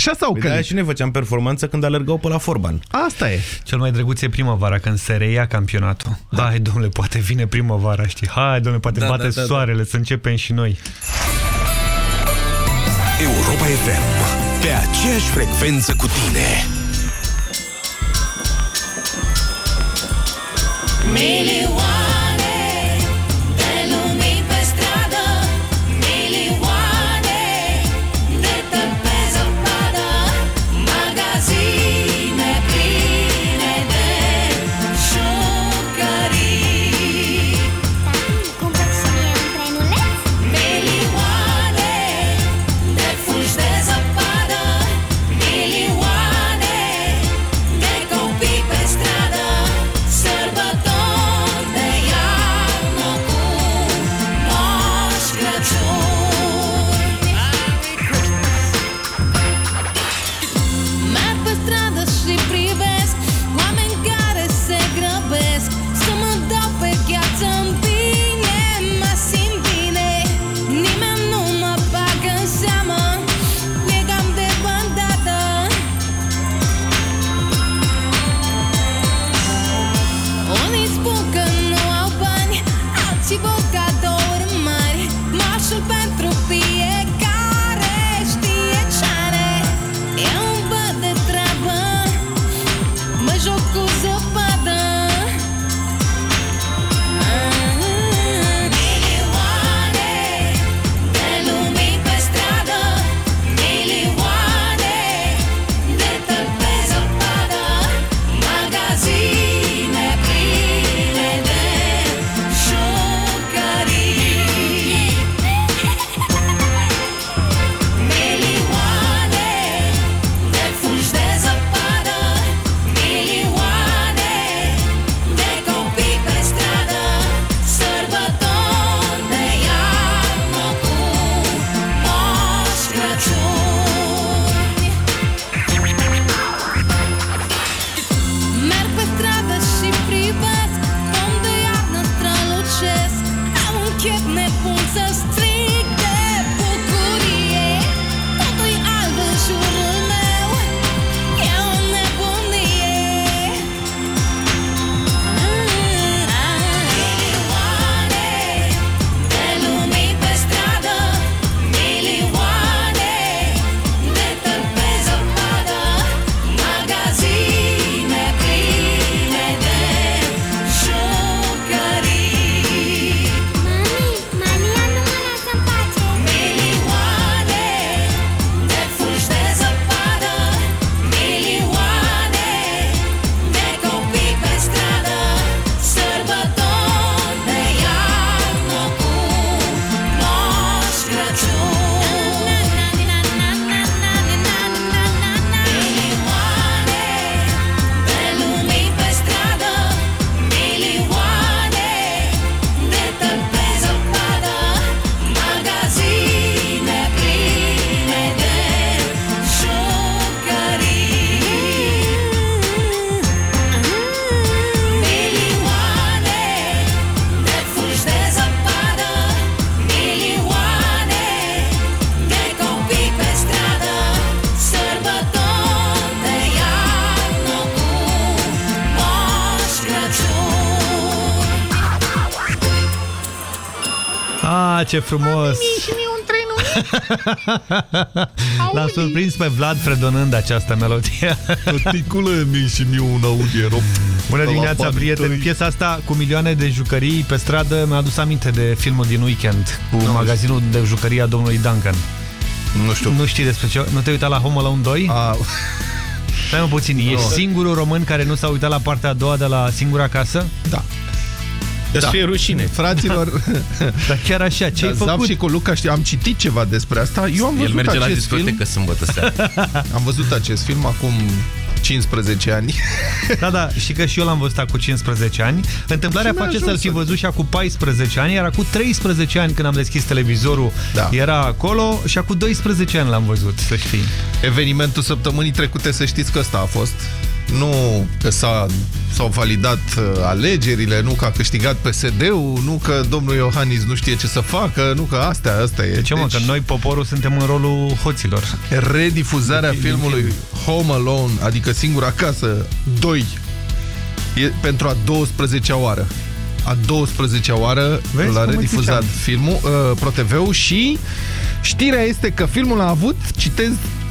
Așa sau că? Păi și ne făceam performanță când alergau pe la Forban. Asta e. Cel mai drăguț e primăvara, când se reia campionatul. Da. Hai, domnule, poate vine primăvara, știi? Hai, domnule, poate da, bate da, da, soarele, da. să începem și noi. Europa FM. Pe aceeași frecvență cu tine. Milioane ce frumos! L-am surprins pe Vlad fredonând această melodie. Tăticule, mi și mie un audiero. Bună dimineața, prieteni! Piesa asta cu milioane de jucării pe stradă mi-a adus aminte de filmul din weekend cu no, magazinul de jucării a domnului Duncan. Nu știu. Nu știi despre ce? Nu te-ai uitat la Home Alone 2? A... Stai mă puțin, ești no. singurul român care nu s-a uitat la partea a doua de la Singura Casă? Da. Deci da. fie rușine. Fraților... Dar chiar așa, ce da, ai făcut? și cu Luca, știu, am citit ceva despre asta. Eu am văzut El merge acest la discotecă sâmbătă seara. am văzut acest film acum 15 ani. Da, da, și că și eu l-am văzut cu 15 ani. Întâmplarea face să-l fi văzut și cu 14 ani, iar cu 13 ani când am deschis televizorul da. era acolo și cu 12 ani l-am văzut, să știi. Evenimentul săptămânii trecute, să știți că ăsta a fost nu că s-au validat uh, alegerile, nu că a câștigat PSD-ul, nu că domnul Iohannis nu știe ce să facă, nu că astea, asta e. Ce mă, deci, că noi, poporul, suntem în rolul hoților. Redifuzarea filmului Home Alone, adică Singura Casă 2, e pentru a 12-a oară. A 12-a oară l-a redifuzat filmul, uh, ProTV-ul și știrea este că filmul a avut, citez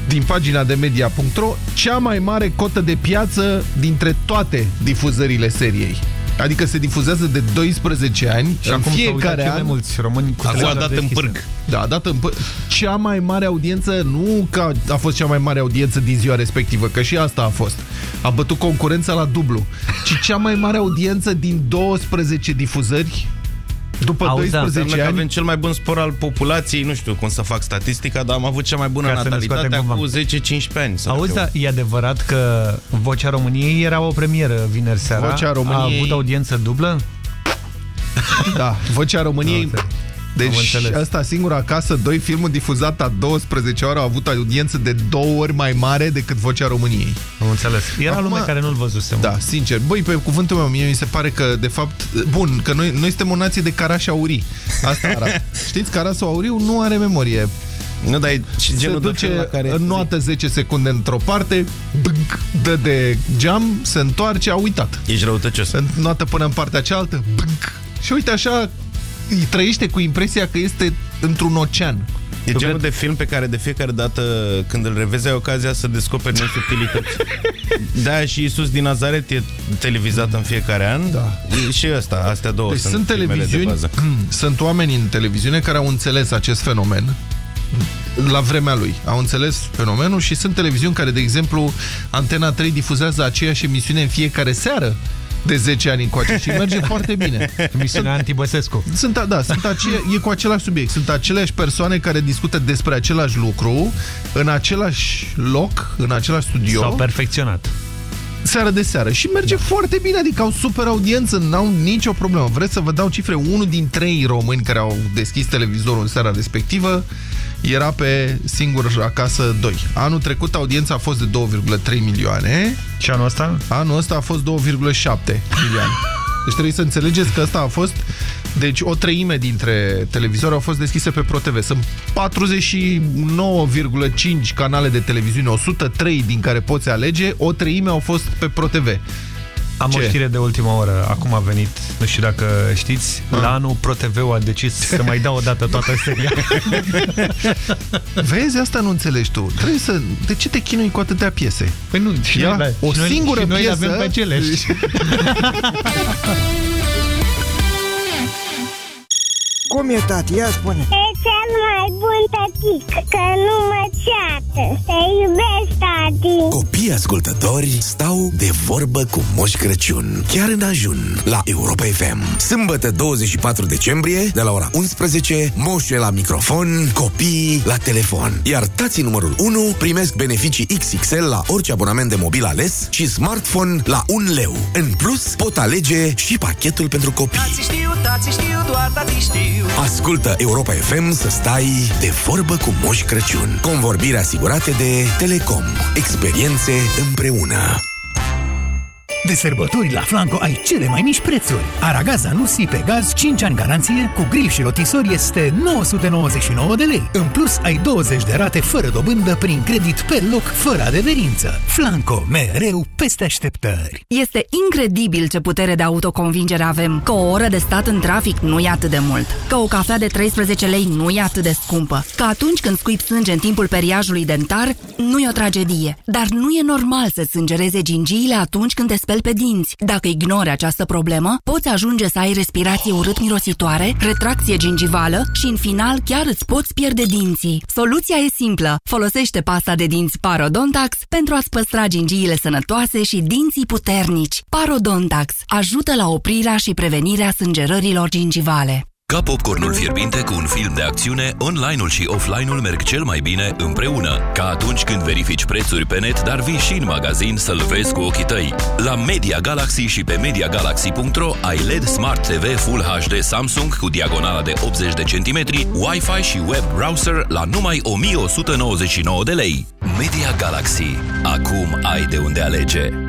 din pagina de media.ro, cea mai mare cotă de piață dintre toate difuzările seriei. Adică se difuzează de 12 ani și acum fiecare an. Mai mulți români cu a dat în pârg. Da, a dat în pârg. Cea mai mare audiență, nu că a fost cea mai mare audiență din ziua respectivă, că și asta a fost. A bătut concurența la dublu. Ci cea mai mare audiență din 12 difuzări după Auzi, 12 da, ani... avem cel mai bun spor al populației, nu știu cum să fac statistica, dar am avut cea mai bună Ca natalitate cu 10-15 ani. Auzi, da, e adevărat că Vocea României era o premieră vineri seara. Vocea României... A avut audiență dublă? Da, Vocea României... Deci asta singura casă, doi filmul difuzat a 12 ore au avut audiență de două ori mai mare decât Vocea României. Am înțeles. Era Acum, lume care nu-l văzuse. Da, sincer. Băi, pe cuvântul meu, mie mi se pare că, de fapt, bun, că noi, noi suntem o nație de carași aurii. Asta arată. Știți, carasul auriu nu are memorie. Nu, dar e genul se duce de la care în noată 10 secunde într-o parte, bânc, dă de geam, se întoarce, a uitat. Ești răutăcios. În noată până în partea cealaltă, bânc. Și uite așa, trăiește cu impresia că este într-un ocean. E genul de film pe care de fiecare dată când îl revezi ai ocazia să descoperi noi subtilități. Da, și Isus din Nazaret e televizat în fiecare an. Da. E și ăsta, astea două deci sunt, sunt televiziuni, de bază. Sunt oameni în televiziune care au înțeles acest fenomen la vremea lui. Au înțeles fenomenul și sunt televiziuni care, de exemplu, Antena 3 difuzează aceeași emisiune în fiecare seară de 10 ani încoace și merge foarte bine. Misiunea Antibăsescu. Sunt, da, sunt ace e cu același subiect. Sunt aceleași persoane care discută despre același lucru în același loc, în același studio. S-au perfecționat seară de seară și merge da. foarte bine, adică au super audiență, n-au nicio problemă. Vreți să vă dau cifre? Unul din trei români care au deschis televizorul în seara respectivă era pe singur acasă 2. Anul trecut audiența a fost de 2,3 milioane. Și anul ăsta? Anul ăsta a fost 2,7 milioane. Deci trebuie să înțelegeți că ăsta a fost... Deci o treime dintre televizoare au fost deschise pe ProTV. Sunt 49,5 canale de televiziune, 103 din care poți alege, o treime au fost pe ProTV. Am Ce? o știre de ultima oră. Acum a venit, nu știu dacă știți, a. la anul ProTV a decis să mai dea o dată toată seria. Vezi, asta nu înțelegi tu. Trebuie să... De ce te chinui cu atâtea piese? Păi nu, și Ia, noi, o și singură noi, piesă... Și noi avem pe aceleși. Cum e, tati? Ia spune. E cel mai bun tătic, că nu mă ceată. Te iubesc, tati. Copii ascultători stau de vorbă cu Moș Crăciun. Chiar în ajun, la Europa FM. Sâmbătă 24 decembrie, de la ora 11, Moșe la microfon, copiii la telefon. Iar tații numărul 1 primesc beneficii XXL la orice abonament de mobil ales și smartphone la 1 leu. În plus, pot alege și pachetul pentru copii. Tații știu, tații știu, doar tații știu. Ascultă Europa FM să stai de vorbă cu Moș Crăciun. Convorbire asigurate de Telecom. Experiențe împreună. De sărbători la Flanco ai cele mai mici prețuri. Aragaz Anusi pe gaz 5 ani garanție cu grill și rotisori este 999 de lei. În plus ai 20 de rate fără dobândă prin credit pe loc fără adeverință. Flanco, mereu peste așteptări. Este incredibil ce putere de autoconvingere avem. Că o oră de stat în trafic nu e atât de mult. Că o cafea de 13 lei nu e atât de scumpă. Că atunci când scuip sânge în timpul periajului dentar, nu e o tragedie. Dar nu e normal să sângereze gingiile atunci când te speli pe dinți. Dacă ignori această problemă, poți ajunge să ai respirație urât-mirositoare, retracție gingivală și, în final, chiar îți poți pierde dinții. Soluția e simplă. Folosește pasta de dinți Parodontax pentru a-ți păstra gingiile sănătoase și dinții puternici. Parodontax ajută la oprirea și prevenirea sângerărilor gingivale. Ca popcornul fierbinte cu un film de acțiune, online-ul și offline-ul merg cel mai bine împreună. Ca atunci când verifici prețuri pe net, dar vii și în magazin să-l vezi cu ochii tăi. La Media Galaxy și pe MediaGalaxy.ro ai LED Smart TV Full HD Samsung cu diagonala de 80 de centimetri, Wi-Fi și web browser la numai 1199 de lei. Media Galaxy. Acum ai de unde alege.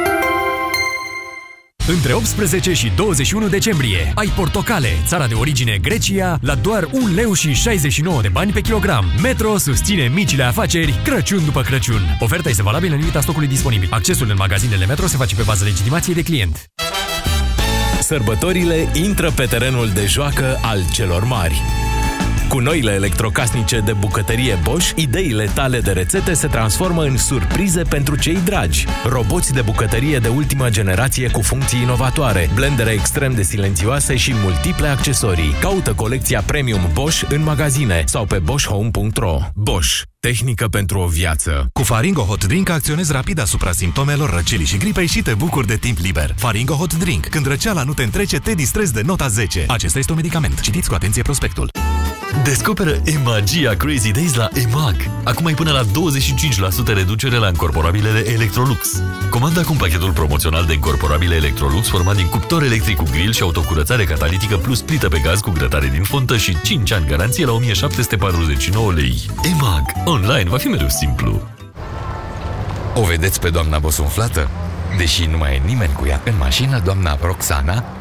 între 18 și 21 decembrie ai portocale, țara de origine Grecia, la doar 1 leu și 69 de bani pe kilogram. Metro susține micile afaceri Crăciun după Crăciun. Oferta este valabilă în limita stocului disponibil. Accesul în magazinele Metro se face pe bază legitimației de client. Sărbătorile intră pe terenul de joacă al celor mari. Cu noile electrocasnice de bucătărie Bosch, ideile tale de rețete se transformă în surprize pentru cei dragi. Roboți de bucătărie de ultimă generație cu funcții inovatoare, blendere extrem de silențioase și multiple accesorii. Caută colecția Premium Bosch în magazine sau pe boschhome.ro. Bosch. Tehnică pentru o viață. Cu Faringo Hot Drink acționezi rapid asupra simptomelor răcelii și gripei și te bucuri de timp liber. Faringo Hot Drink. Când răceala nu te întrece, te distrezi de nota 10. Acesta este un medicament. Citiți cu atenție prospectul. Descoperă e-magia Crazy Days la EMAG. Acum ai până la 25% reducere la încorporabilele Electrolux. Comanda acum pachetul promoțional de încorporabile Electrolux format din cuptor electric cu grill și autocurățare catalitică plus plită pe gaz cu grătare din fontă și 5 ani garanție la 1749 lei. EMAG. Online va fi mereu simplu. O vedeți pe doamna bosunflată? Deși nu mai e nimeni cu ea în mașină, doamna Roxana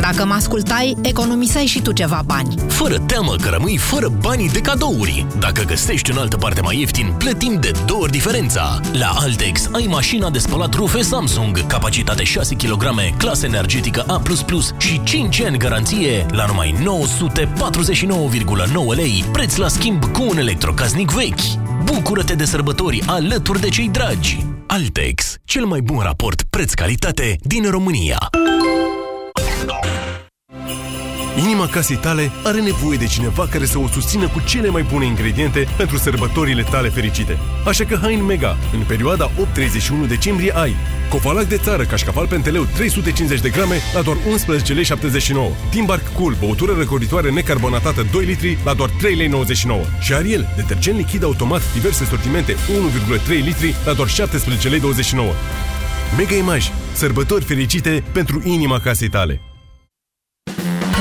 Dacă mă ascultai, economiseai și tu ceva bani. Fără teamă că rămâi fără banii de cadouri. Dacă găsești în altă parte mai ieftin, plătim de două ori diferența. La Altex ai mașina de spălat rufe Samsung, capacitate 6 kg, clasă energetică A++ și 5 ani garanție la numai 949,9 lei, preț la schimb cu un electrocasnic vechi. Bucură-te de sărbători alături de cei dragi. Altex, cel mai bun raport preț-calitate din România. Inima casei tale are nevoie de cineva care să o susțină cu cele mai bune ingrediente pentru sărbătorile tale fericite. Așa că hai în Mega! În perioada 8-31 decembrie ai Covalac de țară, cașcaval penteleu 350 de grame la doar 11 lei 79. Timbark Cool, băutură răcoritoare necarbonatată 2 litri la doar 3 lei 99. Și Ariel, detergent lichid automat diverse sortimente 1,3 litri la doar 17 lei 29. Mega Image. Sărbători fericite pentru inima casei tale.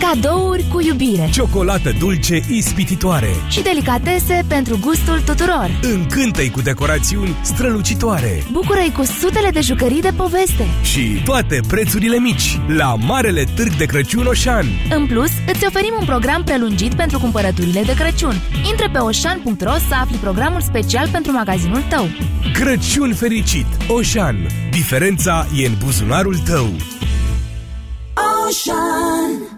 Cadouri cu iubire. Ciocolată dulce ispititoare. Și delicatese pentru gustul tuturor. Încântă cu decorațiuni strălucitoare. Bucură cu sutele de jucării de poveste. Și toate prețurile mici La Marele Târg de Crăciun Oșan. În plus, îți oferim un program prelungit pentru cumpărăturile de Crăciun. Intră pe oșan.ro să afli programul special pentru magazinul tău. Crăciun fericit! Oșan. Diferența e în buzunarul tău. Ocean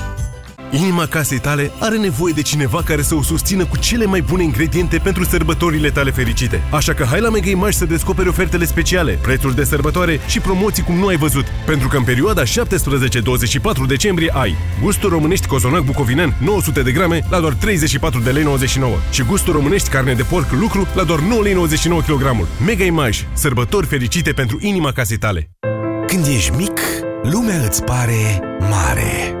Inima casei tale are nevoie de cineva care să o susțină cu cele mai bune ingrediente pentru sărbătorile tale fericite. Așa că hai la Mega Image să descoperi ofertele speciale, prețuri de sărbătoare și promoții cum nu ai văzut. Pentru că în perioada 17-24 decembrie ai gustul românești cozonac bucovinean 900 de grame la doar 34 de lei 99 și gustul românești carne de porc lucru la doar 9 lei 99 kg. Mega Image. Sărbători fericite pentru inima casei tale. Când ești mic, lumea îți pare mare.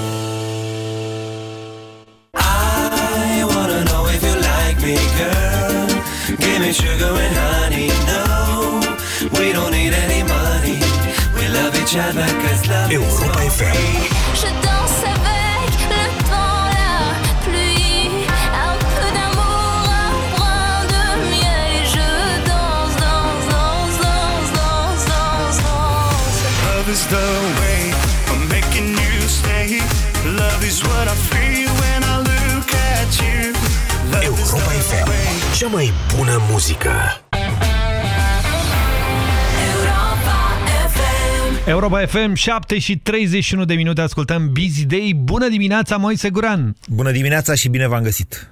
Me sugar and honey. No, we don't need any money. We love each other cause love Europa is so FM. Je danse avec le temps, la pluie, un peu d'amour, un brin de miel et je danse, danse, danse, danse, danse, danse, danse. Love is the way I'm making you stay. Love is what I feel Cea mai bună muzică. Europa FM, 7 și 31 de minute, ascultăm Busy Day. Bună dimineața, Moise Guran! Bună dimineața și bine v-am găsit!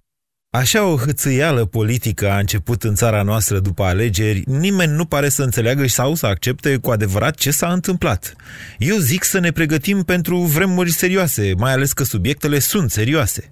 Așa o hâțâială politică a început în țara noastră după alegeri, nimeni nu pare să înțeleagă sau să accepte cu adevărat ce s-a întâmplat. Eu zic să ne pregătim pentru vremuri serioase, mai ales că subiectele sunt serioase.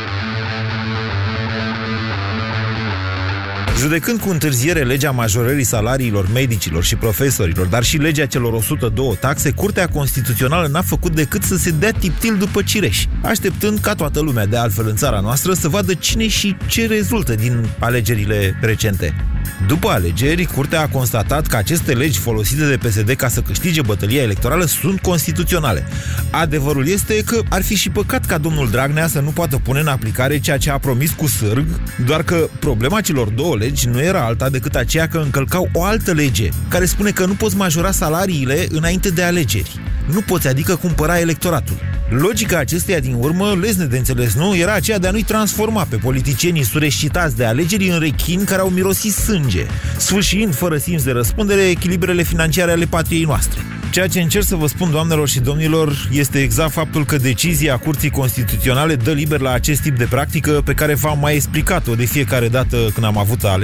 Judecând cu întârziere legea majorării salariilor medicilor și profesorilor, dar și legea celor 102 taxe, Curtea Constituțională n-a făcut decât să se dea tiptil după cireși, așteptând ca toată lumea, de altfel în țara noastră, să vadă cine și ce rezultă din alegerile recente. După alegeri, Curtea a constatat că aceste legi folosite de PSD ca să câștige bătălia electorală sunt constituționale. Adevărul este că ar fi și păcat ca domnul Dragnea să nu poată pune în aplicare ceea ce a promis cu sârg, doar că problema celor două legi nu era alta decât aceea că încălcau o altă lege, care spune că nu poți majora salariile înainte de alegeri. Nu poți, adică cumpăra electoratul. Logica acesteia din urmă, lezne de înțeles, nu? Era aceea de a nu-i transforma pe politicienii sureșcitați de alegeri în rechini care au mirosit sânge, sfârșind fără simț de răspundere echilibrele financiare ale patriei noastre. Ceea ce încerc să vă spun, doamnelor și domnilor, este exact faptul că decizia Curții Constituționale dă liber la acest tip de practică pe care v-am mai explicat-o de fiecare dată când am avut alegeri,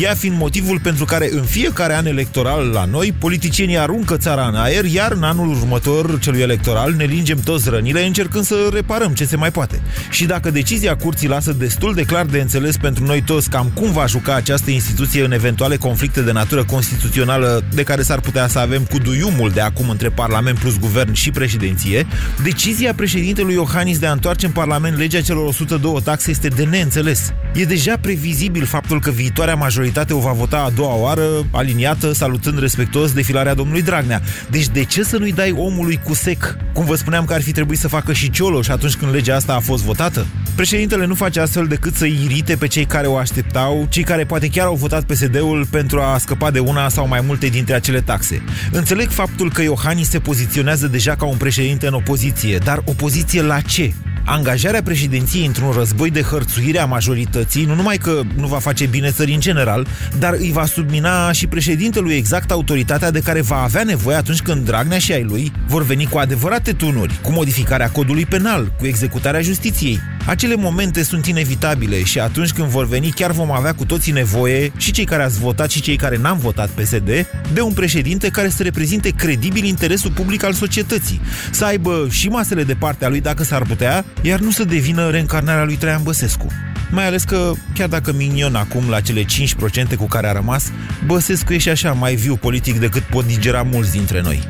ea fiind motivul pentru care în fiecare an electoral la noi, politicienii aruncă țara în aer, iar în anul următor celui electoral ne lingem toți rănile încercând să reparăm ce se mai poate. Și dacă decizia Curții lasă destul de clar de înțeles pentru noi toți cam cum va juca această instituție în eventuale conflicte de natură constituțională de care s-ar putea să avem cu duiumul de acum între Parlament plus Guvern și președinție, decizia președintelui Iohannis de a întoarce în Parlament legea celor 102 taxe este de neînțeles. E deja previzibil faptul că viitoarea majoritate o va vota a doua oară, aliniată, salutând respectuos defilarea domnului Dragnea. Deci de ce să nu-i dai omului cu sec? Cum vă spuneam că ar fi trebuit să facă și Cioloș atunci când legea asta a fost votată? Președintele nu face astfel decât să irite pe cei care o așteptau, cei care poate chiar au votat PSD-ul pentru a scăpa de una sau mai multe dintre acele taxe. Înțeleg faptul că Iohannis se poziționează deja ca un președinte în opoziție, dar opoziție la ce? Angajarea președinției într-un război de hărțuire a majorității nu numai că nu va face bine țării în general, dar îi va submina și președintelui exact autoritatea de care va avea nevoie atunci când Dragnea și ai lui vor veni cu adevărate tunuri, cu modificarea codului penal, cu executarea justiției. Acele momente sunt inevitabile și atunci când vor veni chiar vom avea cu toții nevoie, și cei care ați votat și cei care n-am votat PSD, de un președinte care să reprezinte credibil interesul public al societății, să aibă și masele de partea lui dacă s-ar putea, iar nu să devină reîncarnarea lui Traian Băsescu. Mai ales că, chiar dacă minion acum la cele 5% cu care a rămas, Băsescu e și așa mai viu politic decât pot digera mulți dintre noi.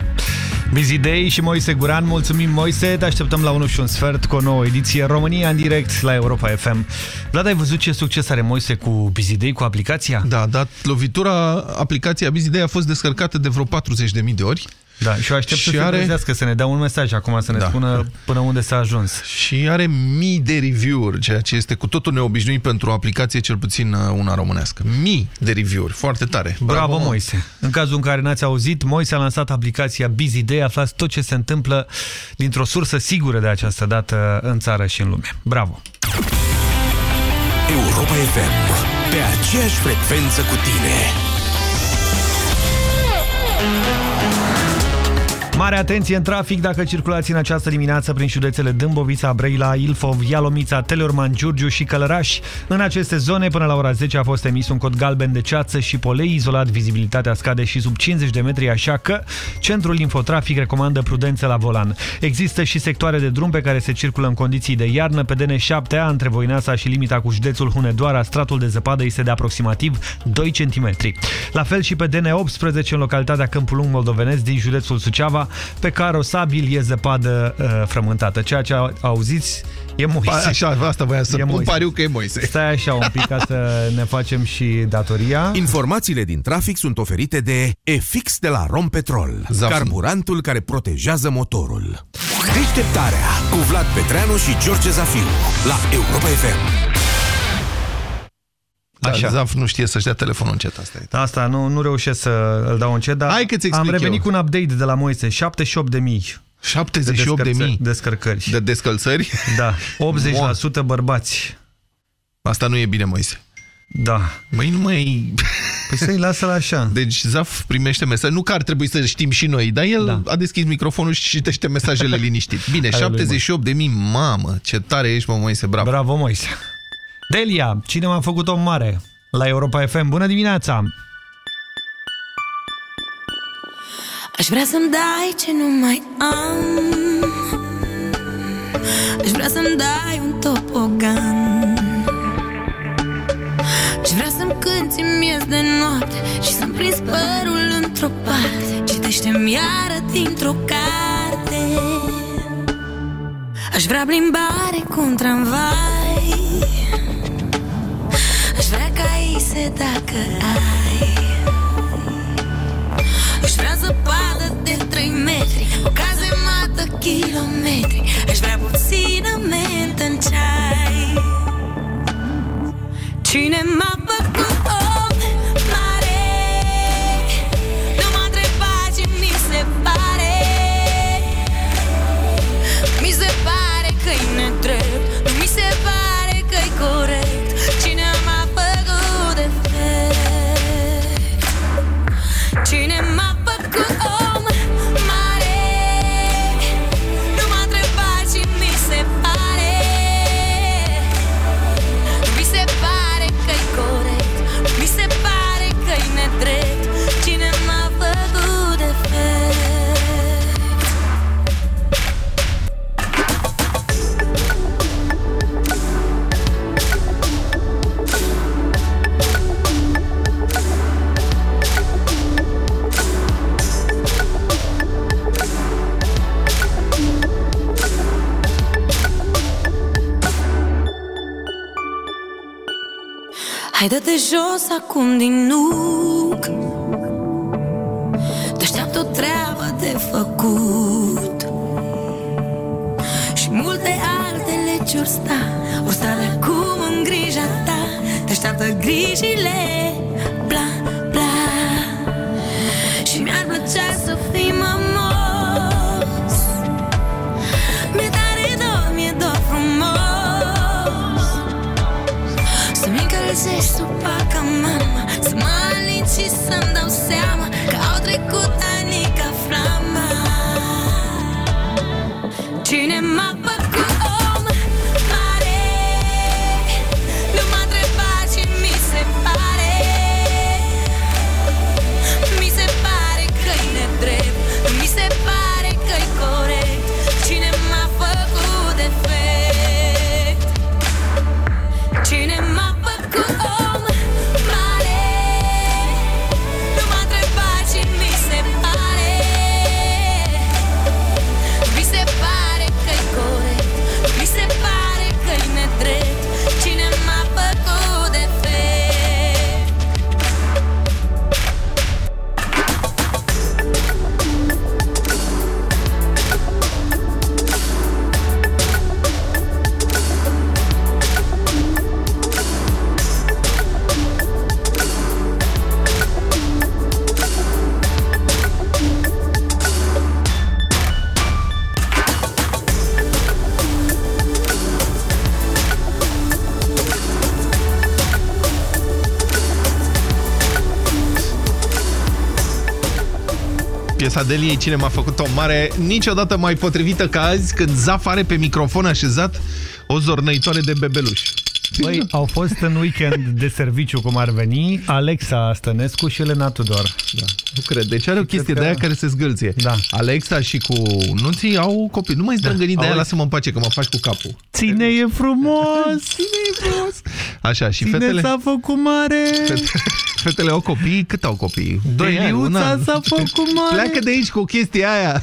Busy Day și Moise Guran, mulțumim Moise, te așteptăm la 1 și un sfert cu o nouă ediție România în direct la Europa FM. Vlad, ai văzut ce succes are Moise cu Busy Day, cu aplicația? Da, dat lovitura, aplicația Busy Day a fost descărcată de vreo 40.000 de ori. Da, și eu aștept Și să are- se trezească, să ne dea un mesaj acum, să ne Da. spună până unde s-a ajuns. Și are mii de review-uri, ceea ce este cu totul neobișnuit pentru o aplicație, cel puțin uh, una românească. Mii de review-uri, foarte tare. Bravo, Moise! În cazul în care n-ați auzit, Moise a lansat aplicația Busy Day, aflați tot ce se întâmplă dintr-o sursă sigură de această dată în țară și în lume. Bravo! Europa FM. Pe aceeași frecvență cu tine. Mare atenție în trafic dacă circulați în această dimineață prin județele Dâmbovița, Brăila, Ilfov, Ialomița, Teleorman, Giurgiu și Călăraș. În aceste zone, până la ora 10 a fost emis un cod galben de ceață și polei izolat, vizibilitatea scade și sub 50 de metri, așa că Centrul Infotrafic recomandă prudență la volan. Există și sectoare de drum pe care se circulă în condiții de iarnă. Pe DN7A, între Voineasa și limita cu județul Hunedoara, stratul de zăpadă este de aproximativ 2 cm. La fel și pe DN18, în localitatea Câmpul Lung Moldovenesc din județul Suceava, pe carosabil e zăpadă uh, frământată. Ceea ce au- auziți e Moise. Pa- așa, asta voia să E pun Moise. pariu că e Moise. Stai așa un pic ca să ne facem și datoria. Informațiile din trafic sunt oferite de EFIX de la Rompetrol, Zaf. carburantul care protejează motorul. Deșteptarea cu Vlad Petreanu și George Zafiu la Europa FM. Da, Așa. Zaf nu știe să-și dea telefonul încet, asta e. Asta, nu, nu reușesc să îl dau încet, dar Hai că-ți explic am revenit eu. cu un update de la Moise, 78 de mii. 78 de mii descărcări. de descălțări? Da, 80% bărbați. Asta nu e bine, Moise. Da. Măi, nu mai... Păi să-i lasă la așa. Deci Zaf primește mesaj. Nu că ar trebui să știm și noi, dar el Da. a deschis microfonul și citește mesajele liniștit. Bine, Hai lui, 78 de mii, mamă, ce tare ești, mă, Moise, bravo. Bravo, Moise. Delia, cine m-a făcut om mare? La Europa FM. Bună dimineața! Aș vrea să-mi dai ce nu mai am Aș vrea să-mi dai un topogan Aș vrea să-mi cânti miez de noapte Și să-mi prins părul într-o parte Citește-mi iară dintr-o carte Aș vrea plimbare cu un tramvai Aș vrea caise dacă ai. Aș vrea zăpadă de 3 metri O cazemată kilometri. Aș vrea puțină mentă în ceai. Cine m-a făcut Hai dă-te jos acum din nuc. Te așteaptă o treabă de făcut. Și multe altele ce-or sta. Or sta de acum în grija ta. Te așteaptă grijile isso pai. Piesa Deliei, cine m-a făcut-o mare, niciodată mai potrivită ca azi, când Zaf are pe microfon așezat o zornăitoare de bebeluș. Băi, au fost în weekend de serviciu, cum ar veni, Alexa Stănescu și Elena Tudor. Da. Nu cred. Deci are o chestie că- de aia care se zgâlție. Da. Alexa și cu Nuții au copii. Nu mai zdrângăni de aia, Auzi? lasă-mă în pace că mă faci cu capul. Ține e frumos! Ține e frumos! Așa, și Ține fetele... s-a făcut mare! Fete- Fetele au copii, cât au copii? Doi ani, un Deliuța an. s-a făcut mare! Pleacă de aici cu chestia aia.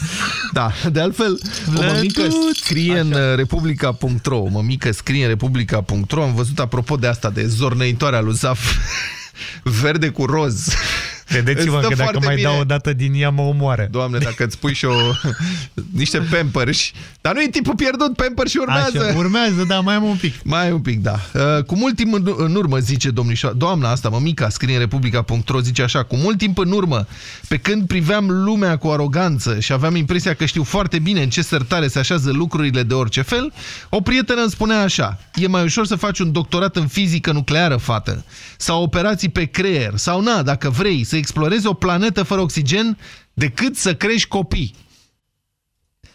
da, de altfel, o mămică Vlăduț. scrie în uh, republica.ro, o mămică scrie în republica.ro, am văzut apropo de asta, de zornăitoarea lui Zaf, verde cu roz. Vedeți-vă Îți dă că dacă foarte mai bine. dau o dată din ea, mă omoară. Doamne, dacă îți pui și o, niște pampers, dar nu e timpul pierdut, pampers și urmează. Așa, urmează, da, mai am un pic. Mai un pic, da. Uh, cu mult timp în, în urmă, zice domnișoara, doamna asta, mămica, scrie în republica.ro, zice așa, cu mult timp în urmă, pe când priveam lumea cu aroganță și aveam impresia că știu foarte bine în ce sertare se așează lucrurile de orice fel, o prietenă îmi spunea așa, e mai ușor să faci un doctorat în fizică nucleară, fată, sau operații pe creier, sau na, dacă vrei, să explorezi o planetă fără oxigen, decât să crești copii.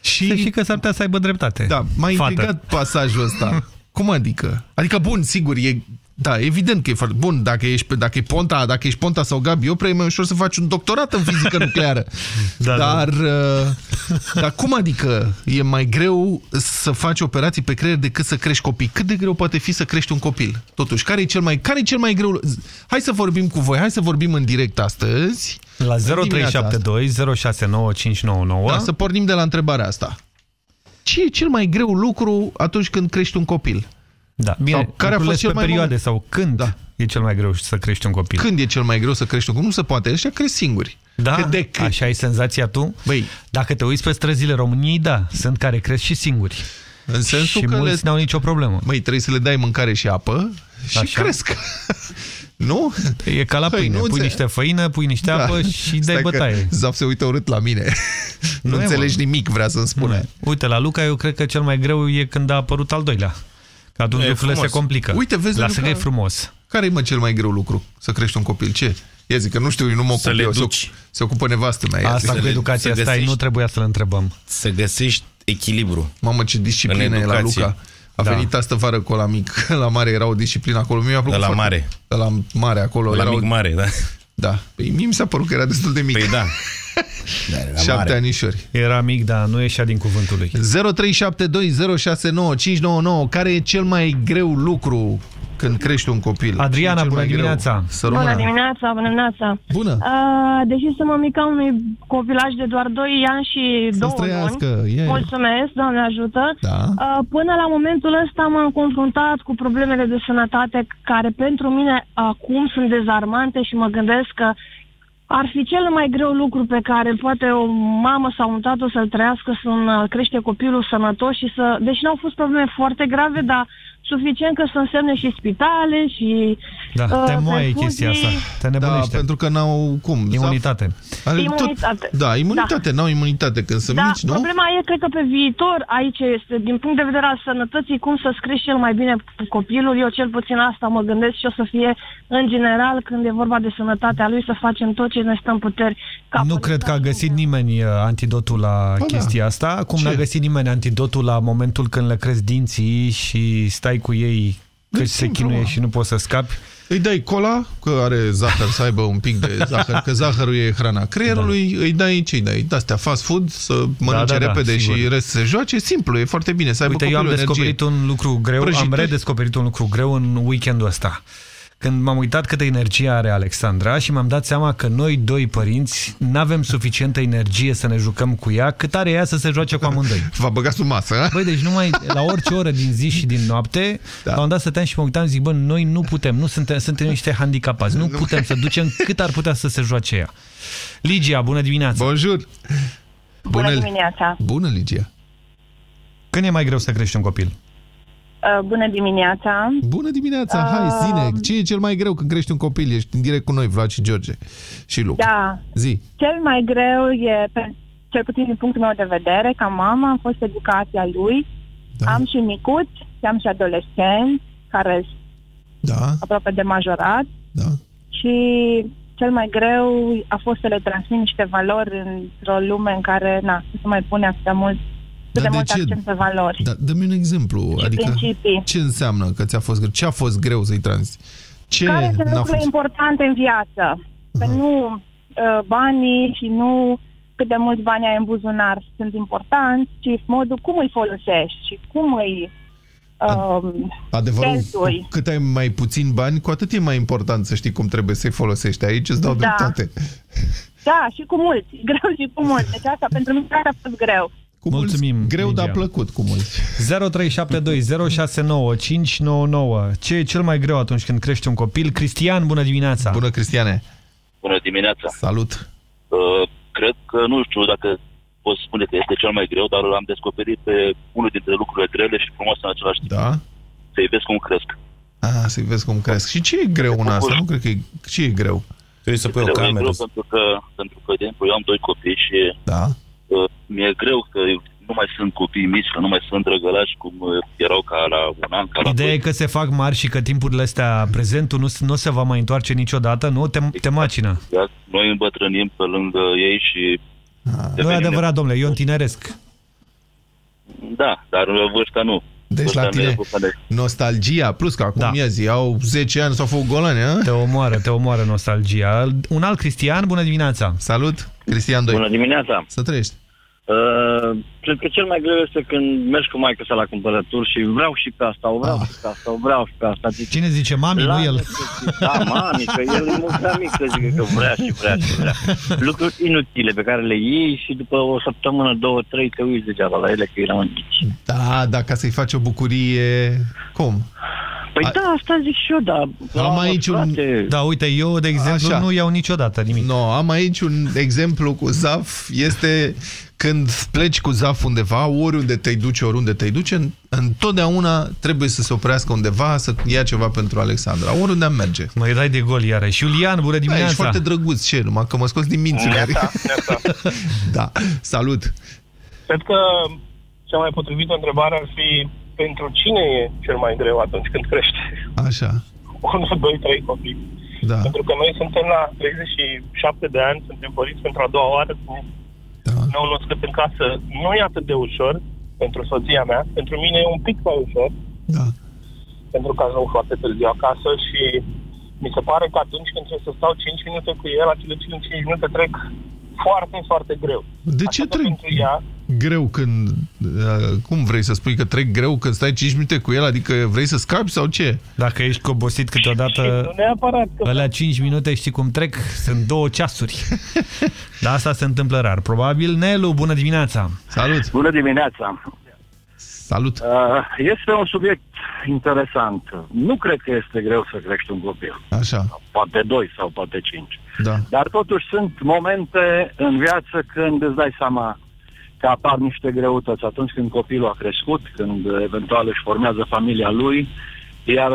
Și... Să știi că s-ar putea să aibă dreptate. Da, m-a Fată. intrigat pasajul ăsta. Cum adică? Adică, bun, sigur, e... Da, evident că e foarte bun. Dacă ești, pe- dacă e Ponta, dacă ești Ponta sau Gabi Oprea, e mai ușor să faci un doctorat în fizică nucleară. Da, dar, uh, dar cum adică e mai greu să faci operații pe creier decât să crești copii? Cât de greu poate fi să crești un copil? Totuși, care e cel mai, care e cel mai greu? Hai să vorbim cu voi, hai să vorbim în direct astăzi. La în dimineața asta. 0372 069599 Da, să pornim de la întrebarea asta. Ce e cel mai greu lucru atunci când crești un copil? Da, bine, Sau care a lucrurile fost cel pe mai perioade moment? sau când da. e cel mai greu să crești un copil? Când e cel mai greu să crești un copil? Nu se poate, ăștia cresc singuri. Da, Cât de cât. așa ai senzația tu? Băi, Dacă te uiți pe străzile României, da, sunt care cresc și singuri. În sensul și că mulți le- n-au nicio problemă. Măi, trebuie să le dai mâncare și apă și Așa. cresc. nu? E ca la Păi, pâine. nu pui înțe- niște făină, pui niște apă și dai Stai că bătaie. Zaf se uită urât la mine. nu, Nu e, înțelegi mă. nimic, vrea să-mi spune. Nu. Uite, la Luca eu cred că cel mai greu e când a apărut al doilea. Că atunci E lucrurile frumos. se complică. Uite, vezi, Lasă Luca- că e frumos. Care e, mă, cel mai greu lucru? Să crești un copil? Ce? Ia zic că nu știu, eu nu mă Să ocup le eu, se, duci. se ocupă nevastă mea. Ia Asta zic. cu le- educația să asta găsești- nu trebuia să-l întrebăm. Să găsești echilibru. Mamă, ce disciplină În e la educație. Luca. A Da. venit astă vară cu la mic. La mare era o disciplină acolo. Mie mi-a plăcut De la foarte- mare. De la mare acolo. La era mic o... mare, da? Da. Păi mie mi s-a părut că era destul de mic. Păi da. Da, era Șapte mare. anișori. Era mic, dar nu ieșea din cuvântul lui. 0372069599 Care e cel mai greu lucru când crești un copil? Adriana, Ce e cel bună mai greu? dimineața. Să Bună rămână. dimineața, bună dimineața. Bună. Uh, deși sunt mămica unui copilaj de doar 2 ani și 2 trăiască, luni. yeah. Mulțumesc, Doamne ajută. Da. Uh, până la momentul ăsta m-am confruntat cu problemele de sănătate care pentru mine acum sunt dezarmante și mă gândesc că ar fi cel mai greu lucru pe care poate o mamă sau un tată să-l trăiască, să crește copilul sănătos și să... Deși n-au fost probleme foarte grave, dar suficient că să însemne și spitale și Da, uh, te moaie perfuzii. chestia asta. Te Da, nebunește. pentru că n-au cum. Imunitate. Are Imunitate. Tot, da, imunitate, n-au imunitate când sunt Da, mici, nu? problema e, cred că pe viitor, aici este, din punct de vedere al sănătății, cum să-ți crești cel mai bine copilul. Eu cel puțin asta mă gândesc și o să fie, în general, când e vorba de sănătatea lui, să facem tot ce ne stă în puteri. Ca Nu cred că a găsit nimeni uh, antidotul la da. chestia asta, cum Ce? n-a găsit nimeni antidotul la momentul când le crezi dinții și stai cu ei că se simplu, chinuie mă. și nu poți să scapi. Îi dai cola, că are zahăr, să aibă un pic de zahăr, că zahărul e hrana creierului, îi dai ce îi dai? De-astea fast food, să mănânce da, da, repede sigur. și rest se joace, simplu, e foarte bine, să aibă Uite, eu am copilul descoperit energie. un lucru greu, am Prăjituri? redescoperit un lucru greu în weekendul ăsta. Când m-am uitat câtă energie are Alexandra și m-am dat seama că noi doi părinți nu avem suficientă energie să ne jucăm cu ea, cât are ea să se joace cu amândoi. V-a băgat sub masă, a? Băi, deci numai la orice oră din zi și din noapte, da. la un dat stăteam și mă uitam, zic, bă, noi nu putem, nu suntem, suntem niște handicapați, nu putem să ducem cât ar putea să se joace ea. Ligia, bună dimineața! Bonjour! Bună dimineața! Bună, Ligia! Când e mai greu să crești un copil? Uh, bună dimineața! Bună dimineața, hai, Uh, zine, ce e cel mai greu când crești un copil? Ești în direct cu noi, Vlad și George și Luca. Da, Zi. cel mai greu e, pe, cel puțin din punctul meu de vedere, ca mama, am fost educația lui. Da. Am și micuți, și am și adolescenți, care sunt Da, aproape de majorat. da. Și cel mai greu a fost să le transmit niște valori într-o lume în care, na, nu se mai pune atât mult, atât Dar de de mult ce? accent pe valori. Da, dă-mi un exemplu. Și adică principii. ce înseamnă că ți-a fost greu? Ce a fost greu să-i trans? Ce Care sunt n-a lucrurile fost? importante în viață? Că nu uh, banii și nu cât de mulți bani ai în buzunar sunt importanți, ci modul cum îi folosești și cum îi uh, Adevărul, cheltui. cu cât ai mai puțin bani, cu atât e mai important să știi cum trebuie să-i folosești. Aici îți dau Da. dreptate. Da, și cu mulți. Greu și cu mulți. Deci asta pentru mine asta a fost greu. Cu Mulțumim, mulți, greu, Ligia. dar plăcut cu mulți. 0372069599. Ce e cel mai greu atunci când crești un copil? Cristian, bună dimineața! Bună, Cristiane! Bună dimineața! Salut! Uh, cred că, nu știu dacă pot spune că este cel mai greu, dar l-am descoperit pe unul dintre lucrurile grele și frumoase în același timp. Da? Să-i vezi cum cresc. Ah, să-i vezi cum cresc. Și ce e greu în asta? Nu cred că e... Ce e greu? Trebuie să pui o Greu, e cameră. greu pentru că, pentru că, de exemplu, eu am doi copii și da. Uh, mi-e greu că nu mai sunt copii mici, că nu mai sunt drăgălași cum uh, erau ca la un an, ca la Ideea e că se fac mari și că timpurile astea, prezentul nu, nu se va mai întoarce niciodată, nu? Te, te macină. doi. Noi îmbătrânim pe lângă ei și... Nu e adevărat, domnule, eu tineresc. Da, dar uh, vârsta nu. Deci Vârsta la nu e tine vârsta de- nostalgia, plus că acum da. miezi, au 10 ani sau făcut golani, a? Te omoară, te omoară nostalgia. Un alt Cristian, bună dimineața! Salut, Cristian 2. Bună dimineața! Să trăiești! Uh, cred că cel mai greu este când mergi cu maică sa la cumpărături și vreau și pe asta, o vreau și pe asta, o vreau și pe asta. Zic, Cine zice mami, nu Lasă el? să- Da, mami, că el e mult prea mic să zică că vrea și vrea și vrea. Lucruri inutile pe care le iei și după o săptămână, două, trei, te uiți degeaba la ele că erau mici. Da, dar ca să-i faci o bucurie, cum? Păi da, asta zic și eu, dar... Am aici un... Da, uite, eu, de exemplu, nu iau niciodată nimic. No, am aici un exemplu cu Zaf. Este când pleci cu Zaf undeva, oriunde te duci, oriunde te duci, în- întotdeauna trebuie să se oprească undeva să ia ceva pentru Alexandra. Oriunde am merge. Mă dai de gol iarăși. Iulian, bună Da, dimineața! ești foarte drăguț, ce? Numai că mă scos din mințile. Neața, da, salut! Cred că cea mai potrivită întrebare ar fi pentru cine e cel mai greu atunci când crește? Așa. 1, 2, 3 copii. Da. Pentru că noi suntem la 37 de ani, suntem părinți pentru a doua oară cu da. nou născut în casă. Nu e atât de ușor pentru soția mea. Pentru mine e un pic mai ușor. Da. Pentru că ajung foarte târziu acasă și mi se pare că atunci când trebuie să stau 5 minute cu el, acele 5 minute trec foarte, foarte greu. De ce trec greu când... uh, Cum vrei să spui că trec greu când stai 5 minute cu el? Adică vrei să scapi sau ce? Dacă ești obosit câteodată, Nu neapărat că... alea 5 minute știi cum trec? Sunt două ceasuri. Dar asta se întâmplă rar. Probabil. Nelu, bună dimineața! Salut! Bună dimineața! Salut! Uh, este un subiect interesant. Nu cred că este greu să crești un copil. Așa. Poate doi sau poate cinci. Da. Dar totuși sunt momente în viață când îți dai seama că apar niște greutăți. Atunci când copilul a crescut, când eventual își formează familia lui, iar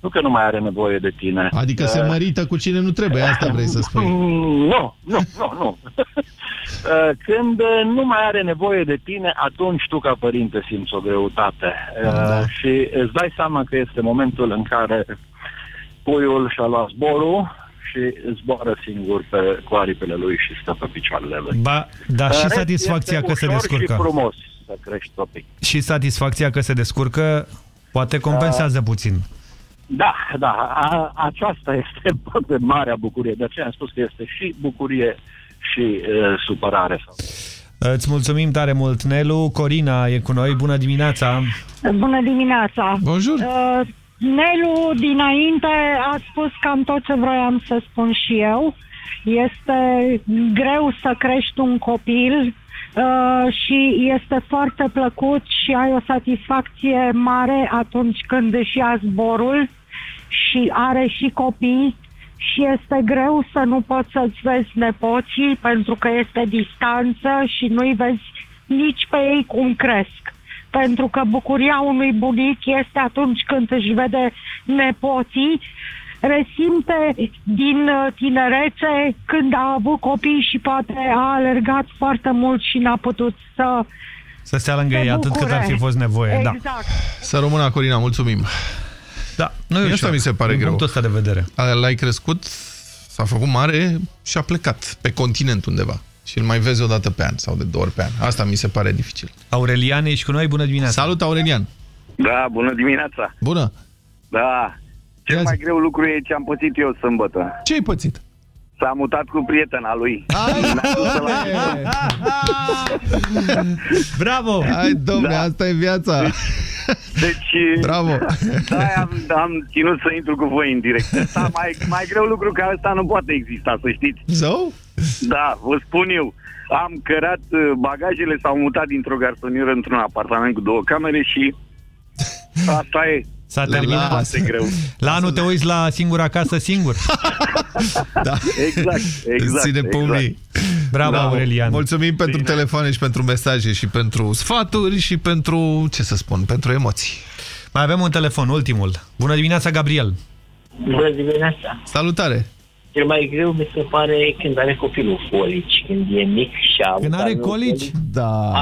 nu că nu mai are nevoie de tine. Adică se Uh, mărită cu cine nu trebuie, asta vrei să spui. Nu, nu, nu, nu. Uh, Când uh, nu mai are nevoie de tine, atunci tu ca părinte simți o greutate. Da. Și îți dai seama că este momentul în care puiul și-a luat zborul și zboară singur pe, cu aripile lui și stă pe picioarele lui. Ba, dar În și rest, satisfacția este că se ușor descurcă. și frumos să crești copii. Și satisfacția că se descurcă poate compensează puțin. Da, da, a, aceasta este poate marea bucurie. De aceea am spus că este și bucurie și uh, supărare. Îți mulțumim tare mult, Nelu. Corina e cu noi. Bună dimineața! Bună dimineața! Bonjour! Uh, Nelu, dinainte a spus cam tot ce vroiam să spun și eu. Este greu să crești un copil uh, și este foarte plăcut și ai o satisfacție mare atunci când își ia zborul și are și copii și este greu să nu poți să-ți vezi nepoții pentru că este distanță și nu-i vezi nici pe ei cum cresc. Pentru că bucuria unui bunic este atunci când își vede nepoții, resimte din uh, tinerețe când a avut copii și poate a alergat foarte mult și n-a putut să Să stea lângă Se ei atât cât bucure. ar fi fost nevoie. Da. Exact. Să rămână, Corina, mulțumim. Da, nu e Asta ușor. mi se pare Din greu. punctul ăsta de vedere. L-ai crescut S-a făcut mare și a plecat pe continent undeva. Și îl mai vezi o dată pe an sau de două ori pe an. Asta mi se pare dificil. Aurelian, ești cu noi? Bună dimineața! Salut, Aurelian! Da, bună dimineața. Bună! Da, cel mai greu lucru e ce am pățit eu sâmbătă. Ce ai pățit? S-a mutat cu prietena lui. Bravo! Hai, domne, Da. asta e viața! Deci, Bravo! Da, am, am ținut să intru cu voi în direct. Asta mai, mai greu lucru ca ăsta nu poate exista, să știți. Zău? Da, vă spun eu. Am cărat uh, bagajele, s-au mutat dintr-o garsonieră într-un apartament cu două camere și asta e. S-a Le-am terminat. foarte greu. La anul te uiți la singura casă singur. da. Exact, exact. Ține pe exact. umii. Bravo, Aurelian. Mulțumim pentru telefoane și pentru mesaje și pentru sfaturi și pentru, ce să spun, pentru emoții. Mai avem un telefon, ultimul. Bună dimineața, Gabriel. Bună dimineața! Salutare! Cel mai greu mi se pare când are copilul colici, când e mic și a Când are colici? Da.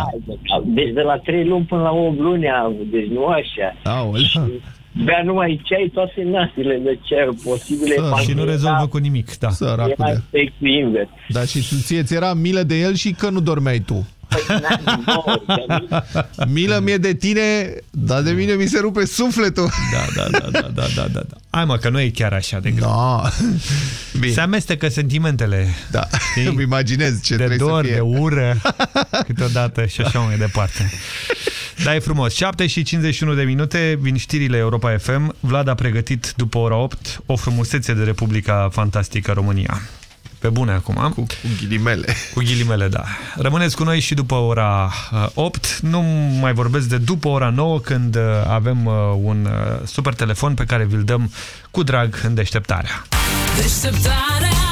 Deci de la 3 luni până la 8 luni a avut, deci nu așa. Aolea. Bea numai ceai toate nasile de ceai posibile. Sărac. Și nu rezolvă cu nimic, da. Săracul Era de... efectul invers. Da, și tu- ție ți era milă de el și că nu dormeai tu. Milă mie de tine, dar de mine mi se rupe sufletul. Da, da, da, da, da, da, da. da. Hai mă, că nu e chiar așa de greu. Da. Bine. Se amestecă sentimentele. Da, îmi imaginez ce de trebuie dor, să fie. de ură, câteodată și așa mai departe. Da, e frumos. 7 și 51 de minute, vin știrile Europa FM. Vlad a pregătit după ora 8 o frumusețe de Republica Fantastică România. Pe bune acum. Cu, cu ghilimele. Cu ghilimele, da. Rămâneți cu noi și după ora uh, 8. Nu mai vorbesc de după ora 9 când uh, avem uh, un uh, super telefon pe care vi-l dăm cu drag în deșteptarea. Deșteptarea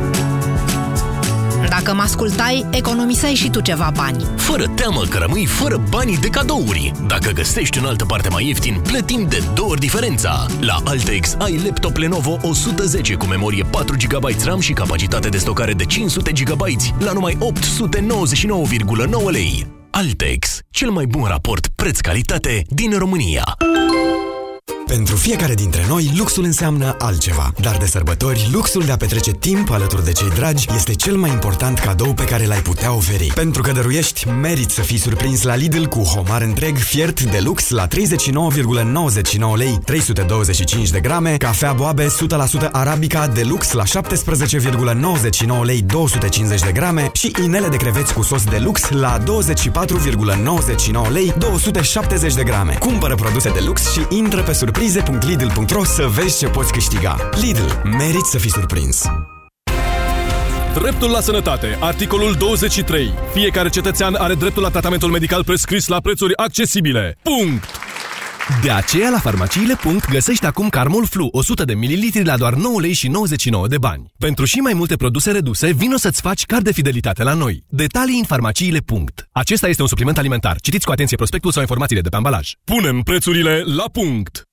Dacă mă ascultai, economiseai și tu ceva bani. Fără teamă că rămâi fără banii de cadouri. Dacă găsești în altă parte mai ieftin, plătim de două ori diferența. La Altex ai laptop Lenovo 110 cu memorie 4 GB RAM și capacitate de stocare de 500 GB la numai 899,9 lei. Altex, cel mai bun raport preț-calitate din România. Pentru fiecare dintre noi, luxul înseamnă altceva. Dar de sărbători, luxul de a petrece timp alături de cei dragi este cel mai important cadou pe care l-ai putea oferi. Pentru că dăruiești, meriți să fii surprins la Lidl cu homar întreg fiert de lux la 39,99 lei 325 de grame, cafea boabe 100% arabica de lux la 17,99 lei 250 de grame și inele de creveți cu sos de lux la 24,99 lei 270 de grame. Cumpără produse de lux și intră pe surprize.lidl.ro să vezi ce poți câștiga. Lidl. Meriți să fii surprins. Dreptul la sănătate. Articolul 23. Fiecare cetățean are dreptul la tratamentul medical prescris la prețuri accesibile. Punct! De aceea, la farmaciile. găsești acum Carmol Flu 100 de ml la doar 9 lei și 99 de bani. Pentru și mai multe produse reduse, vino să-ți faci card de fidelitate la noi. Detalii în farmaciile. Acesta este un supliment alimentar. Citiți cu atenție prospectul sau informațiile de pe ambalaj. Punem prețurile la punct!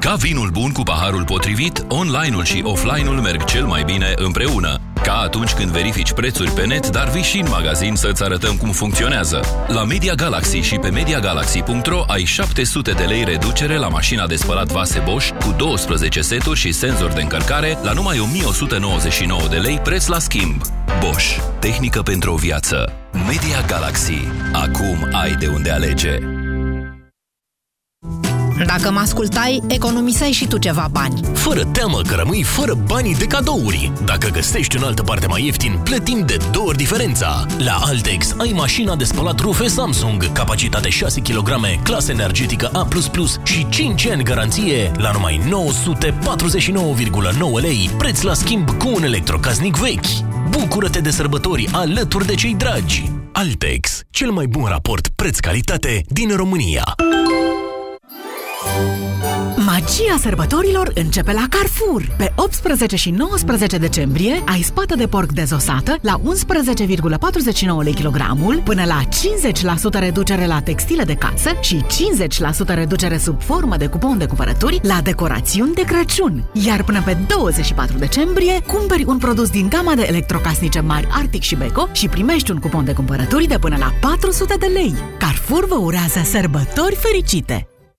Ca vinul bun cu paharul potrivit, online-ul și offline-ul merg cel mai bine împreună. Ca atunci când verifici prețuri pe net, dar vii și în magazin să-ți arătăm cum funcționează. La Media Galaxy și pe MediaGalaxy.ro ai 700 de lei reducere la mașina de spălat vase Bosch cu 12 seturi și senzor de încărcare la numai 1199 de lei preț la schimb. Bosch. Tehnică pentru o viață. Media Galaxy. Acum ai de unde alege. Dacă mă ascultai, economiseai și tu ceva bani. Fără teamă că rămâi fără banii de cadouri. Dacă găsești în altă parte mai ieftin, plătim de două ori diferența. La Altex ai mașina de spălat rufe Samsung, capacitate 6 kg, clasă energetică A++ și 5 ani garanție la numai 949,9 lei, preț la schimb cu un electrocasnic vechi. Bucură-te de sărbători alături de cei dragi. Altex, cel mai bun raport preț-calitate din România. Magia sărbătorilor începe la Carrefour. Pe 18 și 19 decembrie ai spată de porc dezosată la 11,49 lei kilogramul, până la 50% reducere la textile de casă și 50% reducere sub formă de cupon de cumpărături la decorațiuni de Crăciun. Iar până pe 24 decembrie cumperi un produs din gama de electrocasnice mari Arctic și Beko și primești un cupon de cumpărături de până la 400 de lei. Carrefour vă urează sărbători fericite!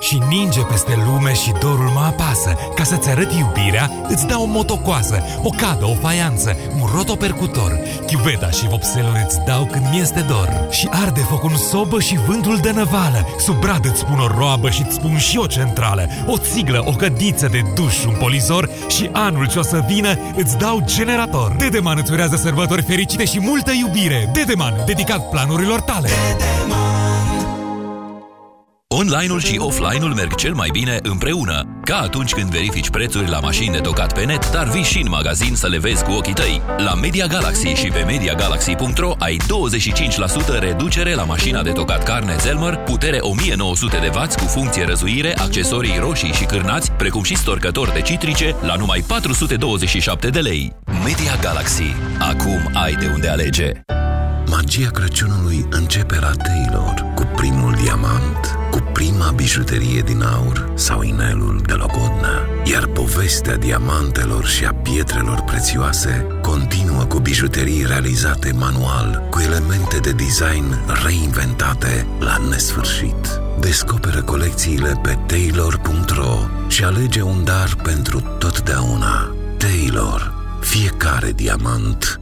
Și ninge peste lume și dorul mă apasă. Ca să-ți arăt iubirea, îți dau o motocoasă O cadă, o faianță, un rotopercutor. Chiuveta și vopseluri îți dau când mi-este dor. Și arde foc în sobă și vântul de năvală. Sub brad îți pun o roabă și îți spun și o centrală. O țiglă, o cădiță de duș, un polizor Și anul ce o să vină îți dau generator. Dedeman îți urează sărbători fericite și multă iubire. Dedeman, dedicat planurilor tale Online-ul și offline-ul merg cel mai bine împreună. Ca atunci când verifici prețuri la mașini de tocat pe net, dar vii și în magazin să le vezi cu ochii tăi. La Media Galaxy și pe MediaGalaxy.ro ai 25% reducere la mașina de tocat carne Zelmer, putere 1900 de W cu funcție răzuire, accesorii roșii și cârnați, precum și storcător de citrice, la numai 427 de lei. Media Galaxy. Acum ai de unde alege. Magia Crăciunului începe la Taylor cu primul diamant, cu prima bijuterie din aur sau inelul de logodnă. Iar povestea diamantelor și a pietrelor prețioase continuă cu bijuterii realizate manual, cu elemente de design reinventate la nesfârșit. Descoperă colecțiile pe taylor.ro și alege un dar pentru totdeauna. Taylor. Fiecare diamant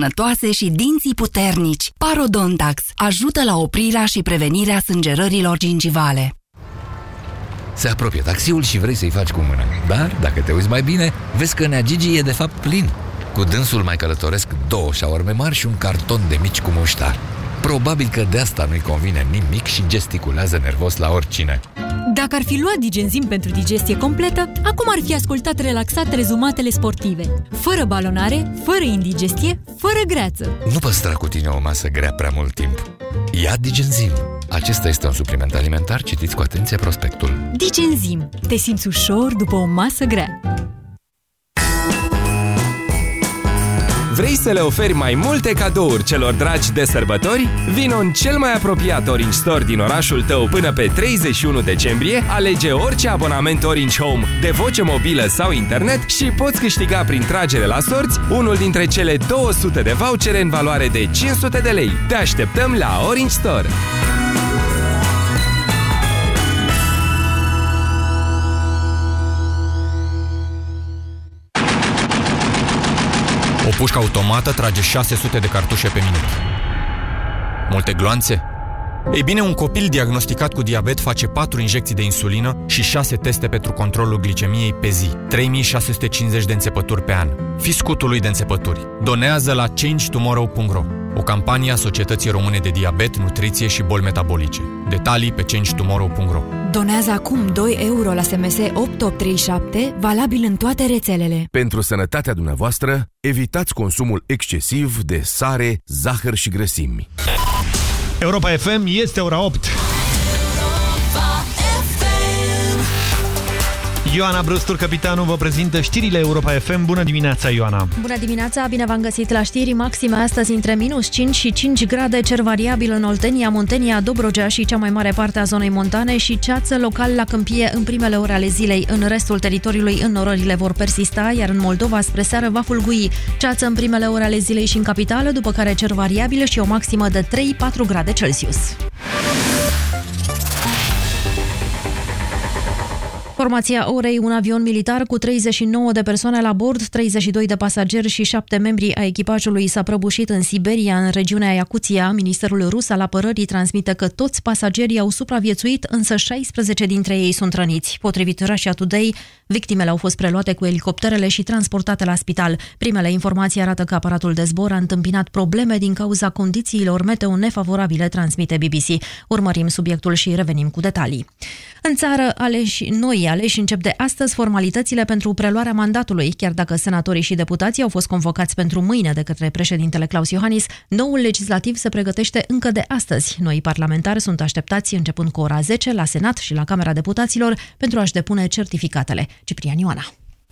și dinții puternici. Parodontax ajută la oprirea și prevenirea sângerărilor gingivale. Se apropie taxiul și vrei să-i faci cu mână. Dar, dacă te uiți mai bine, vezi că Nea Gigi e de fapt plin. Cu dânsul mai călătoresc două șaorme mari și un carton de mici cu muștar. Probabil că de asta nu-i convine nimic și gesticulează nervos la oricine. Dacă ar fi luat Digenzim pentru digestie completă, acum ar fi ascultat relaxat rezumatele sportive. Fără balonare, fără indigestie, fără greață. Nu păstra cu tine o masă grea prea mult timp. Ia Digenzim. Acesta este un supliment alimentar, citiți cu atenție prospectul. Digenzim. Te simți ușor după o masă grea. Vrei să le oferi mai multe cadouri celor dragi de sărbători? Vino în cel mai apropiat Orange Store din orașul tău până pe 31 decembrie, alege orice abonament Orange Home de voce mobilă sau internet și poți câștiga prin tragere la sorți unul dintre cele 200 de vouchere în valoare de 500 de lei. Te așteptăm la Orange Store! O pușcă automată trage 600 de cartușe pe minut. Multe gloanțe? Ei bine, un copil diagnosticat cu diabet face 4 injecții de insulină și 6 teste pentru controlul glicemiei pe zi. 3650 de înțepături pe an. Fii scutul lui de înțepături. Donează la changetomorrow.ro O campanie a Societății Române de Diabet, Nutriție și Boli Metabolice. Detalii pe changetomorrow.ro Donează acum 2 euro la SMS 8837, valabil în toate rețelele. Pentru sănătatea dumneavoastră, evitați consumul excesiv de sare, zahăr și grăsimi. Europa FM este ora 8. Ioana Brustur, capitanul, vă prezintă știrile Europa FM. Bună dimineața, Ioana! Bună dimineața, bine v-am găsit la știri maxime astăzi între minus 5 și 5 grade, cer variabil în Oltenia, Muntenia, Dobrogea și cea mai mare parte a zonei montane și ceață local la câmpie în primele ore ale zilei. În restul teritoriului înnorările vor persista, iar în Moldova spre seară va fulgui. Ceață în primele ore ale zilei și în capitală, după care cer variabil și o maximă de 3-4 grade Celsius. Formația orei, un avion militar cu 39 de persoane la bord, 32 de pasageri și 7 membri a echipajului s-a prăbușit în Siberia, în regiunea Iacuția. Ministerul rus al apărării transmite că toți pasagerii au supraviețuit, însă 16 dintre ei sunt răniți. Potrivit Russia Today, victimele au fost preluate cu elicopterele și transportate la spital. Primele informații arată că aparatul de zbor a întâmpinat probleme din cauza condițiilor meteo nefavorabile, transmite BBC. Urmărim subiectul și revenim cu detalii. În țară, aleși noi aleși încep de astăzi formalitățile pentru preluarea mandatului. Chiar dacă senatorii și deputații au fost convocați pentru mâine de către președintele Claus Iohannis, noul legislativ se pregătește încă de astăzi. Noi parlamentari sunt așteptați începând cu ora 10 la Senat și la Camera Deputaților pentru a-și depune certificatele. Ciprian Ioana.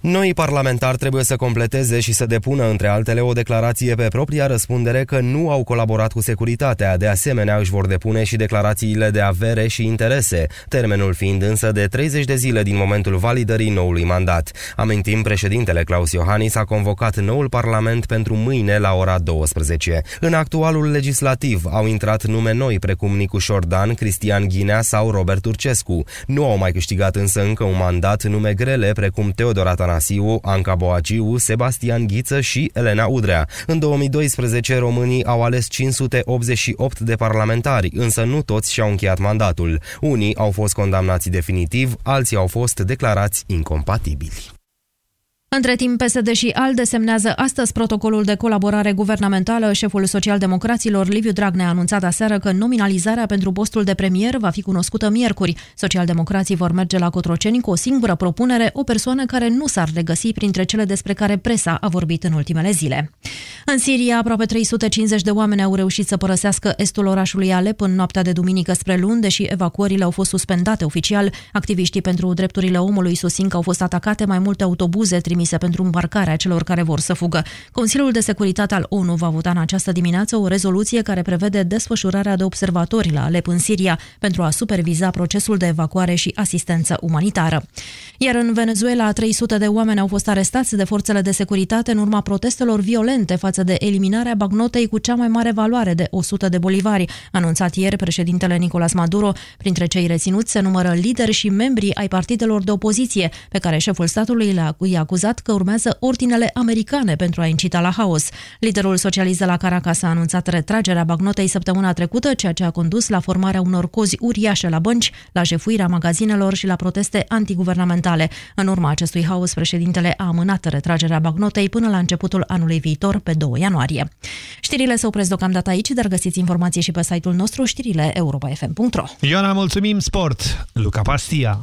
Noi parlamentari trebuie să completeze și să depună, între altele, o declarație pe propria răspundere că nu au colaborat cu securitatea. De asemenea, își vor depune și declarațiile de avere și interese, termenul fiind însă de 30 de zile din momentul validării noului mandat. Amintim, președintele Claus Iohannis a convocat noul parlament pentru mâine la ora 12. În actualul legislativ au intrat nume noi precum Nicu Șordan, Cristian Ghinea sau Robert Turcescu. Nu au mai câștigat însă încă un mandat nume grele precum Teodor Atanasiu, Anca Boagiu, Sebastian Ghiță și Elena Udrea. În 2012 românii au ales 588 de parlamentari, însă nu toți și-au încheiat mandatul. Unii au fost condamnați definitiv, alții au fost declarați incompatibili. Între timp, PSD și ALDE semnează astăzi protocolul de colaborare guvernamentală. Șeful socialdemocraților, Liviu Dragnea, a anunțat aseară că nominalizarea pentru postul de premier va fi cunoscută miercuri. Socialdemocrații vor merge la Cotroceni cu o singură propunere, o persoană care nu s-ar regăsi printre cele despre care presa a vorbit în ultimele zile. În Siria, aproape 350 de oameni au reușit să părăsească estul orașului Alep în noaptea de duminică spre luni, deși evacuările au fost suspendate oficial. Activiștii pentru drepturile omului susțin că au fost atacate mai multe autobuze trimise pentru îmbarcarea celor care vor să fugă. Consiliul de Securitate al ONU va vota în această dimineață o rezoluție care prevede desfășurarea de observatori la Alep în Siria pentru a superviza procesul de evacuare și asistență umanitară. Iar în Venezuela, 300 de oameni au fost arestați de forțele de securitate în urma protestelor violente față de eliminarea bagnotei cu cea mai mare valoare de 100 de bolivari, anunțat ieri președintele Nicolas Maduro. Printre cei reținuți se numără lideri și membri ai partidelor de opoziție, pe care șeful statului le-a i-a acuzat că urmează ordinele americane pentru a incita la haos. Liderul socialist de la Caracas a anunțat retragerea bagnotei săptămâna trecută, ceea ce a condus la formarea unor cozi uriașe la bănci, la jefuirea magazinelor și la proteste antiguvernamentale. În urma acestui haos, președintele a amânat retragerea bagnotei până la începutul anului viitor, pe 2 ianuarie. Știrile se opresc deocamdată aici, dar găsiți informații și pe site-ul nostru, știrile europa.fm.ro. Ioana, mulțumim, sport! Luca Pastia!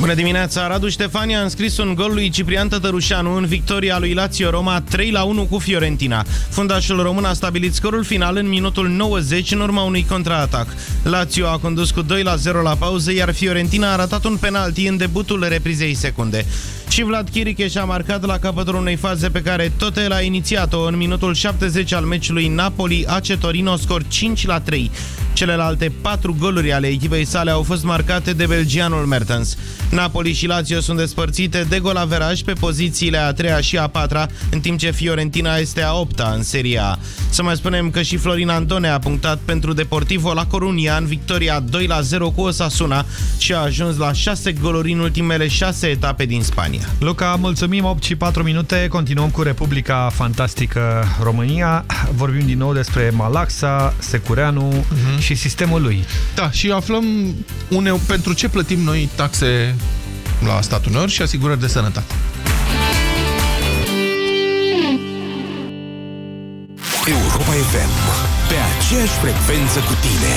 Bună dimineața! Radu Ștefania a înscris un gol lui Ciprian Tătărușanu în victoria lui Lazio Roma 3 la 1 cu Fiorentina. Fundașul român a stabilit scorul final în minutul 90 în urma unui contraatac. Lazio a condus cu 2 la 0 la pauză, iar Fiorentina a ratat un penalti în debutul reprizei secunde. Și Vlad Chiricheș a marcat la capătul unei faze pe care tot el a inițiat-o în minutul 70 al meciului Napoli AC Torino scor 5 la 3. Celelalte patru goluri ale echipei sale au fost marcate de belgianul Mertens. Napoli și Lazio sunt despărțite de golaveraj pe pozițiile a treia și a patra, în timp ce Fiorentina este a opta în Seria A. Să mai spunem că și Florin Antone a punctat pentru Deportivo la Corunia în victoria 2-0 cu Osasuna și a ajuns la 6 goluri în ultimele 6 etape din Spania. Luca, mulțumim, 8 și 4 minute, continuăm cu Republica Fantastică România. Vorbim din nou despre Malaxa, Secureanu uh -huh. și sistemul lui. Da, și aflăm une, pentru ce plătim noi taxe la statul nord și asigurări de sănătate. Europa FM, pe aceeași frecvență cu tine.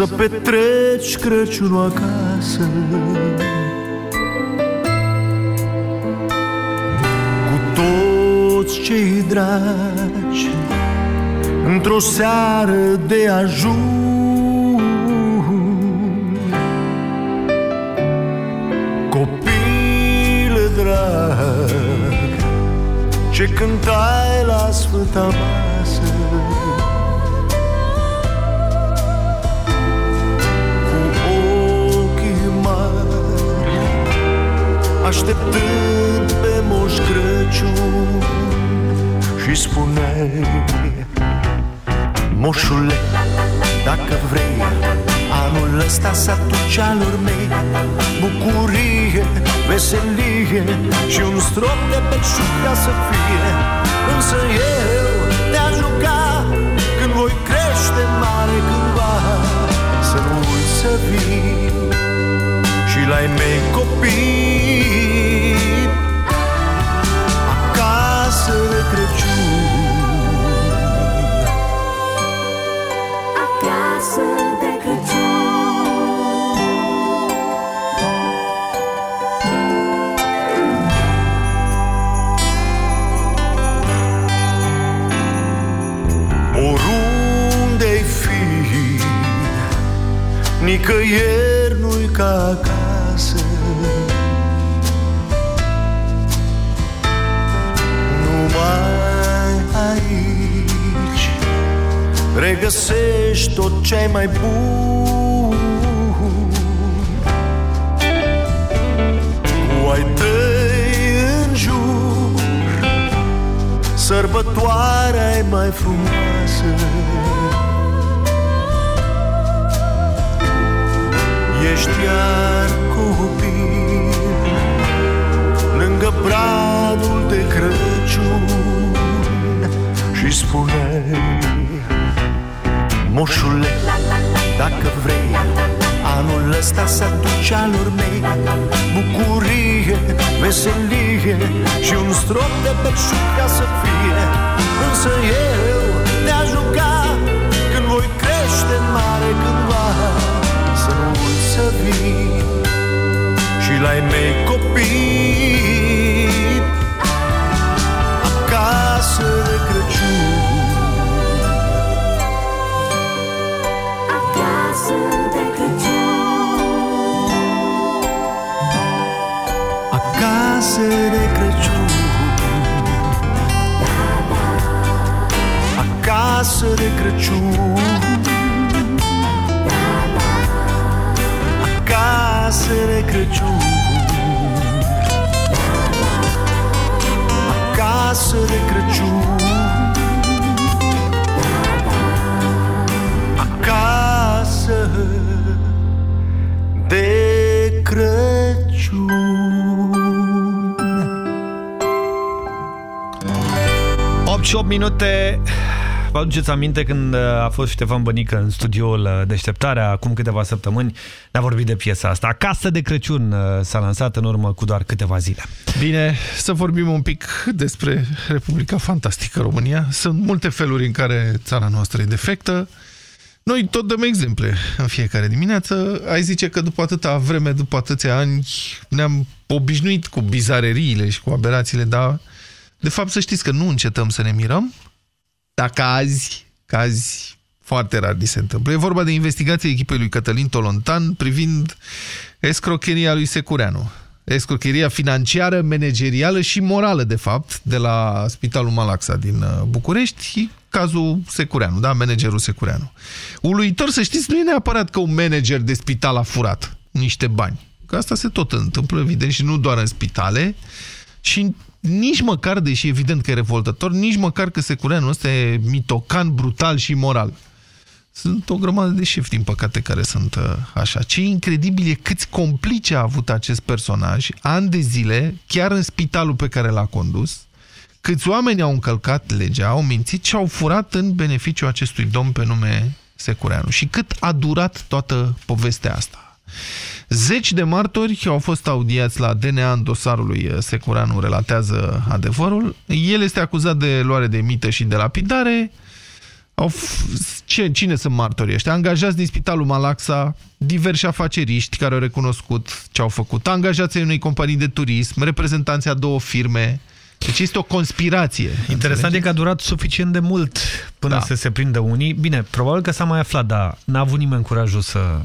Să petreci Crăciunul acasă. Cu toți cei dragi Într-o seară de ajun. Copile drag Ce cântai la Sfânta Masă Așteptând pe Moș Crăciun Și spuneai Moșule, dacă vrei Anul ăsta să aduci alor mei Bucurie, veselie Și un strop de peșug ca să fie. Însă eu te-aș juca Când voi crește mare cândva Să nu uiți să vii Și la ai mei copii Nicăieri nu-i ca acasă. Numai aici. Regăsești tot ce-ai mai bun Cu ai tăi în jur. Sărbătoarea e mai frumoasă Ești iar copil Lângă bradul de Crăciun. Și spune Moșule, dacă vrei Anul ăsta să aduci alor mei Bucurie, veselie Și un strop de peșug ca să fie. Însă eu te-aș juca Când voi crește mare cândva. Să nu uiți să vii. Și la ai mei copii Acasă de Crăciun. Acasă de Crăciun. Acasă de Crăciun. Acasă de Crăciun Acasă de Crăciun Acasă de Crăciun. Acasă de Crăciun. 8 și 8 minute Vă aduceți aminte când uh, a fost Ștefan Bănică în studioul uh, Deșteptarea acum câteva săptămâni ne-a vorbit de piesa asta. Acasă de Crăciun uh, s-a lansat în urmă cu doar câteva zile. Bine, să vorbim un pic despre Republica Fantastică România. Sunt multe feluri în care țara noastră e defectă. Noi tot dăm exemple în fiecare dimineață. Ai zice că după atâta vreme, după atâția ani, ne-am obișnuit cu bizareriile și cu aberațiile, dar de fapt să știți că nu încetăm să ne mirăm. Dacă azi, că azi foarte rar ni se întâmplă. E vorba de investigația echipei lui Cătălin Tolontan privind escrocheria lui Secureanu. Escrocheria financiară, managerială și morală, de fapt, de la Spitalul Malaxa din uh, București, cazul Secureanu, da, managerul Secureanu. Uluitor să știți, nu e neapărat că un manager de spital a furat niște bani. Că asta se tot întâmplă, evident, și nu doar în spitale. Și nici măcar, deși evident că e revoltător, nici măcar că Secureanu ăsta e mitocan, brutal și moral. Sunt o grămadă de șefi, din păcate, care sunt uh, așa. Ce incredibil e câți complice a avut acest personaj, ani de zile, chiar în spitalul pe care l-a condus, câți oameni au încălcat legea, au mințit și au furat în beneficiul acestui domn pe nume Secureanu. Și cât a durat toată povestea asta. Zeci de martori au fost audiați la DNA în dosarul lui Secureanu, relatează adevărul. El este acuzat de luare de mită și de lapidare. Au f- ce, cine sunt martorii ăștia? Angajați din Spitalul Malaxa, diversi afaceriști care au recunoscut ce au făcut, angajații unei companii de turism, reprezentanții a două firme. Deci este o conspirație. Interesant e că a durat suficient de mult până Da. să se prindă unii. Bine, probabil că s-a mai aflat, dar n-a avut nimeni curajul să,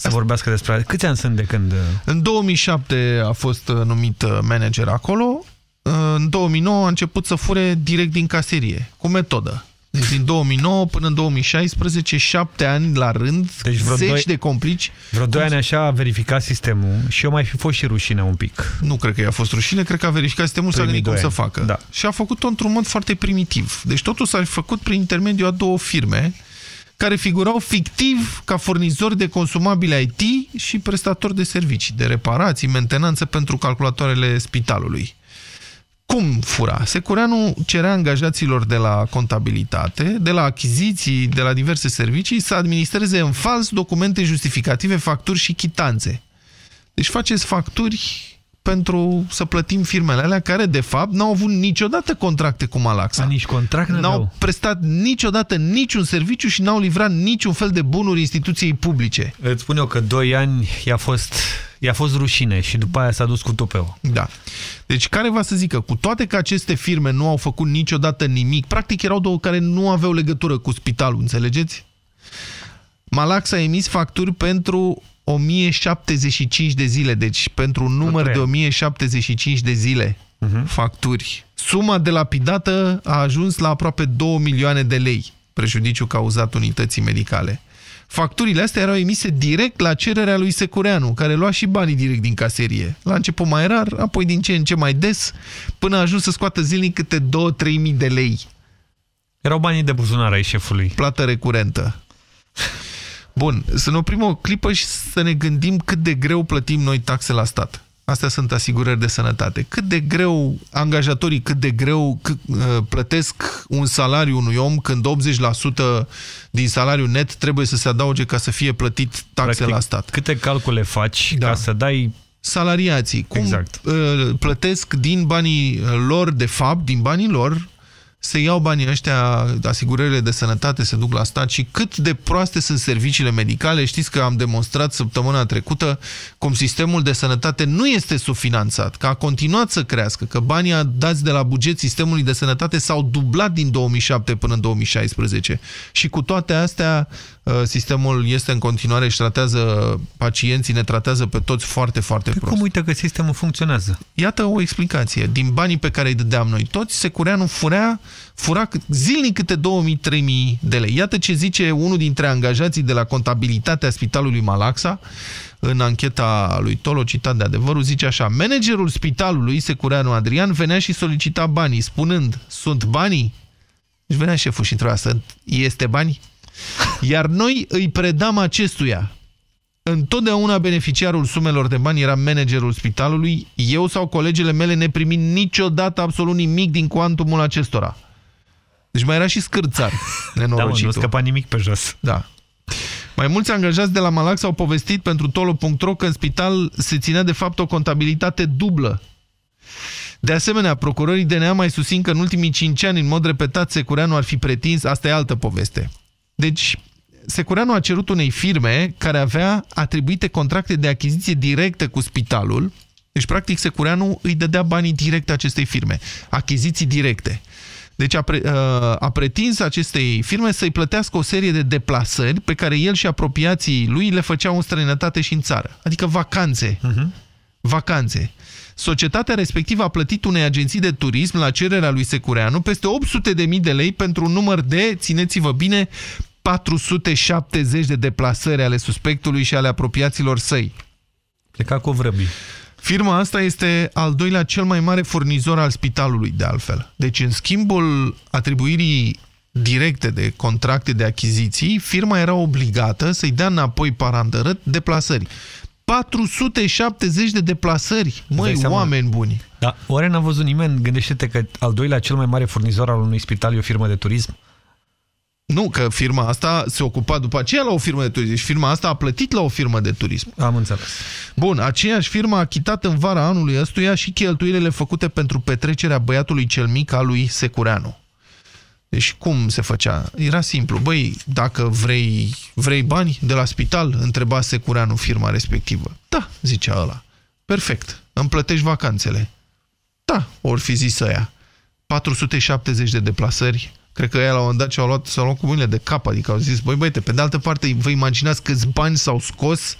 să vorbească despre asta. Câți ani sunt de când... În 2007 a fost uh, numit uh, manager acolo, uh, în 2009 a început să fure direct din caserie, cu metodă. Deci din 2009 până în 2016, șapte ani la rând, deci vreo zeci doi- de complici. Vreo doi ani așa a verificat sistemul și eu mai fi fost și rușine un pic. Nu cred că i-a fost rușine, cred că a verificat sistemul, s-a Primii gândit cum doi să ani. facă. Da. Și a făcut-o într-un mod foarte primitiv. Deci totul s-a făcut prin intermediul a două firme care figurau fictiv ca furnizori de consumabile IT și prestatori de servicii, de reparații, mentenanță pentru calculatoarele spitalului. Cum fura? Secureanu cerea angajaților de la contabilitate, de la achiziții, de la diverse servicii să administreze în fals documente justificative, facturi și chitanțe. Deci faceți facturi pentru să plătim firmele alea care, de fapt, n-au avut niciodată contracte cu Malaxa. nici contract n-aveau. N-au prestat niciodată niciun serviciu și n-au livrat niciun fel de bunuri instituției publice. Îți spun eu că doi ani i-a fost, i-a fost rușine și după aia s-a dus cu tupeu. Da. Deci care va să zică, cu toate că aceste firme nu au făcut niciodată nimic, practic erau două care nu aveau legătură cu spitalul, înțelegeți? Malax a emis facturi pentru 1075 de zile, deci pentru un număr trei de ani. 1075 de zile facturi. Suma de lapidată a ajuns la aproape 2 milioane de lei, prejudiciu cauzat unității medicale. Facturile astea erau emise direct la cererea lui Secureanu, care lua și banii direct din caserie. La început mai rar, apoi din ce în ce mai des, până a ajuns să scoată zilnic câte 2-3 mii de lei. Erau banii de buzunar ai șefului. Plată recurentă. Bun, să ne oprim o clipă și să ne gândim cât de greu plătim noi taxe la stat. Astea sunt asigurări de sănătate. Cât de greu, angajatorii cât de greu cât, uh, plătesc un salariu unui om când 80% din salariul net trebuie să se adauge ca să fie plătit taxe Practic, la stat. Câte calcule faci da. ca să dai... Salariații, cum Exact. uh, plătesc din banii lor, de fapt, din banii lor, se iau banii ăștia, asigurările de sănătate se duc la stat și cât de proaste sunt serviciile medicale. Știți că am demonstrat săptămâna trecută cum sistemul de sănătate nu este subfinanțat, că a continuat să crească, că banii dați de la buget sistemului de sănătate s-au dublat din 2007 până în 2016. Și cu toate astea, uh, sistemul este în continuare și tratează pacienții, ne tratează pe toți foarte, foarte prost. Cum uite că sistemul funcționează? Iată o explicație. Din banii pe care îi dădeam noi toți, Secureanu furea, fura cât- zilnic câte 2000-3000 de lei. Iată ce zice unul dintre angajații de la contabilitatea Spitalului Malaxa, în ancheta lui Tolo, citat de adevărul, zice așa, managerul spitalului, Secureanu Adrian, venea și solicita banii, spunând, sunt banii? Și venea șeful și întreba, "Sunt- este bani? Iar noi îi predam acestuia. Întotdeauna beneficiarul sumelor de bani era managerul spitalului, eu sau colegele mele ne primim niciodată absolut nimic din cuantumul acestora. Deci mai era și scârțar, Da, mă, nenorocitul. nu scăpa nimic pe jos. Da. Mai mulți angajați de la Malax au povestit pentru tolo.ro că în spital se ținea de fapt o contabilitate dublă. De asemenea, procurorii DNA mai susțin că în ultimii 5 ani, în mod repetat, Secureanu ar fi pretins, asta e altă poveste. Deci, Secureanu a cerut unei firme care avea atribuite contracte de achiziție directă cu spitalul, deci practic Secureanu îi dădea banii direct acestei firme, achiziții directe. Deci a, pre, uh, a pretins acestei firme să-i plătească o serie de deplasări pe care el și apropiații lui le făceau în străinătate și în țară. Adică vacanțe. Uh -huh. Vacanțe. Societatea respectivă a plătit unei agenții de turism la cererea lui Secureanu peste 800.000 de lei pentru un număr de, țineți-vă bine, 470 de deplasări ale suspectului și ale apropiaților săi. Pleca cu vrăbii. Firma asta este al doilea cel mai mare furnizor al spitalului, de altfel. Deci, în schimbul atribuirii directe de contracte de achiziții, firma era obligată să-i dea înapoi parandărăt deplasări. 470 de deplasări. Măi, oameni buni. Da, oare n-a văzut nimeni? Gândește-te că al doilea cel mai mare furnizor al unui spital e o firmă de turism? Nu, că firma asta se ocupa după aceea la o firmă de turism. Deci firma asta a plătit la o firmă de turism. Am înțeles. Bun, aceeași firmă a achitat în vara anului ăstuia și cheltuielile făcute pentru petrecerea băiatului cel mic al lui Secureanu. Deci cum se făcea? Era simplu. Băi, dacă vrei, vrei bani de la spital, întreba Secureanu firma respectivă. Da, zicea ăla. Perfect. Îmi plătești vacanțele. Da, ori fi zis ăia. 470 de deplasări Cred că ea la un moment dat și-au luat, s-au luat cu mâinile de cap, adică au zis, băi băiete, pe de altă parte, vă imaginați câți bani s-au scos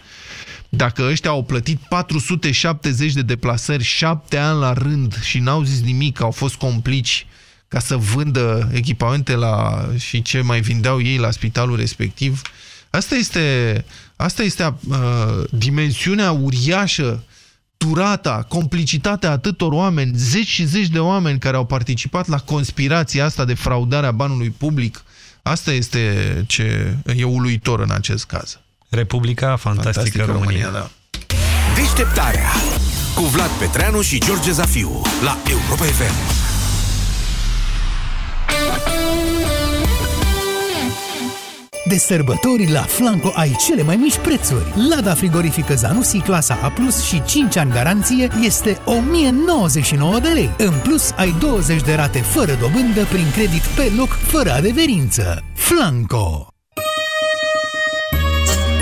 dacă ăștia au plătit 470 de deplasări șapte ani la rând și n-au zis nimic, au fost complici ca să vândă echipamente la, și ce mai vindeau ei la spitalul respectiv. Asta este, asta este uh, dimensiunea uriașă durata, complicitatea atâtor oameni, zeci și zeci de oameni care au participat la conspirația asta de fraudare a banului public, asta este ce e uluitor în acest caz. Republica Fantastică, Fantastică România. România da. Deșteptarea cu Vlad Petreanu și George Zafiu la Europa FM. De sărbători la Flanco ai cele mai mici prețuri. Lada frigorifică Zanussi clasa A+, și 5 ani garanție este 1099 de lei. În plus, ai 20 de rate fără dobândă prin credit pe loc, fără adeverință. Flanco!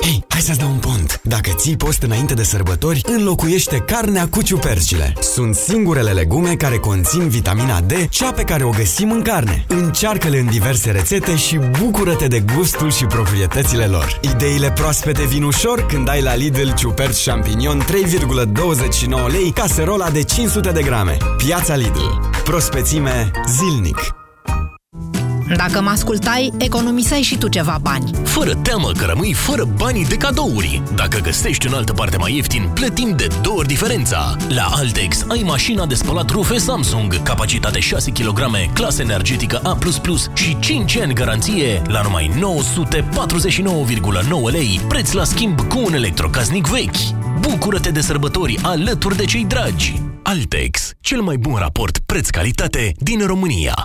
Hei, hai să-ți dau un pont. Dacă ții post înainte de sărbători, înlocuiește carnea cu ciupercile. Sunt singurele legume care conțin vitamina D, cea pe care o găsim în carne. Încearcă-le în diverse rețete și bucură-te de gustul și proprietățile lor. Ideile proaspete vin ușor când ai la Lidl ciuperci champignon 3,29 lei caserola de 500 de grame. Piața Lidl. Prospețime zilnic. Dacă mă ascultai, economiseai și tu ceva bani. Fără teamă că rămâi fără banii de cadouri. Dacă găsești în altă parte mai ieftin, plătim de două ori diferența. La Altex ai mașina de spălat rufe Samsung, capacitate 6 kg, clasă energetică A++ și 5 ani garanție la numai 949,9 lei, preț la schimb cu un electrocasnic vechi. Bucură-te de sărbători alături de cei dragi. Altex, cel mai bun raport preț-calitate din România.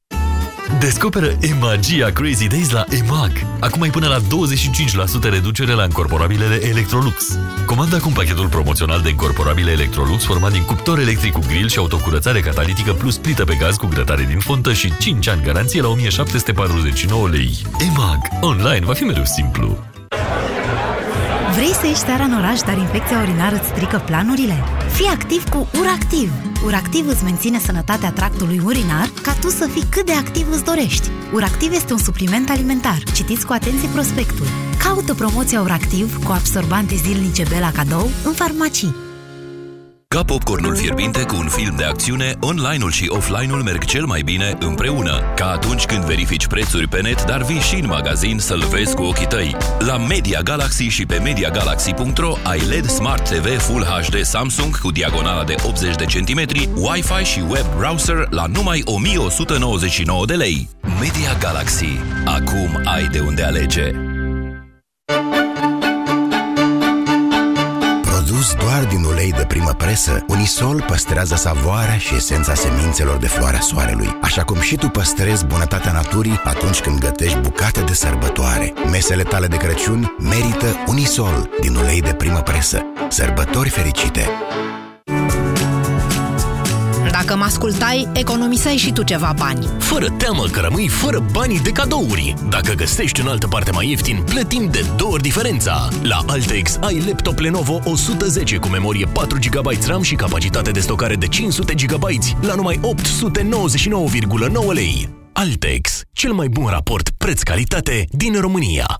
Descoperă e-magia Crazy Days la EMAG. Acum ai până la 25% reducere la încorporabilele Electrolux. Comanda acum pachetul promoțional de încorporabile Electrolux format din cuptor electric cu grill și autocurățare catalitică plus plită pe gaz cu grătare din fontă și 5 ani garanție la 1749 lei. EMAG. Online va fi mereu simplu. Vrei să ieși seara în oraș, dar infecția urinară îți strică planurile? Fii activ cu URACTIV! URACTIV îți menține sănătatea tractului urinar ca tu să fii cât de activ îți dorești. URACTIV este un supliment alimentar. Citiți cu atenție prospectul. Caută promoția URACTIV cu absorbante zilnice Bela cadou în farmacii. Ca popcornul fierbinte cu un film de acțiune, online-ul și offline-ul merg cel mai bine împreună. Ca atunci când verifici prețuri pe net, dar vii și în magazin să-l vezi cu ochii tăi. La Media Galaxy și pe MediaGalaxy.ro ai LED Smart TV Full HD Samsung cu diagonala de 80 de centimetri, Wi-Fi și web browser la numai 1199 de lei. Media Galaxy. Acum ai de unde alege. Ulei de primă presă, Unisol păstrează savoarea și esența semințelor de floarea soarelui, așa cum și tu păstrezi bunătatea naturii atunci când gătești bucate de sărbătoare. Mesele tale de Crăciun merită Unisol din ulei de primă presă. Sărbători fericite! Dacă mă ascultai, economiseai și tu ceva bani. Fără teamă că rămâi fără banii de cadouri. Dacă găsești în altă parte mai ieftin, plătim de două ori diferența. La Altex ai laptop Lenovo 110 cu memorie 4 GB RAM și capacitate de stocare de 500 GB la numai 899,9 lei. Altex, cel mai bun raport preț-calitate din România.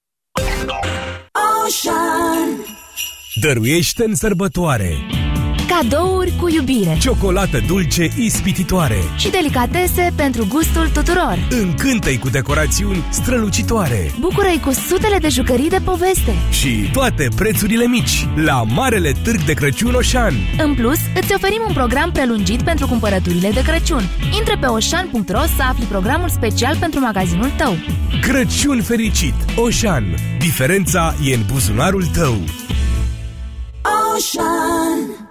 Ocean. Dăruiește în sărbătoare Cadouri cu iubire Ciocolată dulce ispititoare și delicatese pentru gustul tuturor. Încântă-i cu decorațiuni strălucitoare Bucură-i cu sutele de jucării de poveste. Și toate prețurile mici La Marele Târg de Crăciun Oșan În plus, îți oferim un program prelungit pentru cumpărăturile de Crăciun. Intră pe oșan.ro să afli programul special pentru magazinul tău. Crăciun fericit! Oșan Diferența e în buzunarul tău Ocean.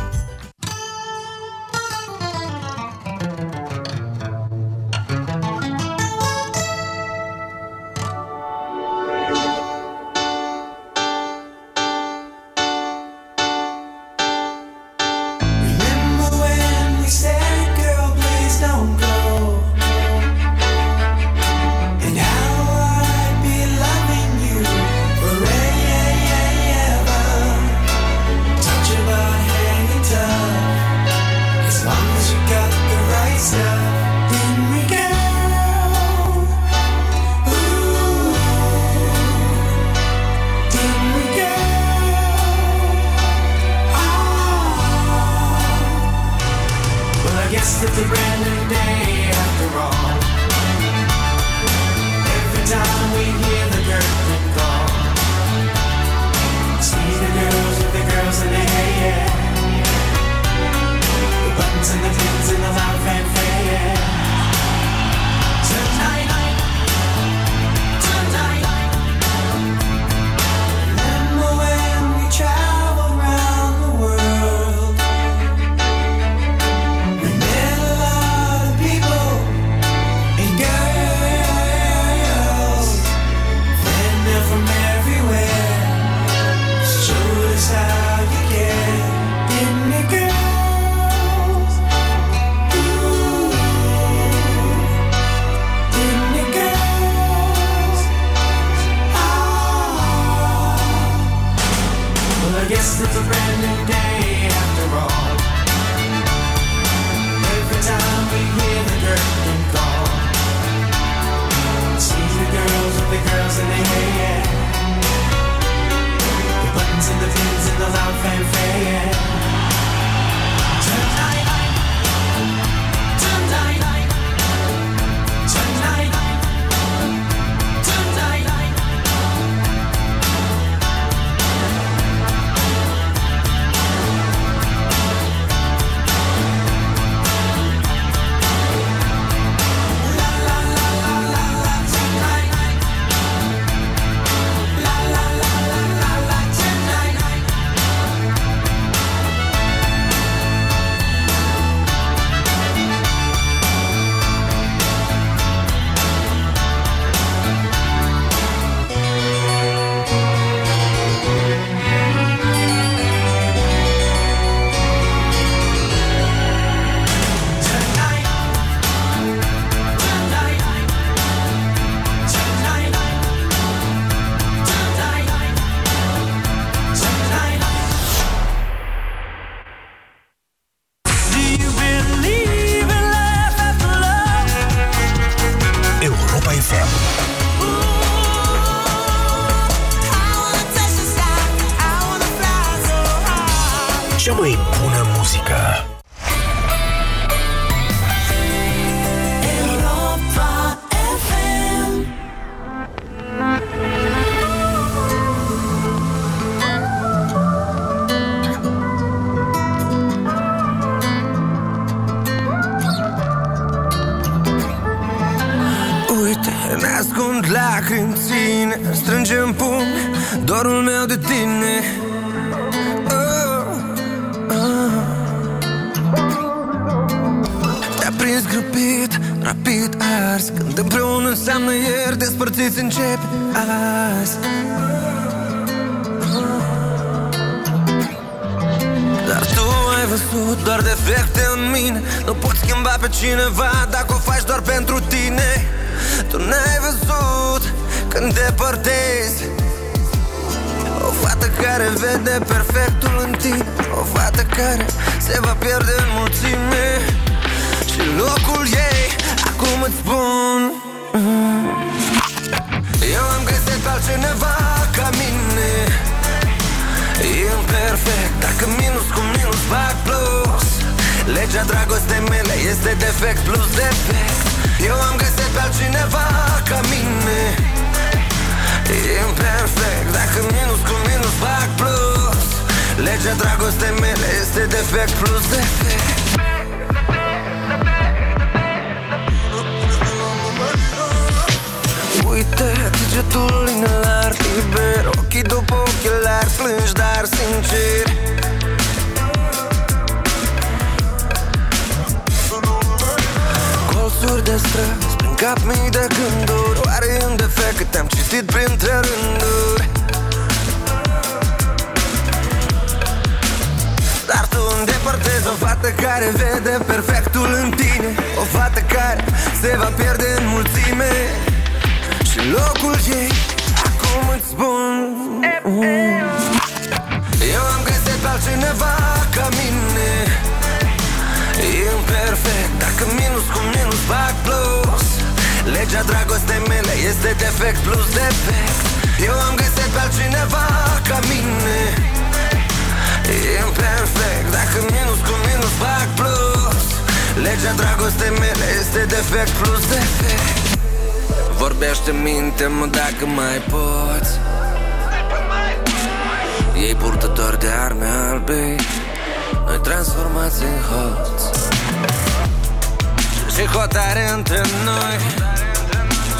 Și hotare între noi.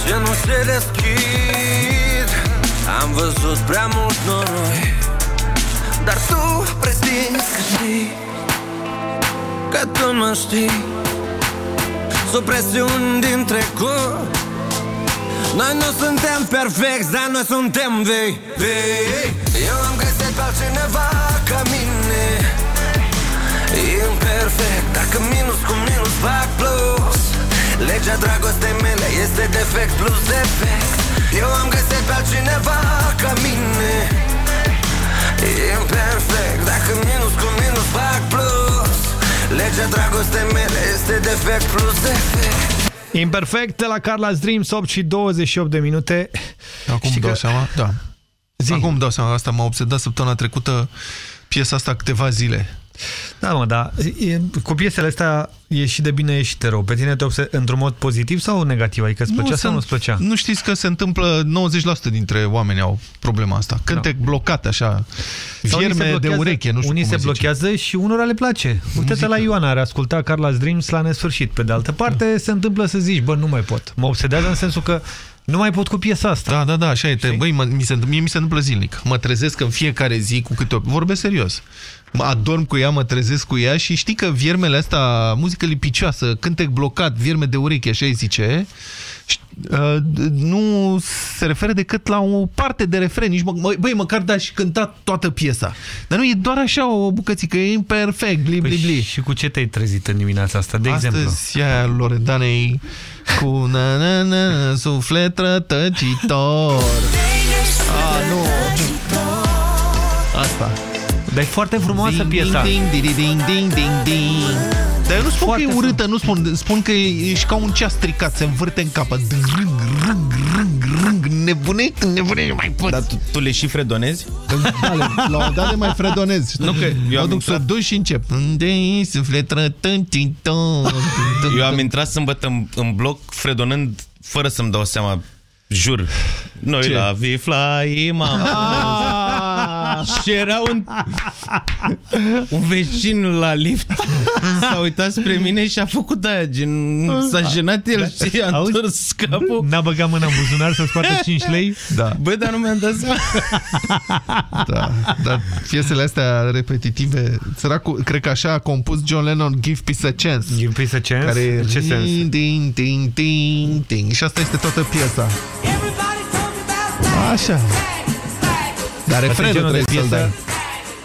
Ce nu se deschid? Am văzut prea mult noroi. Dar tu pretinzi că știi Că tu mă știi. Sub presiuni din trecut noi nu suntem perfecti, dar noi suntem vei, vei. Eu am găsit pe altcineva ca mine. Imperfect, dacă minus cu minus fac plus Legea dragostei mele este defect plus defect Eu am găsit pe altcineva ca mine Imperfect, dacă minus cu minus fac plus Legea dragostei mele este defect plus defect Imperfect de la Carla's Dreams 8 și 28 de minute. Acum Știi dau că- seama, da. Zi. Acum dau seama, asta m-a obsedat săptămâna trecută piesa asta câteva zile. Da, mă, da. E, cu piesele astea e și de bine, e și de rău. Pe tine te obse într-un mod pozitiv sau negativ? Adică îți plăcea sau nu-ți plăcea? Nu știți că se întâmplă 90% dintre oameni au problema asta. Cântec blocat așa, Sau unii se vierme de blochează- ureche, nu știu Unii cum se îi zice. blochează și unora le place. Uite-te Muzică. la Ioana, are ascultat Carla's Dreams la nesfârșit. Pe de altă parte, se întâmplă să zici, bă, nu mai pot. Mă obsedează în sensul că nu mai pot cu piesa asta. Da, da, da, așa e. Băi, mă, mi se, mie mi se întâmplă zilnic. Mă trezesc în fiecare zi cu câte o... Vorbesc serios. Mă adorm cu ea, mă trezesc cu ea și știi că viermele astea, muzică lipicioasă, cântec blocat, vierme de ureche, așa îi zice, și, uh, nu se referă decât la o parte de refren. Nici mă, mă- băi, măcar da și cântat toată piesa. Dar nu, e doar așa o bucățică, e imperfect, bli, bli, bli. Păi Și cu ce te-ai trezit în dimineața asta, de Astăzi, exemplu? ea Loredanei cu na na na suflet rătăcitor. Ah, nu. Asta. Dar e foarte frumoasă piesa. Ding, ding, ding, ding, ding, ding, ding. Dar eu nu spun Foarte că e urâtă, nu spun, spun că e, e și ca un ceas stricat, se învârte în capă. Râng, râng, râng, râng, nebunești, nebunești, mai pot. Dar tu, tu le și fredonezi? Da, le- la o dată mai fredonez. Nu că eu Mă am duc să intrat- duci și încep. De suflet rătăcitor. Eu am intrat sâmbătă în, în bloc fredonând fără să-mi dau seama, jur. Noi Ce? la Vi Fly, mama. Și era un, un vecin la lift s-a uitat spre mine și a făcut aia, gen, s-a jenat el și a întors capul. N-a băgat mâna în buzunar să scoată 5 lei? Da. Bă, dar nu mi-am dat seama. Da, dar piesele astea repetitive, săracul, cred că așa a compus John Lennon Give Peace a Chance. Give Peace a Chance? Care În ce sens? Ding, ding, ding, ding, ding. Și asta este toată piesa. Așa. Dar Asta e refrenul genul de trebuie să-l piesă- dai.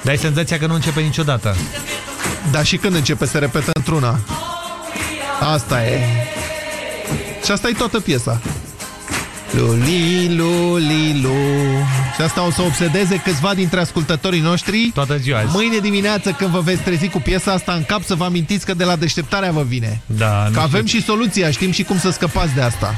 Dai senzația că nu începe niciodată. Dar și când începe să repetă într-una. Asta e. Și asta e toată piesa. Luli, luli, lu. Și asta o să obsedeze câțiva dintre ascultătorii noștri. Toată ziua azi. Mâine dimineață când vă veți trezi cu piesa asta în cap să vă amintiți că de la deșteptarea vă vine. Da, nu Că avem știu. și soluția, știm și cum să scăpați de asta.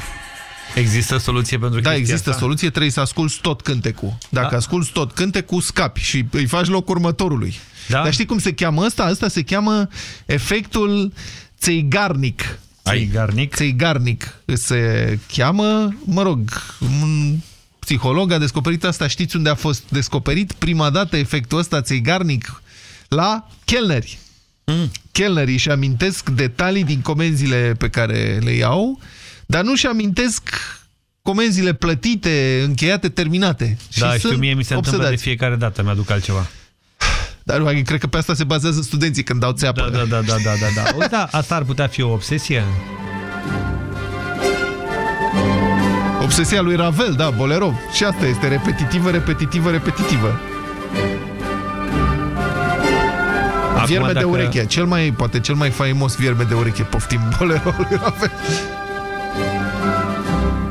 Există soluție pentru Da, chestia există asta? soluție, trebuie să asculți tot cântecul. Dacă Da. asculți tot cântecul, scapi și îi faci loc următorului. Da? Dar știi cum se cheamă ăsta? Ăsta se cheamă efectul țeigarnic. Țeigarnic? Țeigarnic se cheamă, mă rog, un psiholog a descoperit asta, știți unde a fost descoperit prima dată efectul ăsta țeigarnic? La chelneri. Mm. Chelnerii își amintesc detalii din comenzile pe care le iau, dar nu își amintesc comenzile plătite, încheiate, terminate. Da, Și știu, sunt mie mi se întâmplă de obsedați. fiecare dată, mi-aduc altceva. Dar Maghi, cred că pe asta se bazează studenții când dau țeapă. Da, da, da, da, da, da. da. Uite, asta ar putea fi o obsesie? Obsesia lui Ravel, da, Bolerov. Și asta este repetitivă, repetitivă, repetitivă. Acum, vierme de dacă- ureche. Cel mai, poate cel mai faimos vierme de ureche. Poftim Bolerov lui Ravel.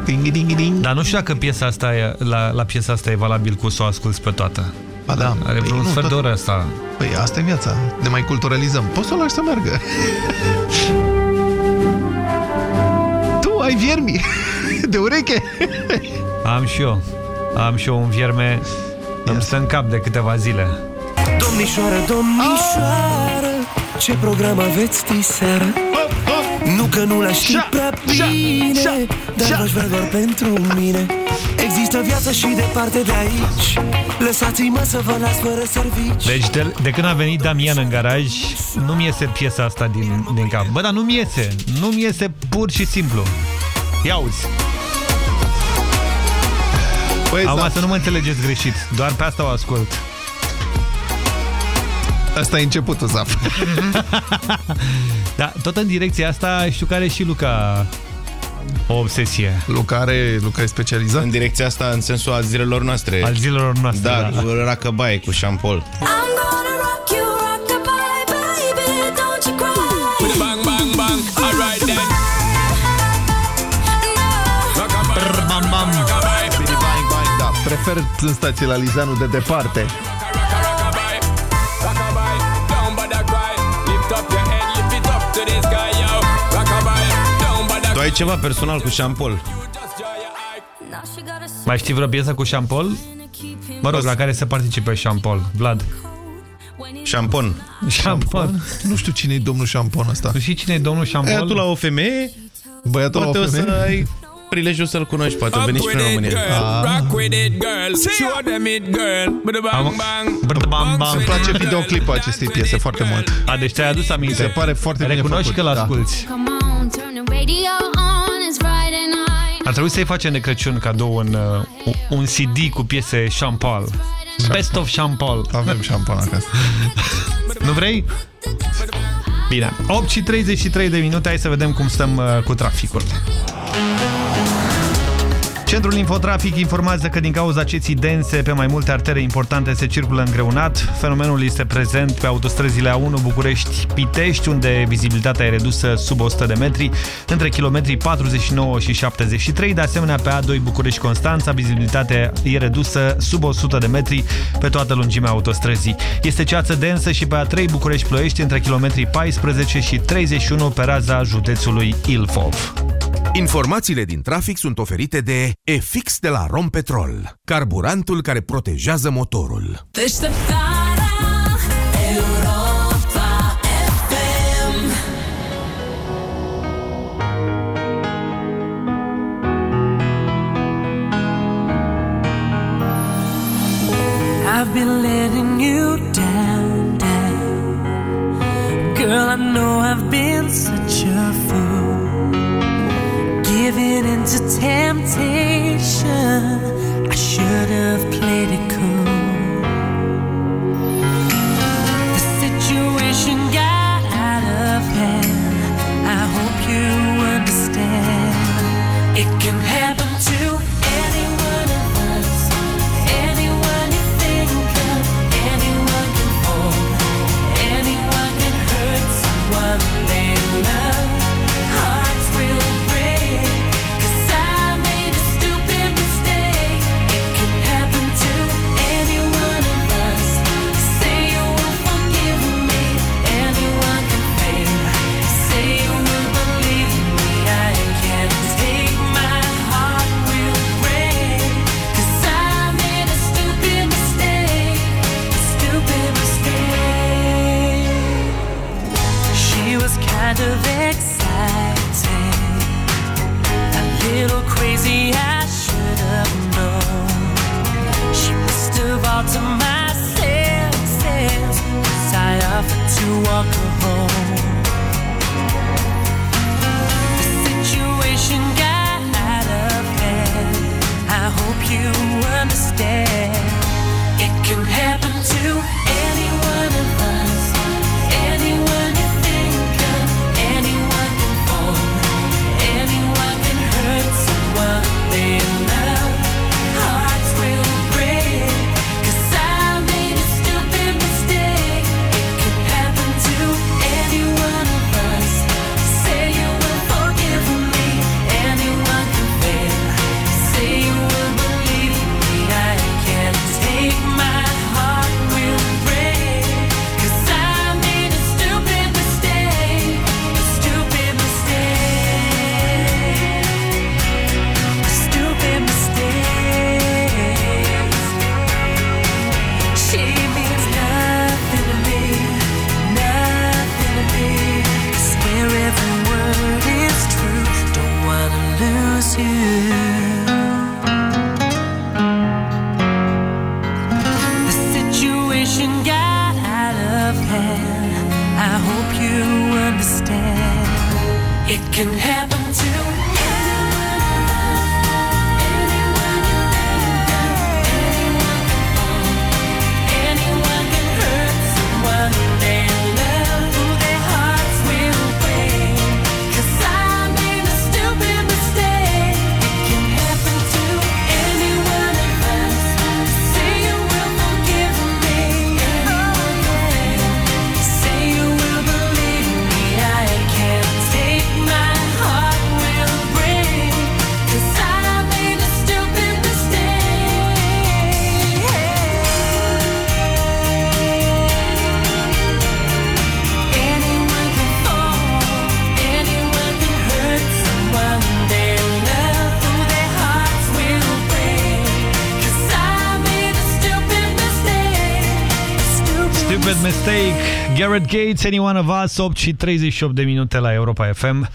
Ding, ding, ding. Dar nu știu dacă piesa asta e, la, la piesa asta e valabil cu să o asculți pe toată. Ba da. Are vreun Păi nu, sfert de tot- oră asta. Păi asta e viața. Ne mai culturalizăm. Poți să o lași să meargă. tu ai viermi de ureche. Am și eu. Am și eu un vierme. Îmi stă în cap de câteva zile. Domnișoară, domnișoară Ce program aveți diseară? Nu că nu l-aș ști prea bine Dar v-aș vrea doar pentru mine Există viață și departe de aici Lăsați-mă să vă las fără servici Deci de, de când a venit Damian în garaj, nu-mi iese piesa asta din, din cap. Bă, dar nu-mi iese. Nu-mi iese pur și simplu. Ia uzi. Păi, Acum să nu mă înțelegeți greșit. Doar pe asta o ascult. Asta e începutul, Zaf. da, tot în direcția asta știu că are și Luca o obsesie. Luca are, Luca e specializat? În direcția asta, în sensul al zilelor noastre. Al zilelor noastre, Da, da. cu racabaie, cu șampol. Bang, bang, bang. Alright then. Bam, bam. Bidi, bang, bang, da. Prefer în stație la Lizanu de departe. Ai ceva personal cu șampol? Mai știi vreo piesă cu șampol? Mă rog, la care să participe șampol. Vlad. Șampon. Șampon. Nu știu cine e domnul șampon ăsta. Tu știi cine e domnul șampol? Aia tu la o femeie, Băiatul poate la o o femeie? să ai prilejul să-l cunoști, poate o veni și Up prin with it, România. girl. Rock with it, girl. Show them it, girl. Bada bang, bang. Bam, bam. Îmi place videoclipul acestei piese foarte mult. A, deci te-ai adus aminte. Mi se pare foarte bine Recunoști făcut, că da. l-asculti. Come Ar trebui să-i facem de Crăciun cadou un, uh, un CD cu piese șampal. Best of șampal. Avem șampon acasă. Nu vrei? Bine. 8 și 33 de minute, hai să vedem cum stăm uh, cu traficul. Centrul Infotrafic informează că din cauza ceții dense pe mai multe artere importante se circulă îngreunat. Fenomenul este prezent pe autostrăzile A1 București-Pitești, unde vizibilitatea e redusă sub 100 de metri, între kilometrii 49 și 73. De asemenea, pe A2 București-Constanța, vizibilitatea e redusă sub 100 de metri pe toată lungimea autostrăzii. Este ceață densă și pe A3 București-Ploiești, între kilometrii 14 și 31 pe raza județului Ilfov. Informațiile din trafic sunt oferite de EFIX de la Rompetrol, carburantul care protejează motorul. Deșteptarea Europa FM I've been living letting you down, down. Girl, I know I've been such a fool. Giving into temptation. I should have played it cool. The situation got out of hand. I hope you understand. It can happen can Garrett Gates, Anyone of Us, 8 și 38 de minute la Europa FM.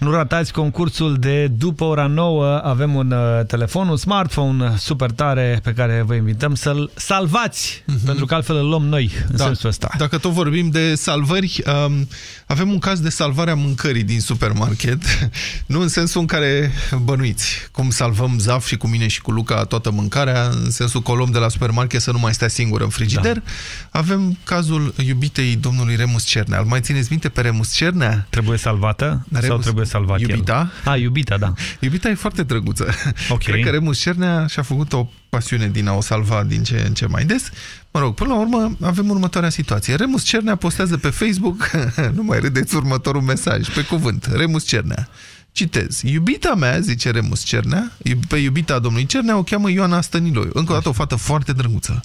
Nu ratați concursul de după ora 9. Avem un uh, telefon, un smartphone super tare pe care vă invităm să-l salvați, pentru că altfel îl luăm noi în Da. sensul ăsta. Dacă tot vorbim de salvări, um, avem un caz de salvare a mâncării din supermarket, nu în sensul în care bănuiți, cum salvăm Zaf și cu mine și cu Luca toată mâncarea, în sensul că o luăm de la supermarket să nu mai stea singură în frigider. Da. Avem cazul iubitei domnului Remus Cernea. Îl mai țineți minte pe Remus Cernea? Trebuie salvată sau trebuie salvat iubita? el? A, iubita, da. Iubita e foarte drăguță. Ok. Cred că Remus Cernea și-a făcut o pasiune din a o salva din ce în ce mai des. Mă rog, până la urmă avem următoarea situație. Remus Cernea postează pe Facebook, nu mai râdeți următorul mesaj, pe cuvânt, Remus Cernea. Citez. Iubita mea, zice Remus Cernea, iub- pe iubita domnului Cernea o cheamă Ioana Stăniloiu. Încă o dată o fată foarte drăguță.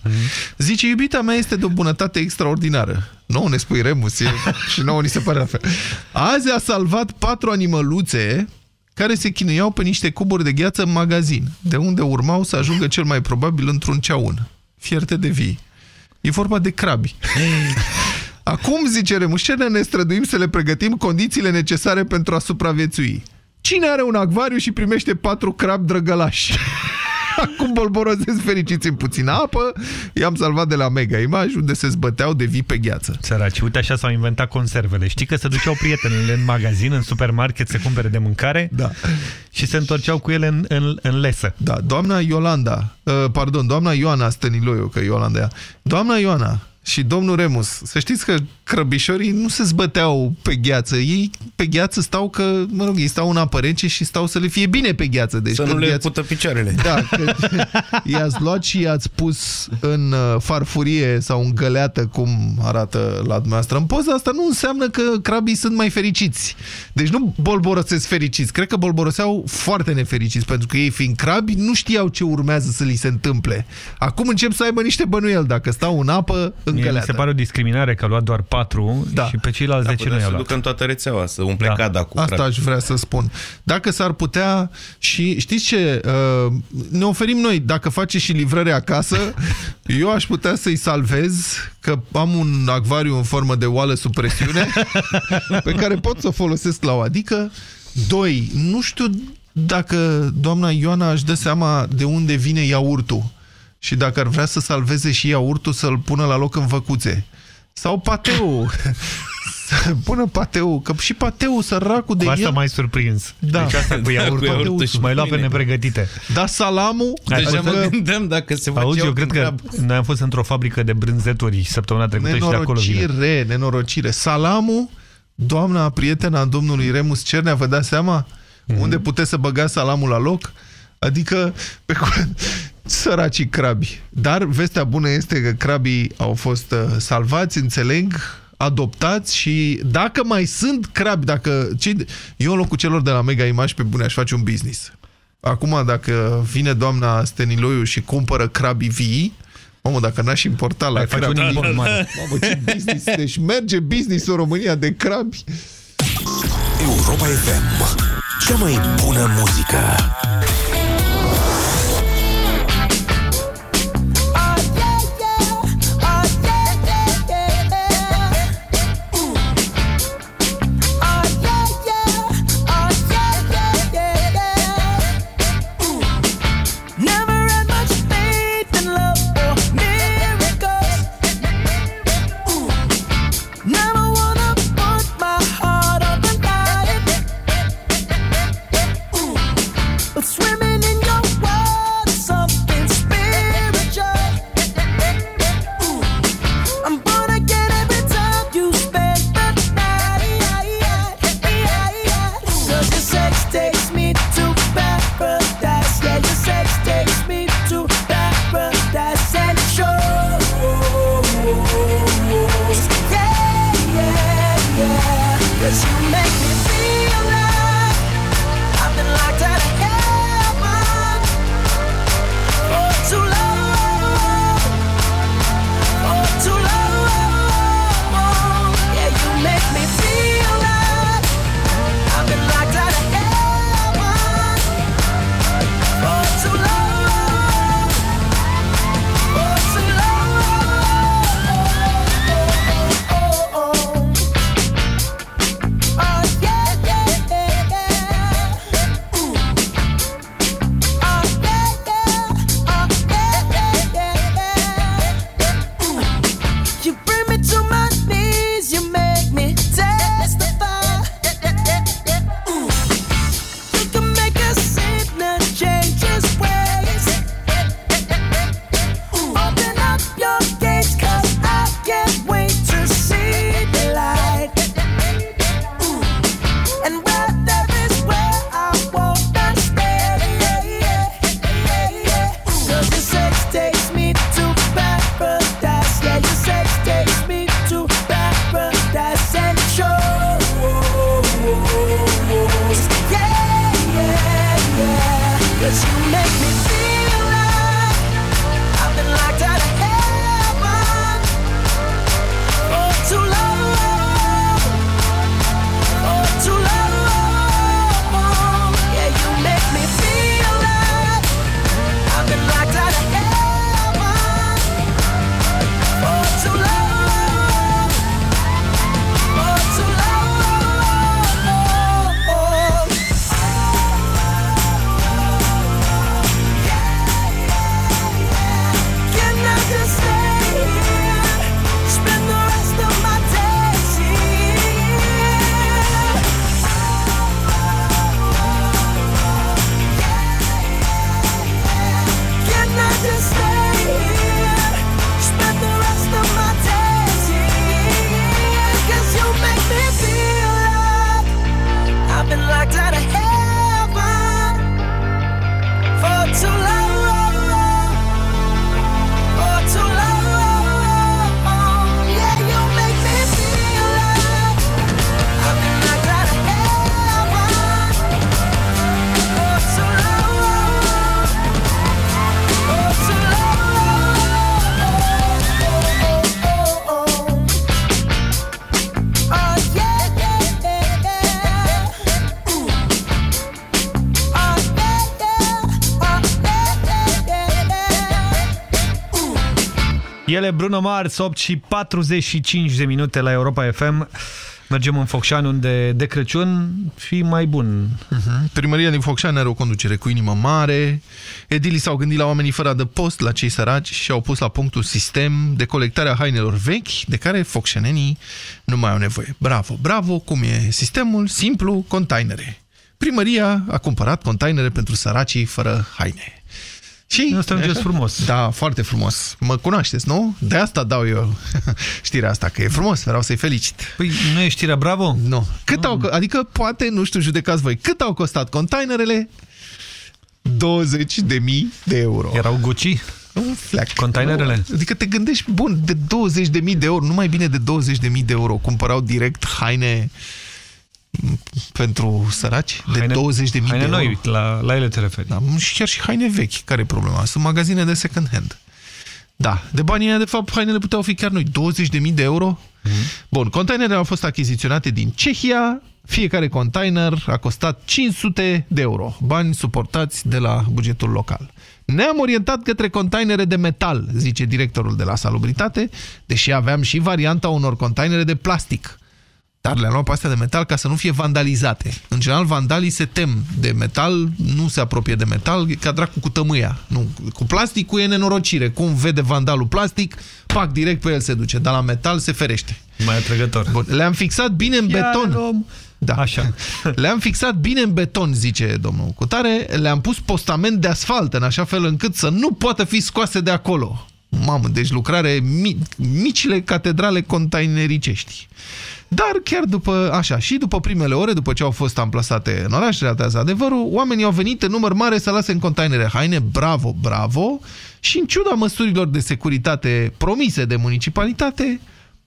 Zice, iubita mea este de o bunătate extraordinară. Nu ne spui Remus e, și nouă ni se pare la fel. Azi a salvat patru animăluțe care se chinuiau pe niște cuburi de gheață în magazin, de unde urmau să ajungă cel mai probabil într-un ceaun. Fierte de vii. E vorba de crabi. Acum, zice Remușene, ne străduim să le pregătim condițiile necesare pentru a supraviețui. Cine are un acvariu și primește patru crabi drăgălași? Acum bolborosesc fericiți în puțină apă, i-am salvat de la Mega Image, unde se zbăteau de vii pe gheață. Săraci, uite așa s-au inventat conservele. Știi că se duceau prietenele în magazin, în supermarket, să cumpere de mâncare da. și se întorceau cu ele în, în, în lesă. Da, doamna Iolanda, uh, pardon, doamna Ioana Stăniloiu, că Iolanda ea. Doamna Ioana, și domnul Remus, să știți că crăbișorii nu se zbăteau pe gheață. Ei pe gheață stau că, mă rog, ei stau în apă rece și stau să le fie bine pe gheață. Deci să nu le gheață... pută picioarele. Da, i-ați luat și i-ați pus în uh, farfurie sau în găleată, cum arată la dumneavoastră în poza asta, nu înseamnă că crabii sunt mai fericiți. Deci nu bolborosesc fericiți. Cred că bolboroseau foarte nefericiți, pentru că ei fiind crabi nu știau ce urmează să li se întâmple. Acum încep să aibă niște bănuieli dacă stau în apă, în Mie mi se pare o discriminare că a luat doar 4 da. și pe ceilalți Da, 10 nu putea i-a să luat. ducă în toată rețeaua, să umple Da. cada cu Asta crabi. aș vrea să spun. Dacă s-ar putea și știți ce, uh, ne oferim noi, dacă face și livrări acasă, eu aș putea să-i salvez, că am un acvariu în formă de oală sub presiune, pe care pot să o folosesc la o adică. Doi, nu știu dacă doamna Ioana își dă seama de unde vine iaurtul și dacă ar vrea să salveze și iaurtul să-l pună la loc în văcuțe. Sau pateu. să pună pateu, că și pateu săracul de Cu asta el... mai surprins. Da. Deci asta cu iaurtul, Cu iaurtul și mai lua pe mâine. nepregătite. Da, salamul... Deja mă adică gândeam dacă se face Auzi, eu iaurt cred în că crab. noi am fost într-o fabrică de brânzeturi săptămâna trecută și de acolo vine. Nenorocire, nenorocire. Salamul, doamna prietena a domnului Remus Cernea, vă dați seama? Mhm. Unde puteți să băgați salamul la loc? Adică, pe curând, săracii crabi. Dar vestea bună este că crabii au fost uh, salvați, înțeleg, adoptați și dacă mai sunt crabi, dacă... Cei... Eu în locul celor de la Mega Image pe bune aș face un business. Acum, dacă vine doamna Steniloiu și cumpără crabii vii, Mamă, dacă n-aș importa la Ai face crabi... un import mare. Mamă, ce business! Deci merge business în România de crabi. Europa FM. Cea mai bună muzică. Cause you make me feel like I've been locked out of Ele Bruno Mars, 8 și 45 de minute la Europa FM. Mergem în Focșani, unde de Crăciun fi mai bun. Uh -huh. Primăria din Focșani are o conducere cu inimă mare. Edilii s-au gândit la oamenii fără adăpost, la cei săraci și au pus la punct un sistem de colectare a hainelor vechi, de care focșenenii nu mai au nevoie. Bravo, bravo! Cum e sistemul? Simplu, containere. Primăria a cumpărat containere pentru săracii fără haine. Și Asta e un gest frumos. Da, foarte frumos. Mă cunoașteți, nu? De asta dau eu știrea asta, că e frumos, vreau să-i felicit. Păi nu e știrea bravo? Nu. Cât au, adică poate, nu știu, judecați voi, cât au costat containerele? 20 de mii de euro. Erau Gucci? Un fleac. Containerele? Adică te gândești, bun, de 20 de mii de euro, nu mai bine de 20 de mii de euro, cumpărau direct haine pentru săraci de 20 de mii de euro. noi, la, la ele te referi. Da, și chiar și haine vechi, care e problema? Sunt magazine de second hand. Da, de banii aia, de fapt, hainele puteau fi chiar noi, 20.000 de euro. Mm -hmm. Bun, containerele au fost achiziționate din Cehia, fiecare container a costat 500 de euro, bani suportați de la bugetul local. Ne-am orientat către containere de metal, zice directorul de la Salubritate, deși aveam și varianta unor containere de plastic. Dar le-am luat pe astea de metal ca să nu fie vandalizate. În general, vandalii se tem de metal, nu se apropie de metal, ca dracu cu tămâia. Nu, cu plasticul e nenorocire. Cum vede vandalul plastic, pac, direct pe el se duce. Dar la metal se ferește. Mai atrăgător. Le-am fixat bine în beton. Da. Așa. Le-am fixat bine în beton, zice domnul Cutare. Le-am pus postament de asfalt, în așa fel încât să nu poată fi scoase de acolo. Mamă, deci lucrare mi micile catedrale containericești. Dar chiar după, așa, și după primele ore, după ce au fost amplasate în oraș, relatează adevărul, oamenii au venit în număr mare să lase în containere haine, bravo, bravo, și în ciuda măsurilor de securitate promise de municipalitate,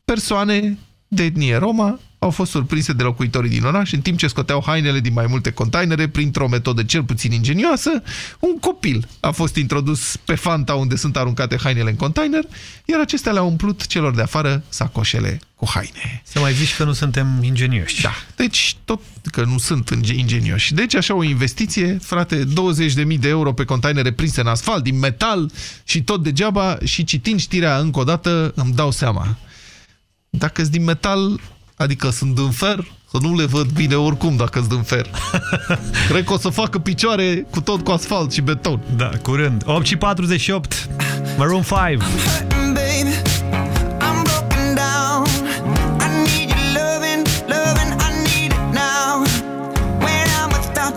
persoane de etnie Roma au fost surprinse de locuitorii din oraș în timp ce scoteau hainele din mai multe containere printr-o metodă cel puțin ingenioasă. Un copil a fost introdus pe fanta unde sunt aruncate hainele în container, iar acestea le-au umplut celor de afară sacoșele cu haine. Să mai zici că nu suntem ingenioși. Da, deci tot că nu sunt ingenioși. Deci așa o investiție, frate, 20.000 de euro pe containere prinse în asfalt, din metal și tot degeaba și citind știrea încă o dată îmi dau seama. Dacă sunt din metal, adică sunt din fer, să nu le văd bine oricum dacă sunt din fer. Cred că o să facă picioare cu tot cu asfalt și beton. Da, curând. 8 și 48, Maroon 5.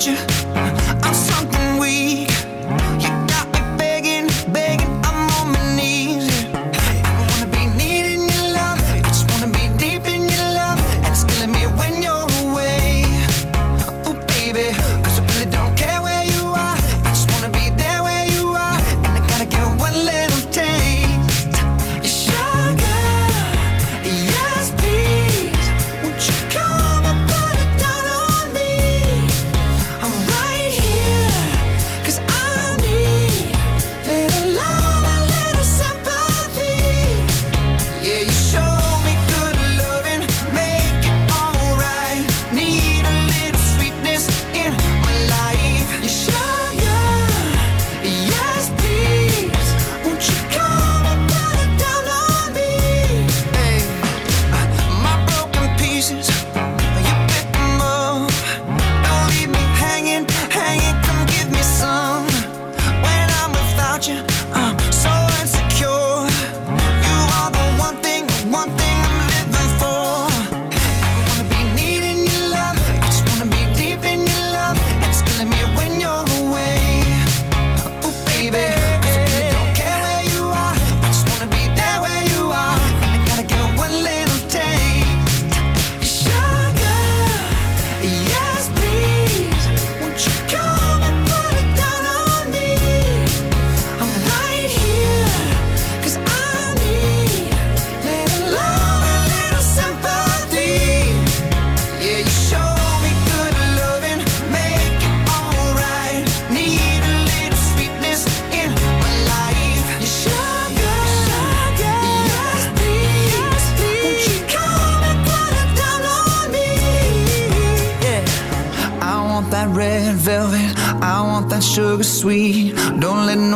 you.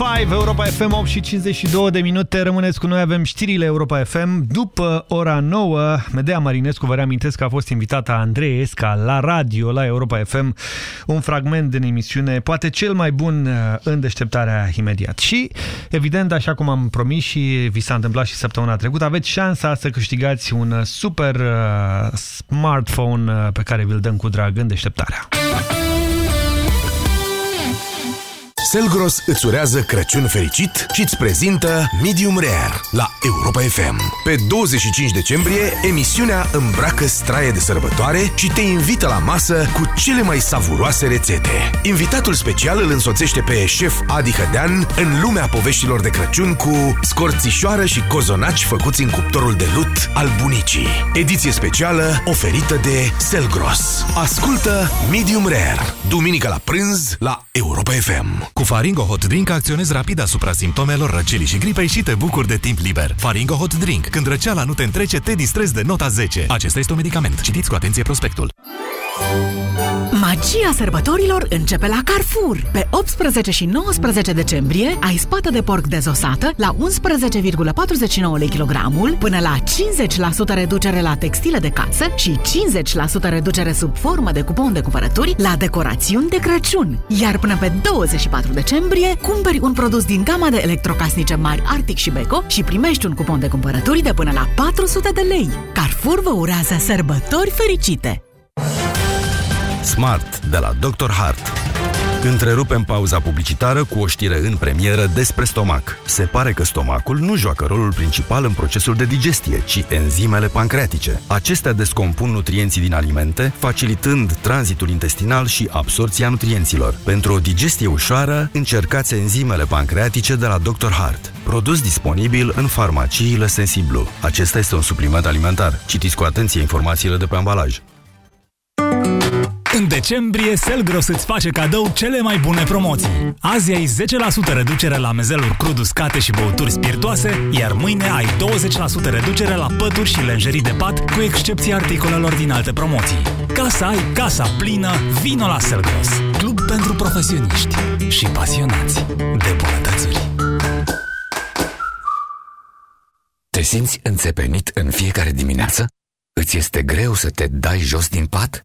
5, Europa FM 8 și 52 de minute. Rămâneți cu noi, avem știrile Europa FM. După ora 9, Medea Marinescu, vă reamintesc că a fost invitată Andrei Esca la radio, la Europa FM. Un fragment din emisiune, poate cel mai bun uh, în deșteptarea imediat. Și, evident, așa cum am promis și vi s-a întâmplat și săptămâna trecută, aveți șansa să câștigați un uh, super uh, smartphone uh, pe care vi-l dăm cu drag în deșteptarea. Selgros îți urează Crăciun fericit și îți prezintă Medium Rare la Europa FM. Pe 25 decembrie, emisiunea îmbracă straie de sărbătoare și te invită la masă cu cele mai savuroase rețete. Invitatul special îl însoțește pe șef Adi Hădean în lumea poveștilor de Crăciun cu scorțișoară și cozonaci făcuți în cuptorul de lut al bunicii. Ediție specială oferită de Selgros. Ascultă Medium Rare, duminică la prânz la Europa FM. Cu Faringo Hot Drink acționezi rapid asupra simptomelor răcelii și gripei și te bucuri de timp liber. Faringo Hot Drink. Când răceala nu te întrece, te distrezi de nota 10. Acesta este un medicament. Citiți cu atenție prospectul. Magia sărbătorilor începe la Carrefour. Pe 18 și 19 decembrie ai spată de porc dezosată la 11,49 lei kilogramul, până la 50% reducere la textile de casă și 50% reducere sub formă de cupon de cumpărături la decorațiuni de Crăciun. Iar până pe 24 decembrie, cumperi un produs din gama de electrocasnice mari Arctic și Beko și primești un cupon de cumpărături de până la 400 de lei. Carrefour vă urează sărbători fericite! Smart de la Dr. Hart. Întrerupem pauza publicitară cu o știre în premieră despre stomac. Se pare că stomacul nu joacă rolul principal în procesul de digestie, ci enzimele pancreatice. Acestea descompun nutrienții din alimente, facilitând tranzitul intestinal și absorția nutrienților. Pentru o digestie ușoară, încercați enzimele pancreatice de la Dr. Hart. Produs disponibil în farmaciile Sensiblu. Acesta este un supliment alimentar. Citiți cu atenție informațiile de pe ambalaj. În decembrie, Selgros îți face cadou cele mai bune promoții. Azi ai 10% reducere la mezeluri crud uscate și băuturi spiritoase, iar mâine ai 20% reducere la pături și lenjerii de pat, cu excepția articolelor din alte promoții. Ca să ai casa plină, vino la Selgros, club pentru profesioniști și pasionați de bunătățuri. Te simți înțepenit în fiecare dimineață? Îți este greu să te dai jos din pat?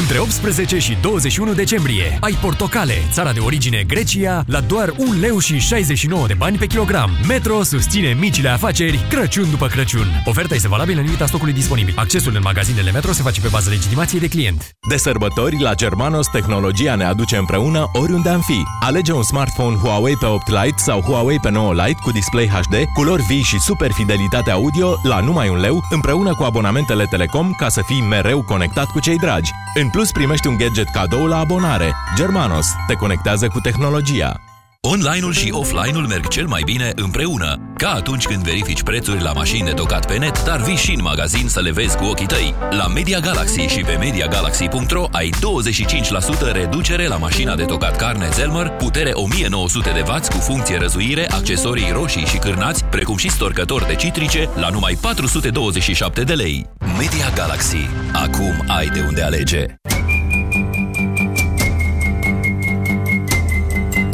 Între 18 și 21 decembrie ai portocale, țara de origine Grecia, la doar 1 leu și 69 de bani pe kilogram. Metro susține micile afaceri Crăciun după Crăciun. Oferta este valabilă în limita stocului disponibil. Accesul în magazinele Metro se face pe bază legitimației de client. De sărbători, la Germanos, tehnologia ne aduce împreună oriunde am fi. Alege un smartphone Huawei pe 8 Lite sau Huawei pe 9 Lite cu display HD, culori vii și super fidelitate audio la numai un leu, împreună cu abonamentele Telecom ca să fii mereu conectat cu cei dragi. În plus, primești un gadget cadou la abonare. Germanos te conectează cu tehnologia. Online-ul și offline-ul merg cel mai bine împreună. Ca atunci când verifici prețuri la mașini de tocat pe net, dar vii și în magazin să le vezi cu ochii tăi. La Media Galaxy și pe MediaGalaxy.ro ai 25% reducere la mașina de tocat carne Zelmer, putere 1900 de W cu funcție răzuire, accesorii roșii și cârnați, precum și storcători de citrice, la numai 427 de lei. Media Galaxy. Acum ai de unde alege.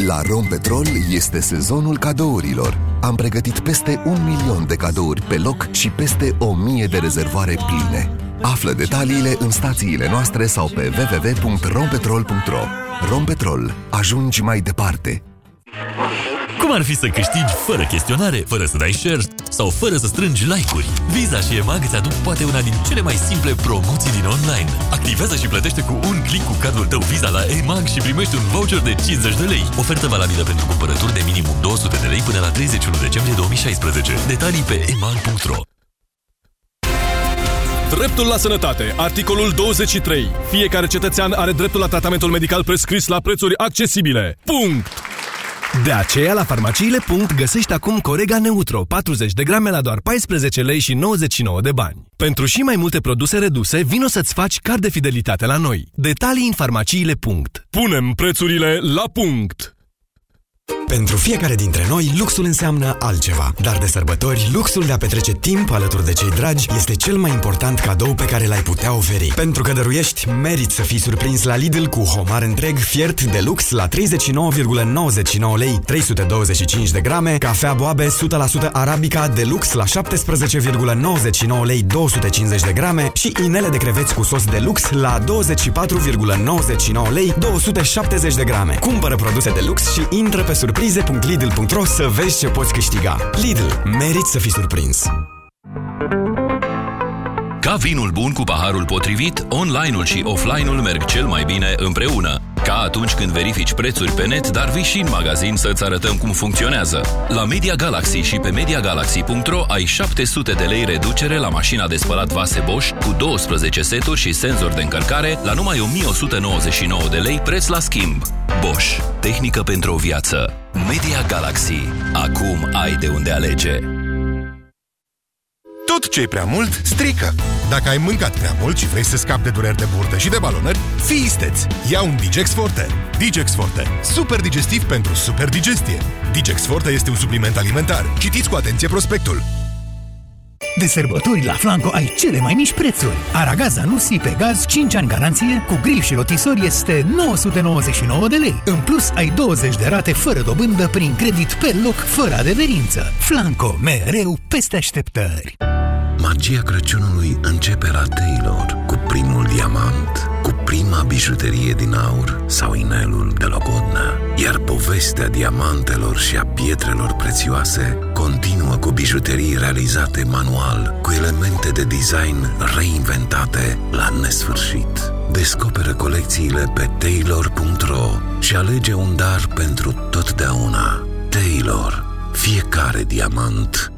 La Rompetrol este sezonul cadourilor. Am pregătit peste un milion de cadouri pe loc și peste o mie de rezervoare pline. Află detaliile în stațiile noastre sau pe www.rompetrol.ro Rompetrol. Ajungi mai departe. Cum ar fi să câștigi fără chestionare, fără să dai share sau fără să strângi like-uri? Visa și EMAG îți aduc poate una din cele mai simple promoții din online. Activează și plătește cu un click cu cardul tău Visa la EMAG și primești un voucher de 50 de lei. Ofertă valabilă pentru cumpărături de minimum 200 de lei până la 31 decembrie 2016. Detalii pe emag.ro Dreptul la sănătate. Articolul 23. Fiecare cetățean are dreptul la tratamentul medical prescris la prețuri accesibile. Punct! De aceea, la farmaciile. găsești acum Corega Neutro, 40 de grame la doar 14 lei și 99 de bani. Pentru și mai multe produse reduse, vino să-ți faci card de fidelitate la noi. Detalii în farmaciile. Punem prețurile la punct! Pentru fiecare dintre noi, luxul înseamnă altceva. Dar de sărbători, luxul de a petrece timp alături de cei dragi este cel mai important cadou pe care l-ai putea oferi. Pentru că dăruiești, meriți să fii surprins la Lidl cu homar întreg fiert de lux la 39,99 lei, 325 de grame, cafea boabe 100% arabica de lux la 17,99 lei, 250 de grame și inele de creveți cu sos de lux la 24,99 lei, 270 de grame. Cumpără produse de lux și intră pe surprize.lidl.ro să vezi ce poți câștiga. Lidl. Meriți să fii surprins! Ca vinul bun cu paharul potrivit, online-ul și offline-ul merg cel mai bine împreună. Ca atunci când verifici prețuri pe net, dar vii și în magazin să-ți arătăm cum funcționează. La Media Galaxy și pe MediaGalaxy.ro ai 700 de lei reducere la mașina de spălat vase Bosch cu 12 seturi și senzor de încărcare la numai 1199 de lei preț la schimb. Bosch. Tehnică pentru o viață. Media Galaxy. Acum ai de unde alege. Tot ce e prea mult, strică. Dacă ai mâncat prea mult și vrei să scapi de dureri de burtă și de balonări, fii isteț! Ia un Digex Forte. Digex Forte. Super digestiv pentru super digestie. Digex Forte este un supliment alimentar. Citiți cu atenție prospectul. De sărbători la Flanco ai cele mai mici prețuri. Aragaza Nusi pe gaz 5 ani garanție, cu grill și rotisori este 999 de lei. În plus, ai 20 de rate fără dobândă prin credit pe loc, fără adeverință. Flanco, mereu peste așteptări. Magia Crăciunului începe la Taylor cu primul diamant, cu prima bijuterie din aur sau inelul de logodnă. Iar povestea diamantelor și a pietrelor prețioase continuă cu bijuterii realizate manual, cu elemente de design reinventate la nesfârșit. Descoperă colecțiile pe taylor.ro și alege un dar pentru totdeauna. Taylor. Fiecare diamant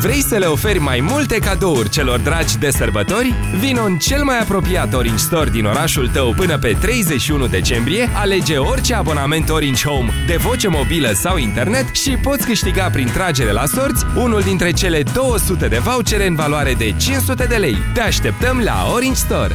Vrei să le oferi mai multe cadouri celor dragi de sărbători? Vino în cel mai apropiat Orange Store din orașul tău până pe 31 decembrie, alege orice abonament Orange Home de voce mobilă sau internet și poți câștiga prin tragere la sorți unul dintre cele 200 de vouchere în valoare de 500 de lei. Te așteptăm la Orange Store!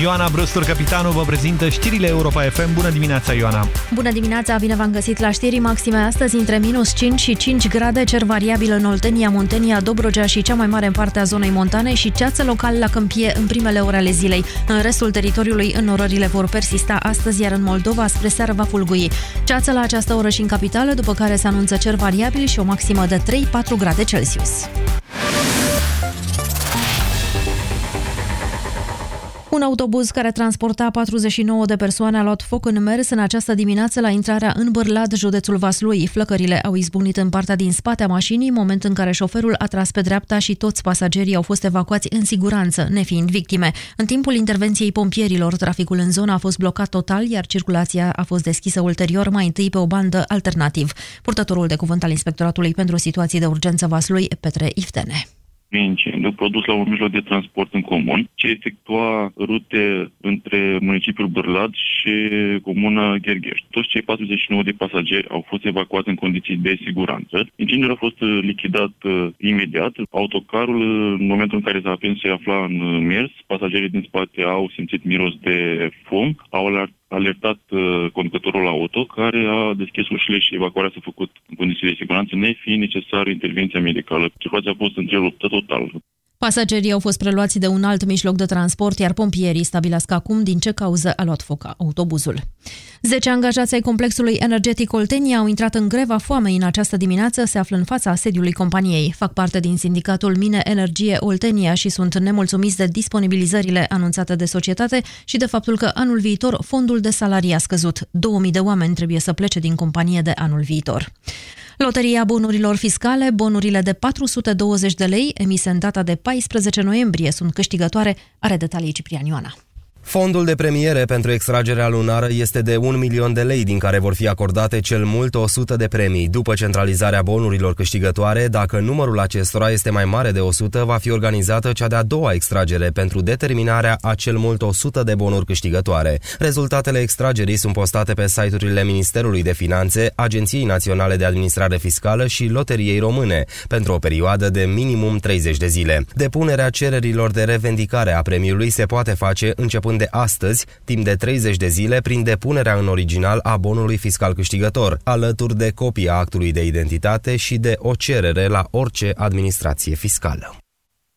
Ioana Brustur, capitanul, vă prezintă știrile Europa FM. Bună dimineața, Ioana! Bună dimineața, bine v-am găsit la știri maxime astăzi între minus 5 și 5 grade, cer variabil în Oltenia, Muntenia, Dobrogea și cea mai mare în partea zonei montane și ceață local la câmpie în primele ore ale zilei. În restul teritoriului, înnorările vor persista astăzi, iar în Moldova spre seară va fulgui. Ceață la această oră și în capitală, după care se anunță cer variabil și o maximă de 3-4 grade Celsius. Un autobuz care transporta 49 de persoane a luat foc în mers în această dimineață la intrarea în Bârlad, județul Vaslui. Flăcările au izbunit în partea din spate a mașinii, moment în care șoferul a tras pe dreapta și toți pasagerii au fost evacuați în siguranță, nefiind victime. În timpul intervenției pompierilor, traficul în zonă a fost blocat total, iar circulația a fost deschisă ulterior, mai întâi pe o bandă alternativ. Purtătorul de cuvânt al Inspectoratului pentru Situații de Urgență Vaslui, Petre Iftene incendiu produs la un mijloc de transport în comun, ce efectua rute între municipiul Bârlad și comuna Gherghești. Toți cei 49 de pasageri au fost evacuați în condiții de siguranță. Incendiul a fost lichidat uh, imediat. Autocarul, în momentul în care s-a aprins, se afla în uh, mers. Pasagerii din spate au simțit miros de fum, au alert alertat uh, conducătorul auto, care a deschis ușile și evacuarea s-a făcut în condiții de siguranță, nefiind necesară intervenția medicală. Circulația a fost întreruptă total. Pasagerii au fost preluați de un alt mijloc de transport, iar pompierii stabilesc acum din ce cauză a luat foc autobuzul. Zece angajați ai complexului energetic Oltenia au intrat în greva foamei în această dimineață, se află în fața sediului companiei. Fac parte din sindicatul Mine Energie Oltenia și sunt nemulțumiți de disponibilizările anunțate de societate și de faptul că anul viitor fondul de salarii a scăzut. 2000 de oameni trebuie să plece din companie de anul viitor. Loteria bonurilor fiscale, bonurile de 420 de lei, emise în data de 14 noiembrie, sunt câștigătoare, are detalii Ciprian Ioana. Fondul de premiere pentru extragerea lunară este de 1 milion de lei, din care vor fi acordate cel mult 100 de premii. După centralizarea bonurilor câștigătoare, dacă numărul acestora este mai mare de 100, va fi organizată cea de-a doua extragere pentru determinarea a cel mult 100 de bonuri câștigătoare. Rezultatele extragerii sunt postate pe site-urile Ministerului de Finanțe, Agenției Naționale de Administrare Fiscală și Loteriei Române, pentru o perioadă de minimum 30 de zile. Depunerea cererilor de revendicare a premiului se poate face începând de astăzi, timp de 30 de zile, prin depunerea în original a bonului fiscal câștigător, alături de copia actului de identitate și de o cerere la orice administrație fiscală.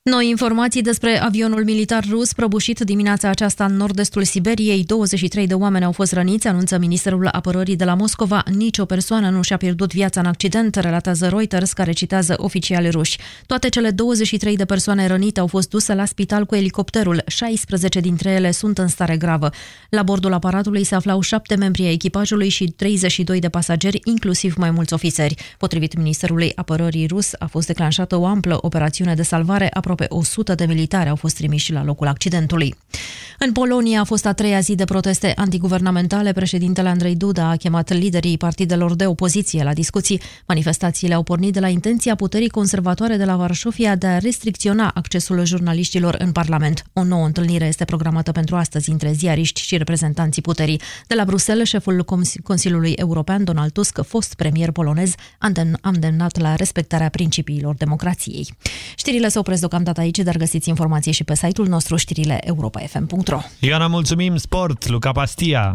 Noi informații despre avionul militar rus prăbușit dimineața aceasta în nord-estul Siberiei. 23 de oameni au fost răniți, anunță Ministerul Apărării de la Moscova. Nici o persoană nu și-a pierdut viața în accident, relatează Reuters, care citează oficiali ruși. Toate cele 23 de persoane rănite au fost duse la spital cu elicopterul. 16 dintre ele sunt în stare gravă. La bordul aparatului se aflau șapte membri ai echipajului și 32 de pasageri, inclusiv mai mulți ofițeri. Potrivit Ministerului Apărării rus, a fost declanșată o amplă operațiune de salvare aproape aproape 100 de militari au fost trimiși la locul accidentului. În Polonia a fost a treia zi de proteste antiguvernamentale. Președintele Andrei Duda a chemat liderii partidelor de opoziție la discuții. Manifestațiile au pornit de la intenția puterii conservatoare de la Varșovia de a restricționa accesul jurnaliștilor în Parlament. O nouă întâlnire este programată pentru astăzi între ziariști și reprezentanții puterii. De la Bruxelles, șeful Consiliului European, Donald Tusk, fost premier polonez, a îndemnat la respectarea principiilor democrației. Știrile se opresc deocamdată aici, dar găsiți informații și pe site-ul nostru știrile europa.fm.ro Ioana, mulțumim! Sport, Luca Pastia!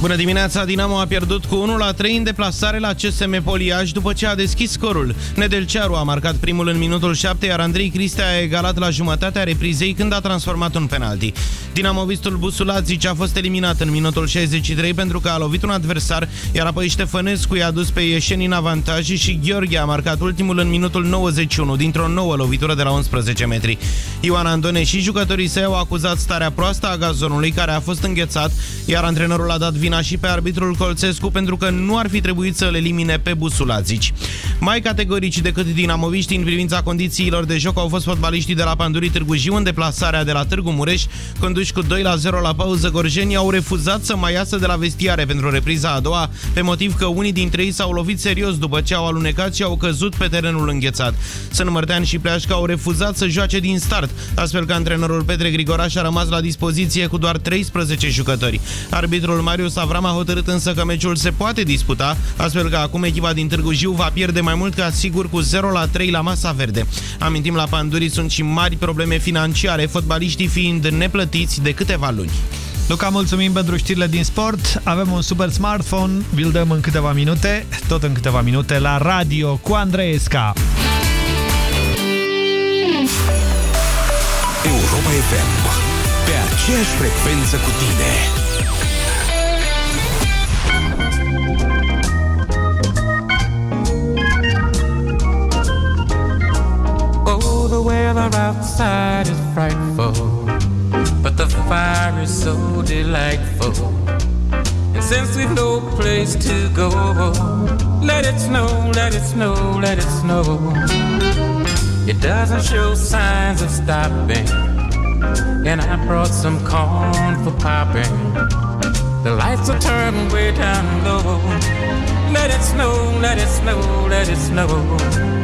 Bună dimineața! Dinamo a pierdut cu 1 la 3 în deplasare la CSM Poliaș după ce a deschis scorul. Nedelcearu a marcat primul în minutul 7, iar Andrei Cristea a egalat la jumătatea reprizei când a transformat un penalti. Dinamovistul Busulazic a fost eliminat în minutul 63 pentru că a lovit un adversar, iar apoi Ștefănescu i-a dus pe Ieșeni în avantaj și Gheorghe a marcat ultimul în minutul 91 dintr-o nouă lovitură de la 11 metri. Ioan Andone și jucătorii săi au acuzat starea proastă a gazonului care a fost înghețat, iar antrenorul a dat vina vina și pe arbitrul Colțescu pentru că nu ar fi trebuit să le elimine pe Busulazici. Mai categorici decât dinamoviștii în privința condițiilor de joc au fost fotbaliștii de la Pandurii Târgu Jiu în deplasarea de la Târgu Mureș, conduși cu 2 la 0 la pauză gorjenii au refuzat să mai iasă de la vestiare pentru repriza a doua, pe motiv că unii dintre ei s-au lovit serios după ce au alunecat și au căzut pe terenul înghețat. Sunt Mărtean și Pleașca au refuzat să joace din start, astfel că antrenorul Petre Grigoraș a rămas la dispoziție cu doar 13 jucători. Arbitrul Marius Avram a hotărât însă că meciul se poate disputa, astfel că acum echipa din Târgu Jiu va pierde mai mult ca sigur cu 0 la 3 la masa verde. Amintim, la Pandurii sunt și mari probleme financiare, fotbaliștii fiind neplătiți de câteva luni. Luca, mulțumim pentru știrile din sport. Avem un super smartphone, vi-l dăm în câteva minute, tot în câteva minute, la radio cu Andreesca. Europa FM. Pe aceeași frecvență cu tine. Weather outside is frightful, but the fire is so delightful. And since we've no place to go, let it snow, let it snow, let it snow. It doesn't show signs of stopping, and I brought some corn for popping. The lights are turned way down low. Let it snow, let it snow, let it snow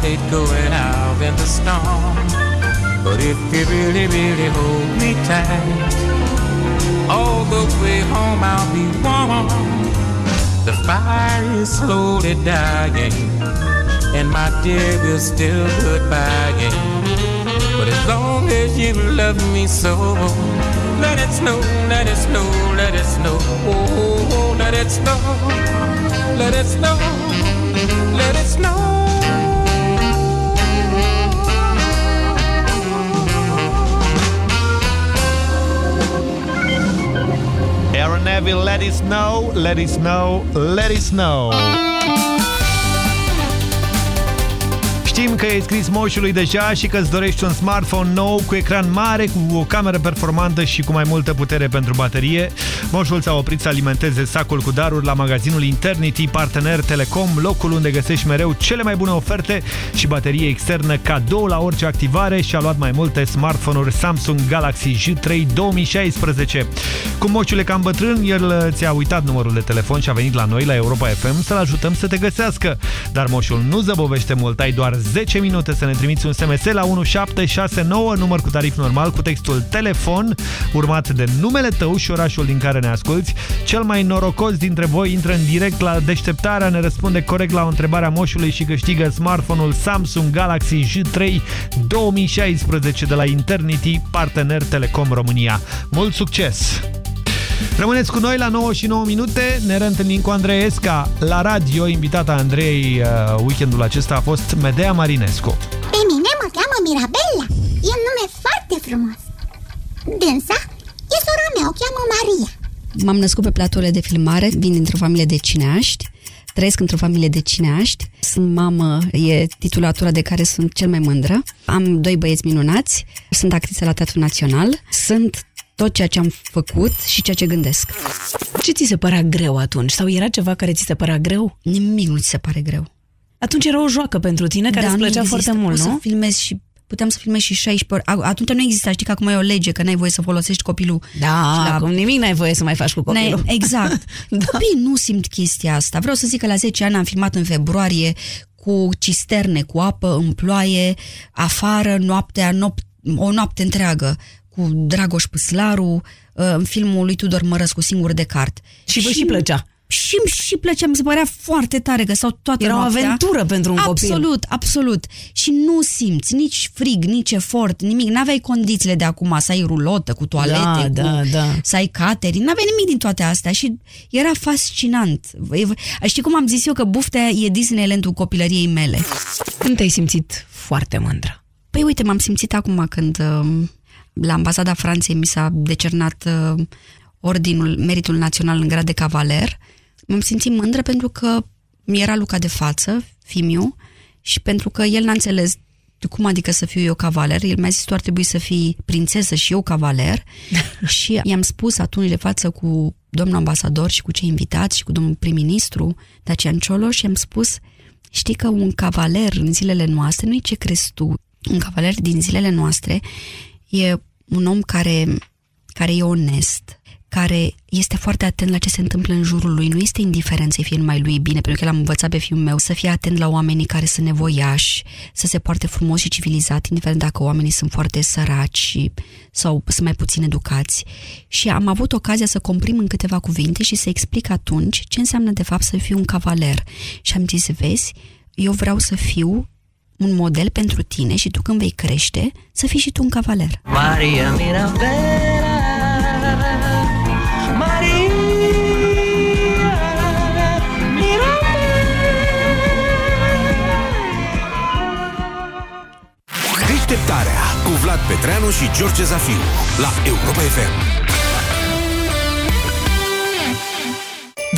Hate going out in the storm. But if you really, really hold me tight, all the way home I'll be warm. The fire is slowly dying, and my dear, we're still goodbying. But as long as you love me so, let it snow, let it snow, let it snow, oh, let it snow, let it snow, let it snow. Aaron Neville, let it snow, let it snow, let it snow. Știm că ai scris moșului deja și că îți dorești un smartphone nou cu ecran mare, cu o cameră performantă și cu mai multă putere pentru baterie. Moșul s-a oprit să alimenteze sacul cu daruri la magazinul Internity, partener Telecom, locul unde găsești mereu cele mai bune oferte și baterie externă cadou la orice activare și a luat mai multe smartphone-uri Samsung Galaxy J3 2016. Cum moșul e cam bătrân, el ți-a uitat numărul de telefon și a venit la noi, la Europa FM, să-l ajutăm să te găsească. Dar moșul nu zăbovește mult, ai doar 10 minute să ne trimiți un SMS la 1769, număr cu tarif normal, cu textul telefon, urmat de numele tău și orașul din care ne asculti. Cel mai norocos dintre voi intră în direct la deșteptarea, ne răspunde corect la o întrebare a moșului și câștigă smartphone-ul Samsung Galaxy J3 2016 de la Internity, partener Telecom România. Mult succes! Rămâneți cu noi la 9 și 9 minute. Ne reîntâlnim cu Andrei Esca la radio. Invitata Andrei uh, weekendul acesta a fost Medea Marinescu. Pe mine mă cheamă Mirabella. E un nume foarte frumos. Dânsa e sora mea, o cheamă Maria. M-am născut pe platoule de filmare, vin dintr-o familie de cineaști, trăiesc într-o familie de cineaști, sunt mamă, e titulatura de care sunt cel mai mândră, am doi băieți minunați, sunt actriță la Teatrul Național, sunt tot ceea ce am făcut și ceea ce gândesc. Ce ți se părea greu atunci? Sau era ceva care ți se părea greu? Nimic nu ți se pare greu. Atunci era o joacă pentru tine care da, îți plăcea nu foarte există. mult, Poți nu? să filmezi și puteam să filmezi și 16 ori. A- Atunci nu exista, știi că acum e o lege, că n-ai voie să folosești copilul. Da, Și la- acum nimic n-ai voie să mai faci cu copilul. N-ai- Exact. da. Copiii nu simt chestia asta. Vreau să zic că la 10 ani am filmat în februarie cu cisterne, cu apă în ploaie, afară, noaptea, nop- o noapte întreagă, cu Dragoș Păslaru, în filmul lui Tudor Mărăscu, Singur de cart. Și vă și plăcea. Și îmi și plăcea, mi se părea foarte tare că stau toată Era o noaptea. aventură pentru un copil. Absolut, absolut. Și nu simți nici frig, nici efort, nimic. N-aveai condițiile de acum să ai rulotă cu toalete, Da, cu, da, da. să ai catering. N-aveai nimic din toate astea și era fascinant. E- Știi cum am zis eu că buftea e Disneyland-ul copilăriei mele? Când te-ai simțit foarte mândră? Păi uite, m-am simțit acum când um, la ambasada Franței mi s-a decernat uh, ordinul Meritul Național în grad de cavaler. M-am simțit mândră pentru că mi era Luca de față, Fimiu, și pentru că el n-a înțeles cum adică să fiu eu cavaler. El mi-a zis, tu ar trebui să fii prințesă și eu cavaler. și i-am spus atunci de față cu domnul ambasador și cu cei invitați și cu domnul prim-ministru Dacian Ciolo și i-am spus, știi că un cavaler în zilele noastre nu e ce crezi tu. Un cavaler din zilele noastre e un om care, care e onest, care este foarte atent la ce se întâmplă în jurul lui, nu este indiferent să fie numai lui bine, pentru că l-am învățat pe fiul meu să fie atent la oamenii care sunt nevoiași, să se poarte frumos și civilizat, indiferent dacă oamenii sunt foarte săraci sau sunt mai puțin educați. Și am avut ocazia să comprim în câteva cuvinte și să explic atunci ce înseamnă de fapt să fiu un cavaler. Și am zis, vezi, eu vreau să fiu un model pentru tine și tu când vei crește, să fii și tu un cavaler. Maria Mirabella Maria Deșteptarea cu Vlad Petreanu și George Zafiu la Europa FM.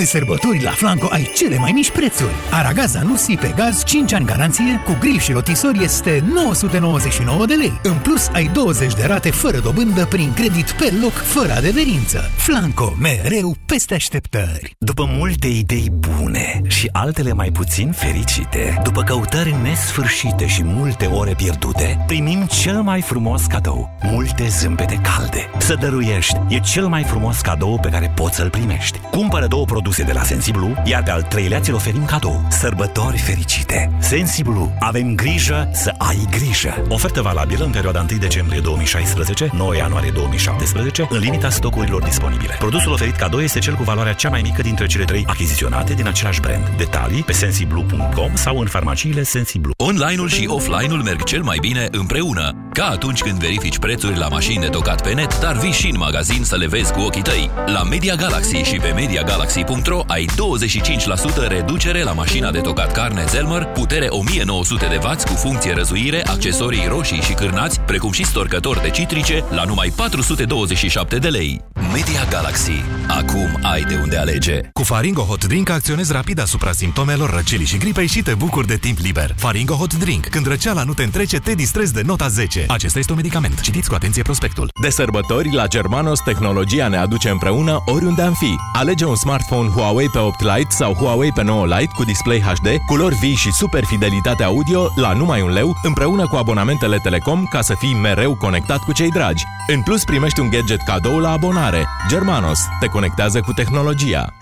De sărbători la Flanco ai cele mai mici prețuri. Aragaza Nusi pe gaz 5 ani garanție cu grill și rotisori este 999 de lei. În plus ai 20 de rate fără dobândă prin credit pe loc fără adeverință. Flanco, mereu peste așteptări. După multe idei bune și altele mai puțin fericite, după căutări nesfârșite și multe ore pierdute, primim cel mai frumos cadou, multe zâmbete calde. Să dăruiești e cel mai frumos cadou pe care poți să-l primești. Cumpără două produse de la Sensiblu, iar pe al treilea ți-l oferim cadou. Sărbători fericite! Sensiblu, avem grijă să ai grijă! Ofertă valabilă în perioada 1 decembrie 2016, 9 ianuarie 2017, în limita stocurilor disponibile. Produsul oferit cadou este cel cu valoarea cea mai mică dintre cele trei achiziționate din același brand. Detalii pe sensiblu.com sau în farmaciile Sensiblu. Online-ul și offline-ul merg cel mai bine împreună. Ca atunci când verifici prețuri la mașini de tocat pe net, dar vii și în magazin să le vezi cu ochii tăi. La Media Galaxy și pe MediaGalaxy.ro ai 25% reducere la mașina de tocat carne Zelmer, putere 1900 de W cu funcție răzuire, accesorii roșii și cârnați, precum și storcător de citrice, la numai 427 de lei. Media Galaxy. Acum ai de unde alege. Cu Faringo Hot Drink acționezi rapid asupra simptomelor răcelii și gripei și te bucuri de timp liber. Faringo Hot Drink. Când răceala nu te întrece, te distrezi de nota 10. Acesta este un medicament. Citiți cu atenție prospectul. De sărbători, la Germanos, tehnologia ne aduce împreună oriunde am fi. Alege un smartphone Huawei pe 8 Lite sau Huawei pe 9 Lite cu display HD, culori vii și super fidelitate audio la numai un leu, împreună cu abonamentele Telecom ca să fii mereu conectat cu cei dragi. În plus, primești un gadget cadou la abonare. Germanos te conectează cu tehnologia.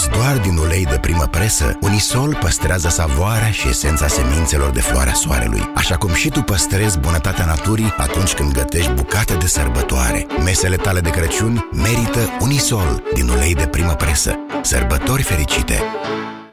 Produs doar din ulei de primă presă, Unisol păstrează savoarea și esența semințelor de floarea soarelui, așa cum și tu păstrezi bunătatea naturii atunci când gătești bucate de sărbătoare. Mesele tale de Crăciun merită Unisol din ulei de primă presă. Sărbători fericite!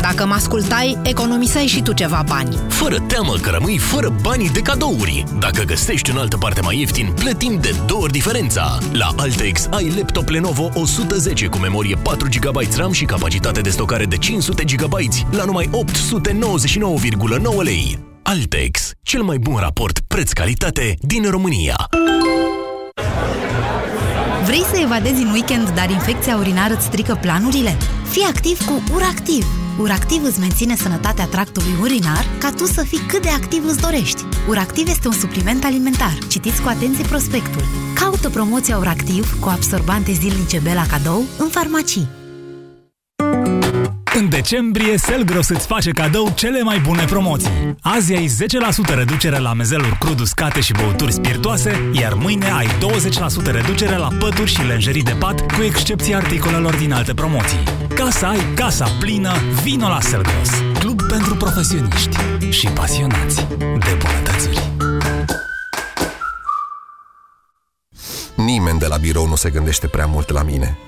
Dacă mă ascultai, economiseai și tu ceva bani. Fără teamă că rămâi fără banii de cadouri. Dacă găsești în altă parte mai ieftin, plătim de două ori diferența. La Altex ai laptop Lenovo 110 cu memorie 4 GB RAM și capacitate de stocare de 500 GB la numai 899,9 lei. Altex, cel mai bun raport preț-calitate din România. Vrei să evadezi în weekend, dar infecția urinară îți strică planurile? Fii activ cu URACTIV! URACTIV îți menține sănătatea tractului urinar ca tu să fii cât de activ îți dorești. URACTIV este un supliment alimentar. Citiți cu atenție prospectul. Caută promoția URACTIV cu absorbante zilnice Bela cadou în farmacii. În decembrie, Selgros îți face cadou cele mai bune promoții. Azi ai 10% reducere la mezeluri crud uscate și băuturi spiritoase, iar mâine ai 20% reducere la pături și lenjerii de pat, cu excepția articolelor din alte promoții. Ca să ai casa plină, vino la Selgros, club pentru profesioniști și pasionați de bunătățuri. Nimeni de la birou nu se gândește prea mult la mine.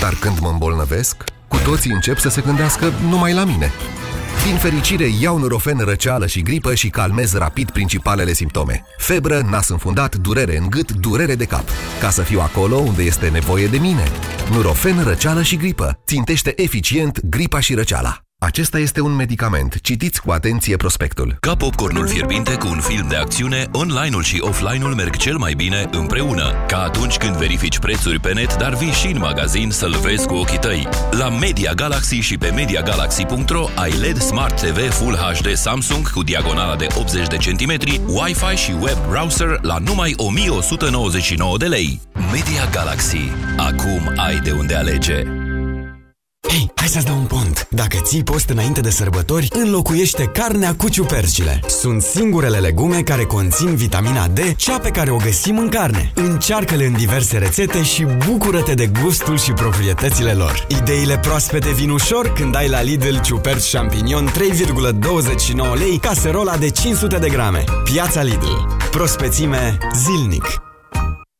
Dar când mă îmbolnăvesc, cu toții încep să se gândească numai la mine. Din fericire, iau Nurofen răceală și gripă și calmez rapid principalele simptome. Febră, nas înfundat, durere în gât, durere de cap. Ca să fiu acolo unde este nevoie de mine. Nurofen răceală și gripă. Țintește eficient gripa și răceala. Acesta este un medicament. Citiți cu atenție prospectul. Ca popcornul fierbinte cu un film de acțiune, online-ul și offline-ul merg cel mai bine împreună. Ca atunci când verifici prețuri pe net, dar vii și în magazin să-l vezi cu ochii tăi. La Media Galaxy și pe MediaGalaxy.ro ai LED Smart TV Full HD Samsung cu diagonala de 80 de centimetri, Wi-Fi și web browser la numai 1199 de lei. Media Galaxy. Acum ai de unde alege. Hei, hai să-ți dau un pont. Dacă ții post înainte de sărbători, înlocuiește carnea cu ciupercile. Sunt singurele legume care conțin vitamina D, cea pe care o găsim în carne. Încearcă-le în diverse rețete și bucură-te de gustul și proprietățile lor. Ideile proaspete vin ușor când ai la Lidl ciuperci champignon 3,29 lei, caserola de 500 de grame. Piața Lidl. Prospețime zilnic.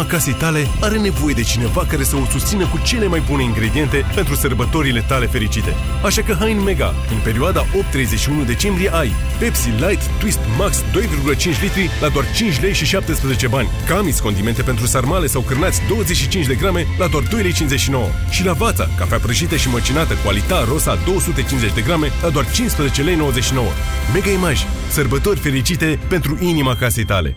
Inima casei tale are nevoie de cineva care să o susțină cu cele mai bune ingrediente pentru sărbătorile tale fericite. Așa că hai în Mega. În perioada 8-31 decembrie ai Pepsi Light Twist Max 2,5 litri la doar 5 lei și 17 bani. Camis condimente pentru sarmale sau cârnați 25 de grame la doar 2 lei 59. Și la Vața, cafea prăjită și măcinată cu alita rosa 250 de grame la doar 15 lei 99. Mega Image. Sărbători fericite pentru inima casei tale.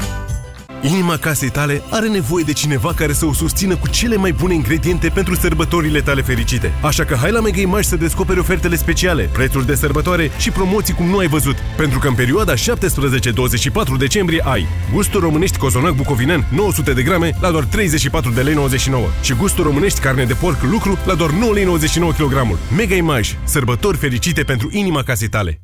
Inima casei tale are nevoie de cineva care să o susțină cu cele mai bune ingrediente pentru sărbătorile tale fericite. Așa că hai la Mega Image să descoperi ofertele speciale, prețuri de sărbătoare și promoții cum nu ai văzut, pentru că în perioada 17-24 decembrie ai gustul românești cozonac bucovinen 900 de grame la doar 34 de lei 99 și gustul românești carne de porc lucru la doar 9 lei 99 kg. Mega Image, sărbători fericite pentru inima casei tale.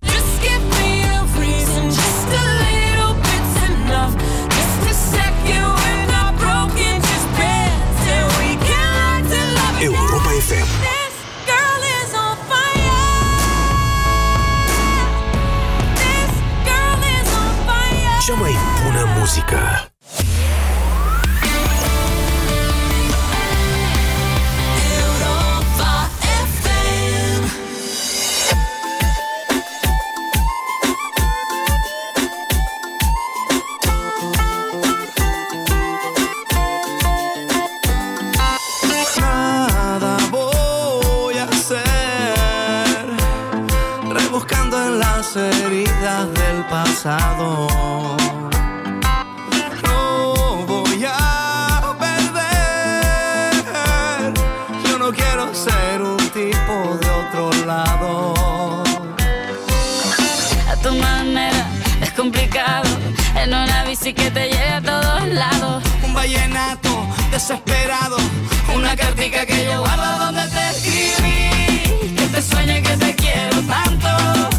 Voy a ser rebuscando en las heridas del pasado. A tu manera es complicado, en una bici que te lleve a todos lados. Un vallenato desesperado, una cartica que yo guardo donde te escribí, que te sueño y que te quiero tanto.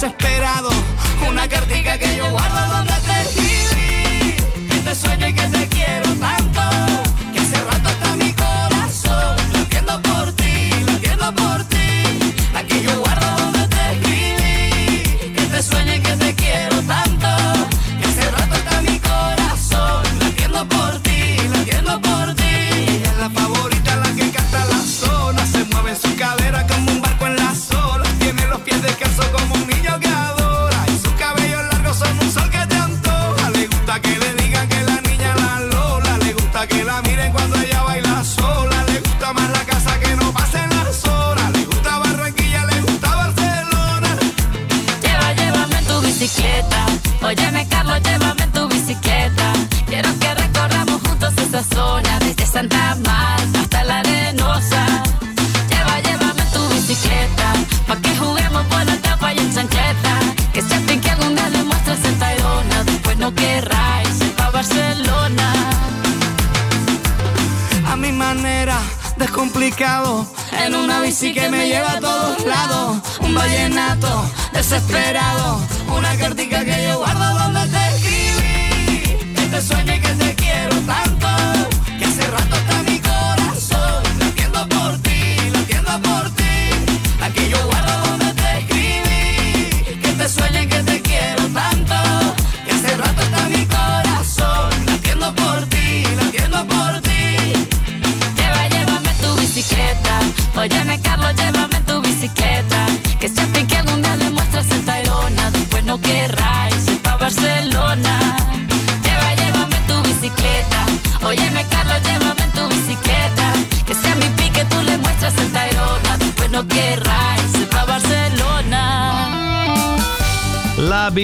desespero.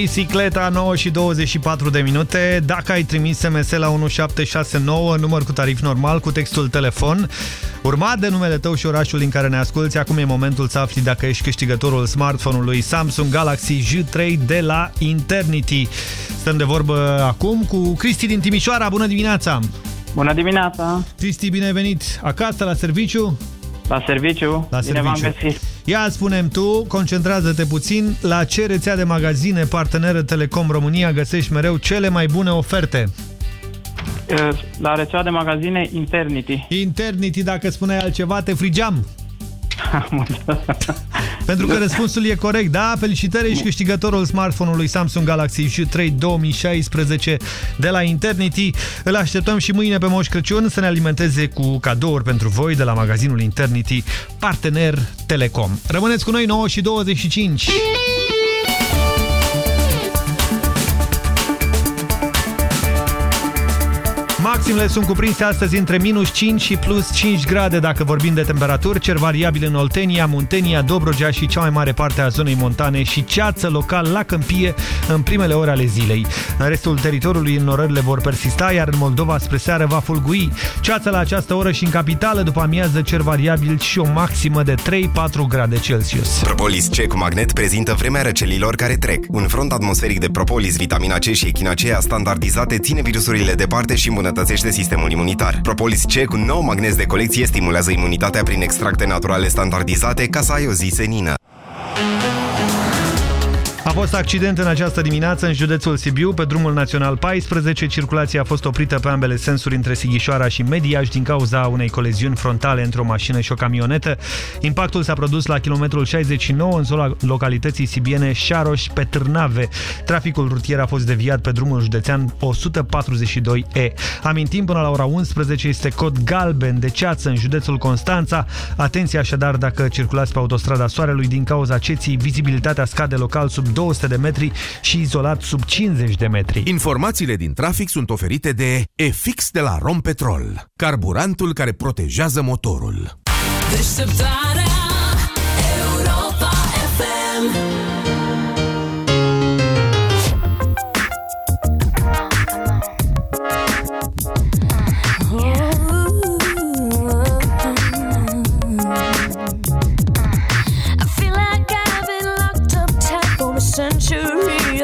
Bicicleta 9 și 24 de minute. Dacă ai trimis SMS la 1769, număr cu tarif normal, cu textul telefon, urmat de numele tău și orașul din care ne asculti, acum e momentul să afli dacă ești câștigătorul smartphone-ului Samsung Galaxy J3 de la Internity. Stăm de vorbă acum cu Cristi din Timișoara. Bună dimineața! Bună dimineața! Cristi, bine ai venit acasă, la serviciu? La serviciu, La bine v-am serviciu. găsit. Ia spunem tu, concentrează-te puțin, la ce rețea de magazine parteneră Telecom România găsești mereu cele mai bune oferte? Uh, La rețea de magazine Internity. Internity, dacă spuneai altceva, te frigeam. Pentru că răspunsul e corect, da? Felicitări, ești câștigătorul smartphone-ului Samsung Galaxy J3 2016 de la Internity. Îl așteptăm și mâine pe Moș Crăciun să ne alimenteze cu cadouri pentru voi de la magazinul Internity, partener Telecom. Rămâneți cu noi 9 și 25. Maximele sunt cuprinse astăzi între minus 5 și plus 5 grade dacă vorbim de temperaturi, cer variabil în Oltenia, Muntenia, Dobrogea și cea mai mare parte a zonei montane și ceață local la câmpie în primele ore ale zilei. În restul teritoriului înnorările vor persista, iar în Moldova spre seară va fulgui. Ceață la această oră și în capitală, după amiază cer variabil și o maximă de 3-4 grade Celsius. Propolis C cu magnet prezintă vremea răcelilor care trec. Un front atmosferic de propolis, vitamina C și echinacea standardizate ține virusurile departe și îmbunătățește sistemul imunitar. Propolis C cu nou magnez de colecție stimulează imunitatea prin extracte naturale standardizate ca să ai o zi senină. A fost accident în această dimineață în județul Sibiu, pe drumul național 14. Circulația a fost oprită pe ambele sensuri între Sighișoara și Mediaș din cauza unei coleziuni frontale între o mașină și o camionetă. Impactul s-a produs la kilometrul 69 în zona localității sibiene Șaroș pe Târnave. Traficul rutier a fost deviat pe drumul județean 142E. Amintim, până la ora 11 este cod galben de ceață în județul Constanța. Atenție așadar dacă circulați pe autostrada Soarelui din cauza ceții, vizibilitatea scade local sub 200 de metri și izolat sub 50 de metri. Informațiile din trafic sunt oferite de EFIX de la Rompetrol, carburantul care protejează motorul. Deșteptarea Europa FM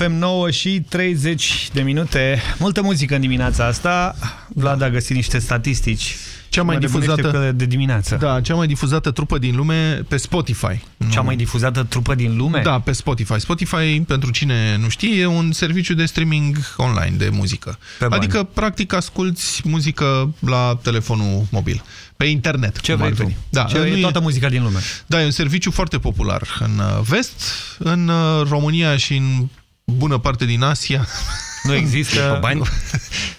FM 9 și 30 de minute. Multă muzică în dimineața asta. Vlad a găsit niște statistici. Cea mai Mă nebunește difuzată pe de dimineață. Da, cea mai difuzată trupă din lume pe Spotify. Cea mai difuzată trupă din lume? Da, pe Spotify. Spotify, pentru cine nu știe, e un serviciu de streaming online de muzică. Pe bani. adică, practic, asculti muzică la telefonul mobil. Pe internet. Ce cum vrei ar tu? veni. Da, Ce nu e toată muzica din lume. Da, e un serviciu foarte popular în uh, vest, în uh, România și în bună parte din Asia. Nu există bani?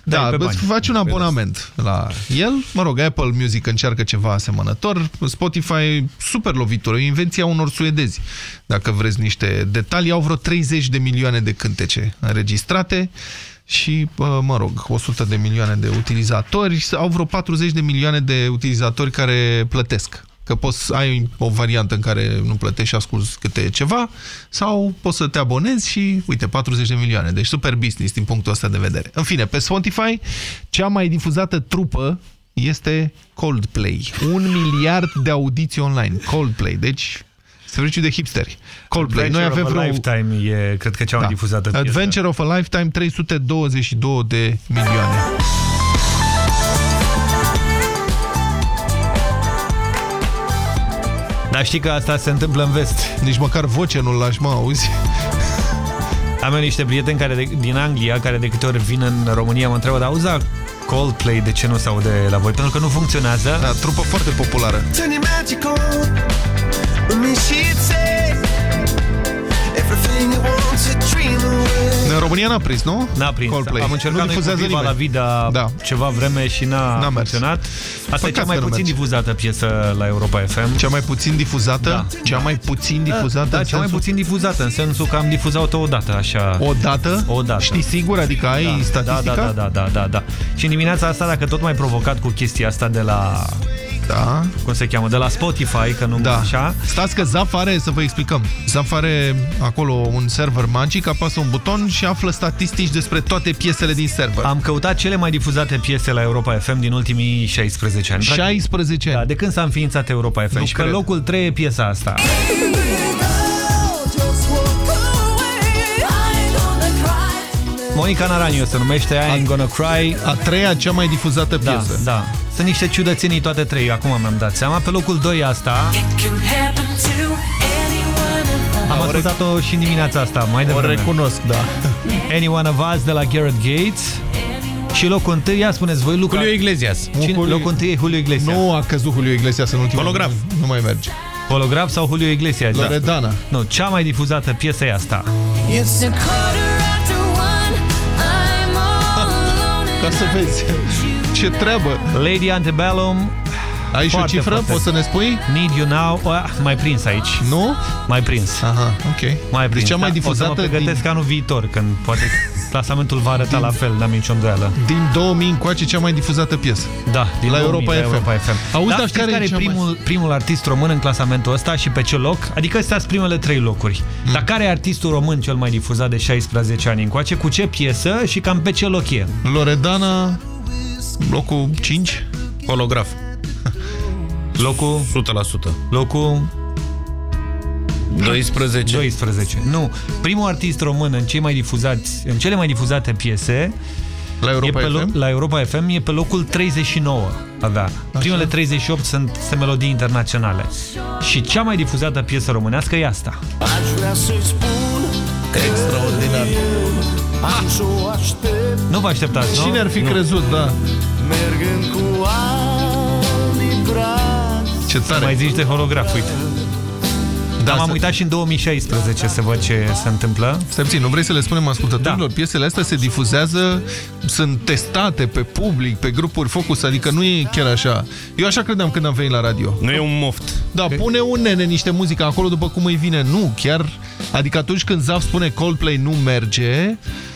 Da, Da, e pe îți bani. faci un abonament la el. Mă rog, Apple Music încearcă ceva asemănător. Spotify, super lovitură, e invenția unor suedezi. Dacă vreți niște detalii, au vreo 30 de milioane de cântece înregistrate și, uh, mă rog, 100 de milioane de utilizatori. Au vreo 40 de milioane de utilizatori care plătesc. Că poți să ai o variantă în care nu plătești și asculti câte ceva sau poți să te abonezi și, uite, 40 de milioane. Deci super business din punctul ăsta de vedere. În fine, pe Spotify, cea mai difuzată trupă este Coldplay. Un miliard de audiții online. Coldplay. Deci, serviciu de hipsteri. Coldplay. Noi avem of a vreo... Lifetime e, cred că, cea mai Da. difuzată piesă. Adventure of a Lifetime, 322 de milioane. Dar știi că asta se întâmplă în vest. Nici măcar voce nu-l lași, mă, auzi? Am eu niște prieteni care de, din Anglia care de câte ori vin în România mă întreabă, dar auzi la Coldplay de ce nu se aude la voi? Pentru că nu funcționează. Da, trupă foarte populară. Turn it magical. With me, she'd say everything you want to dream away. În România n-a prins, nu? N-a prins. Coldplay. Am încercat nu noi cu difuzează Viva nimeni. la Vida Da. ceva vreme și n-a funcționat. Asta e Păcat cea mai că nu puțin merge. difuzată piesă la Europa FM. Cea mai puțin difuzată? Da. Cea mai puțin difuzată? Da, în cea mai sensul- puțin difuzată, în sensul că am difuzat-o o dată, așa. O dată? O dată. Știi sigur? Adică ai da, statistica? Da, da, da, da, da, da. Și în dimineața asta, dacă tot mai provocat cu chestia asta de la... Da. Cum se cheamă? De la Spotify, că nu Da. așa. Stați că Zaf are, să vă explicăm, Zaf are acolo un server magic, apasă un buton și află statistici despre toate piesele din server. Am căutat cele mai difuzate piese la Europa FM din ultimii 16 ani. 16 ani? Da, de când s-a înființat Europa FM. Nu și pe cred. locul 3 e piesa asta. Monica Naranio se numește I Ain't Gonna Cry. A treia cea mai difuzată Da, piesă. da. Sunt niște ciudățenii toate trei, acum mi-am dat seama. Pe locul 2 asta. Am ascultat-o și în dimineața asta, mai O devreme. recunosc, da. Any One of Us de la Garrett Gates. Și locul întâi, ia spuneți voi, Luca. Julio Iglesias. Cine? Julio- Locul întâi e Julio Iglesias. Nu a căzut Julio Iglesias în ultimul Holograf. Nu, nu mai merge. Holograf sau Julio Iglesias? Loredana. Nu, cea mai difuzată piesă e asta. It's a quarter Ca să vezi ce treabă. Lady Antebellum. Ai și o Foarte, cifră? foarte. Poți să ne spui? Need You Now. Ah, mai prins aici. Nu? Mai prins. Aha, ok. Mai prins. Deci cea mai Da, difuzată O să mă pregătesc din, anul viitor, când poate clasamentul va arăta la fel, n-am nicio îndoială. din 2000 încoace cea mai difuzată piesă. Da, din La 2000, Europa la FM. Europa FM. Auzi, da, dar știți care e care e cea mai- primul, primul artist român în clasamentul ăsta și pe ce loc? Adică astea sunt primele trei locuri. Mm. Dar care e artistul român cel mai difuzat de 16 ani încoace? Cu ce piesă și cam pe ce loc e? Loredana, locul 5. Holograf. Locul? 100%. Locul 12. 12. Nu. Primul artist român în, cei mai difuzați, în cele mai difuzate piese La Europa e pe FM? La Europa FM e pe locul 39 avea. Primele 38 sunt sunt melodii internaționale. Și cea mai difuzată piesă românească e asta. Aș vrea să-i spun Extraordinar. Am să o aștept Nu vă așteptați, nu? Cine ar fi Nu. crezut, da. Mergând cu albii brați Ce tare. Mai zici de holograf, uite. Dar m-am uitat și în 2016 să văd ce se întâmplă. Stai puțin, nu vrei să le spunem ascultătorilor? Da. Piesele astea se difuzează, sunt testate pe public, pe grupuri focus, adică nu e chiar așa. Eu așa credeam când am venit la radio. Nu e un moft. Da, pune un nene niște muzică acolo după cum îi vine. Nu, chiar, adică atunci când Zaf spune Coldplay nu merge, uh,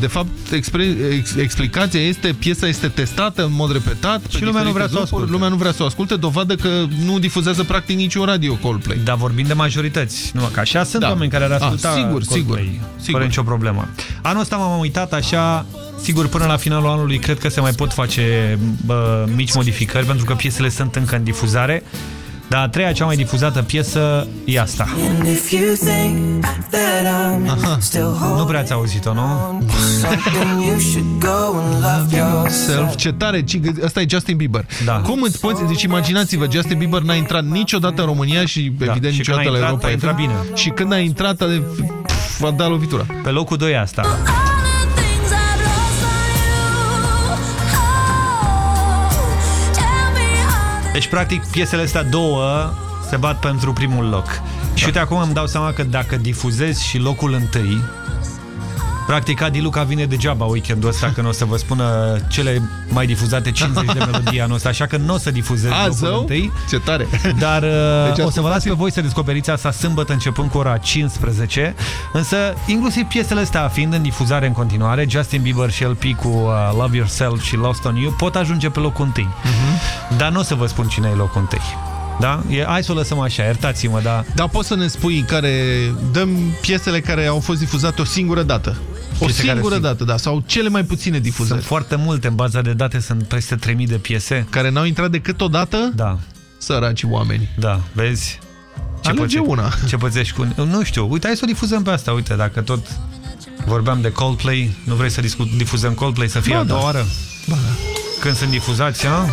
de fapt, expre, ex, explicația este, piesa este testată în mod repetat. pe Și lumea nu diferite vrea să o grupuri, asculte. Lumea nu vrea să o asculte, dovadă că nu difuzează practic niciun radio Coldplay. Dar vorbim de majorități. Nu, că așa sunt Da. oameni care ar asculta A, sigur, Coldplay, sigur, Fără sigur. nicio problemă. Anul ăsta m-am uitat așa, sigur, până la finalul anului cred că se mai pot face bă, mici modificări, pentru că piesele sunt încă în difuzare. Dar a treia cea mai difuzată piesă e asta. And if you think that I'm still Nu prea ați auzit-o, nu? something you should go and love yourself Self, ce tare, ci- ăsta e Justin Bieber. Da. Cum îți poți, deci imaginați-vă, Justin Bieber n-a intrat niciodată în România și evident Da, și niciodată când a la intrat, Europa a intrat FM. bine. Și când a intrat, a, pf, a dat lovitura. Pe locul 2 asta. Deci, practic, piesele astea două se bat pentru primul loc. Și uite, acum îmi dau seama că dacă difuzezi și locul întâi, practic Adi Luca vine degeaba weekendul ăsta când o să vă spună cele mai difuzate 50 de melodii anul ăsta, așa că nu o să difuzez A, locul zău? întâi. Ce tare! Dar Deci deci o să vă las pe voi să descoperiți asta sâmbătă începând cu ora 15. Însă, inclusiv piesele astea fiind în difuzare în continuare, Justin Bieber și LP cu uh, Love Yourself și Lost on You pot ajunge pe locul întâi. Mhm. Dar nu o să vă spun cine e locul întâi. Da? E, hai să o lăsăm așa, iertați-mă, dar... Dar poți să ne spui care... Dăm piesele care au fost difuzate o singură dată. O Piese care singură sing- dată, da. Sau cele mai puține difuzări. Sunt foarte multe, în baza de date sunt peste 3000 de piese. Care n-au intrat decât o dată? Da. Săraci oameni. Da, vezi? Alege pățe- una. Ce pățești cu... Nu știu, uite, hai să o difuzăm pe asta, uite, dacă tot vorbeam de Coldplay, nu vrei să discut, difuzăm Coldplay să fie Ba a da. doua oară? Ba da. Când sunt difuzați, a?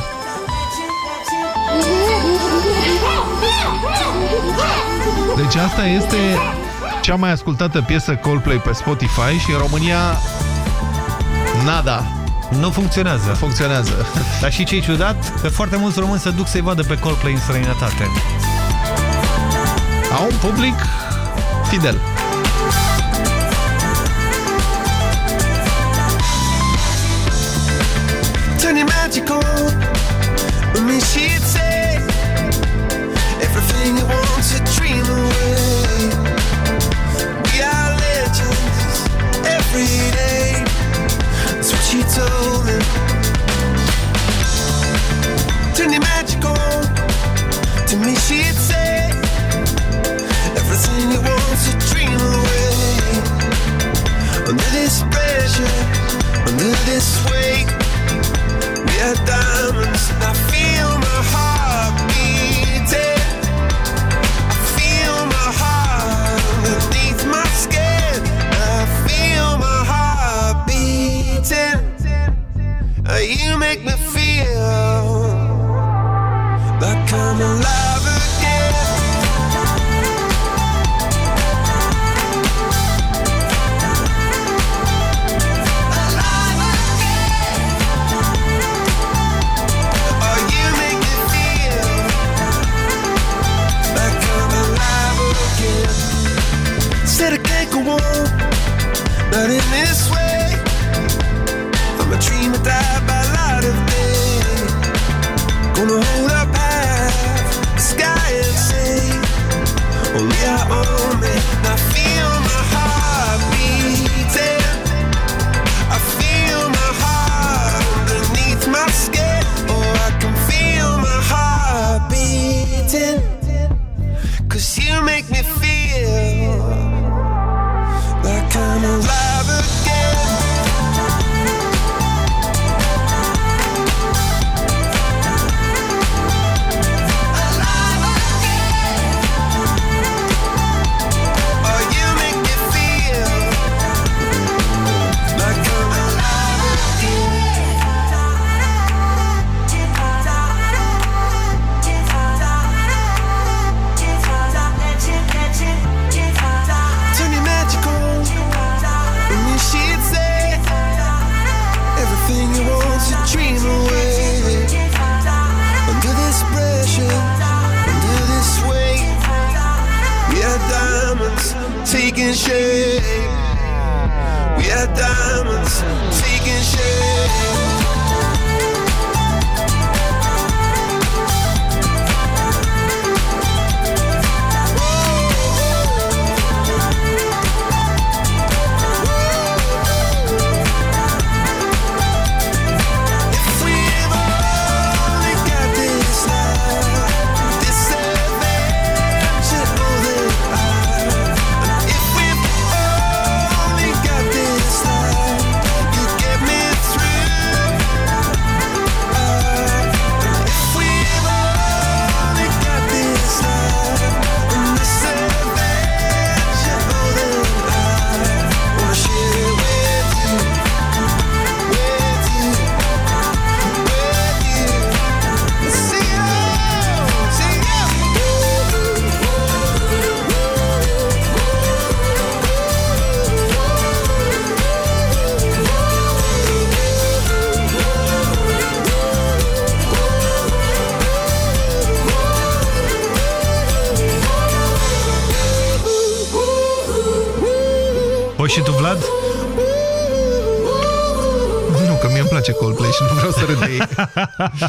Deci asta este cea mai ascultată piesă Coldplay pe Spotify și în România nada. Nu funcționează. Funcționează. Dar și ce e ciudat? Că foarte mulți români se duc să-i vadă pe Coldplay în străinătate. Au un public fidel. Turn your magic on With me she'd Every day. That's what she told me. Turn your magic on. To me she'd say Everything you want to dream away. Under this pressure Under this weight we are diamonds, and I feel my heart You make me feel like I'm alive again. You make me feel like I'm alive again. Said I can't go on, not in this way. I'm a dreamer, die on the road I path, sky and sea, only our own.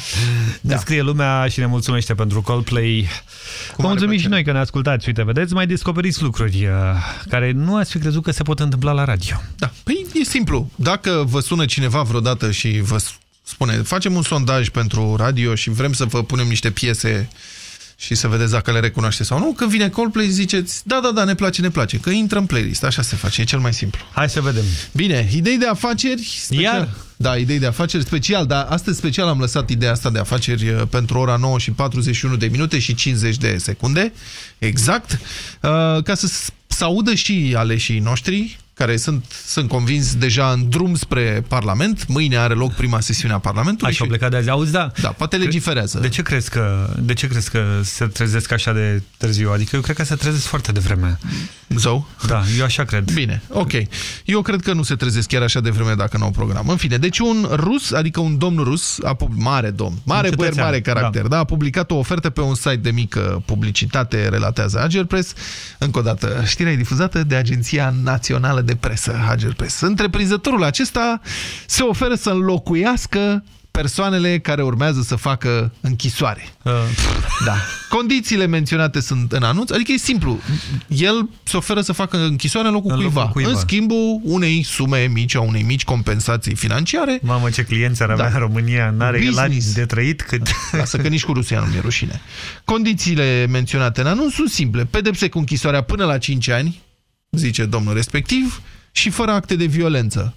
Ne scrie lumea și ne mulțumește pentru Coldplay. Vă mulțumim și noi că ne ascultați. Uite, vedeți, mai descoperiți lucruri uh, care nu ați fi crezut că se pot întâmpla la radio. Da, păi e simplu. Dacă vă sună cineva vreodată și vă spune, facem un sondaj pentru radio și vrem să vă punem niște piese și să vedeți dacă le recunoaște sau nu, când vine Coldplay ziceți, da, da, da, ne place, ne place, că intră în playlist, așa se face, e cel mai simplu. Hai să vedem. Bine, idei de afaceri special. Iar? Da, idei de afaceri special, dar astăzi special am lăsat ideea asta de afaceri uh, pentru ora 9 și 41 de minute și 50 de secunde, exact, uh, ca să să audă și aleșii noștri, care sunt, sunt convins deja în drum spre Parlament. Mâine are loc prima sesiune a Parlamentului. Așa au plecat de azi. Auzi, da. Da, poate legiferează. De ce crezi că, de ce crezi că se trezesc așa de târziu? Adică eu cred că se trezesc foarte devreme. Zău? Da, eu așa cred. Bine, ok. Eu cred că nu se trezesc chiar așa de vreme dacă nu au program. În fine, deci un rus, adică un domn rus, a pub- mare domn, mare Un băier, cetățean, mare caracter, da. da. a publicat o ofertă pe un site de mică publicitate, relatează Agerpress. Încă o dată, știrea e difuzată de Agenția Națională de Presă, Agerpress. Întreprinzătorul acesta se oferă să înlocuiască persoanele care urmează să facă închisoare. Uh. Da. Condițiile menționate sunt în anunț, adică e simplu. El se oferă să facă închisoare în locul, În locul cuiva, cuiva. în schimbul unei sume mici, a unei mici compensații financiare. Mamă, ce clienți ar avea Da. în România. N-are el ani Business. de trăit cât... Lasă că nici cu Rusia nu mi-e rușine. Condițiile menționate în anunț sunt simple. Pedepse cu închisoarea până la 5 ani, zice domnul respectiv, și fără acte de violență.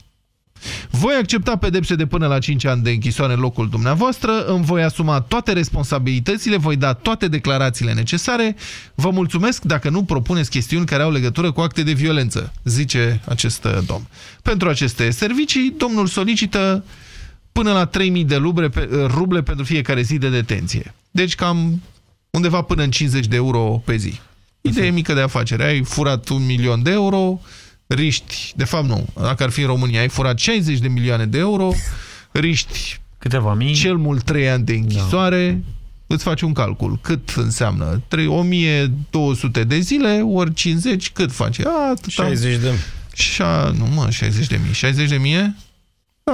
Voi accepta pedepse de până la 5 ani de închisoare în locul dumneavoastră, îmi voi asuma toate responsabilitățile, voi da toate declarațiile necesare. Vă mulțumesc dacă nu propuneți chestiuni care au legătură cu acte de violență, zice acest uh, domn. Pentru aceste servicii, domnul solicită până la 3000 de ruble, pe, uh, ruble pentru fiecare zi de detenție. Deci cam undeva până în 50 de euro pe zi. Idee mică de afacere. Ai furat un milion de euro, riști, de fapt nu, dacă ar fi în România, ai furat 60 de milioane de euro, riști câteva mii, cel mult 3 ani de închisoare, da. îți faci un calcul. Cât înseamnă? 3, 1200 de zile, ori 50, cât face? A, atâta. 60 de Șa, nu mă, 60 de mii. 60 de mie?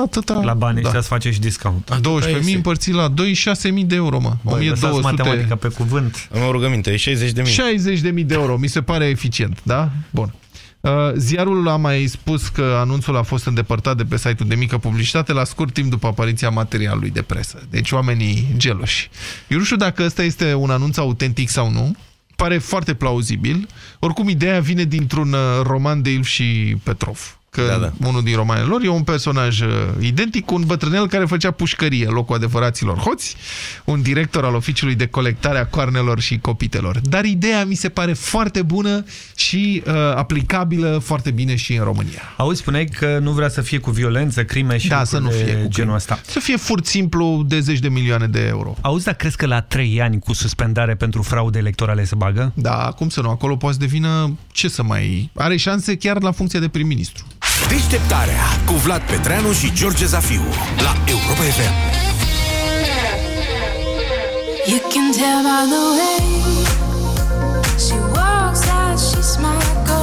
Atâta. La bani ăștia da. îți face și discount. 12.000 împărțit la 2, 6.000 de euro, mă. Băi, lăsați matematica pe cuvânt. Am o rugăminte, e 60 de mii. 60 de mii de euro, mi se pare eficient, da? Bun. Uh, Ziarul a mai spus că anunțul a fost îndepărtat de pe site-ul de mică publicitate la scurt timp după apariția materialului de presă. Deci oamenii geloși. Eu nu știu dacă ăsta este un anunț autentic sau nu. Pare foarte plauzibil. Oricum, ideea vine dintr-un uh, roman de Ilf și Petrov. Că da, da. unul din romanele lor e un personaj uh, identic cu un bătrânel care făcea pușcărie în locul adevăraților hoți, un director al oficiului de colectare a coarnelor și copitelor. Dar ideea mi se pare foarte bună și uh, aplicabilă foarte bine și în România. Auzi, spuneai că nu vrea să fie cu violență, crime și Da, să nu lucruri fie de cu genul ăsta. Să fie furt simplu de zeci de milioane de euro. Auzi, dar crezi că la trei ani cu suspendare pentru fraude electorale se bagă? Da, cum să nu? Acolo poate să devină, ce să mai... Are șanse chiar la funcție de prim-ministru. Deșteptarea cu Vlad Petreanu și George Zafiu la Europa FM. You can tell by the way she walks that she's my girl.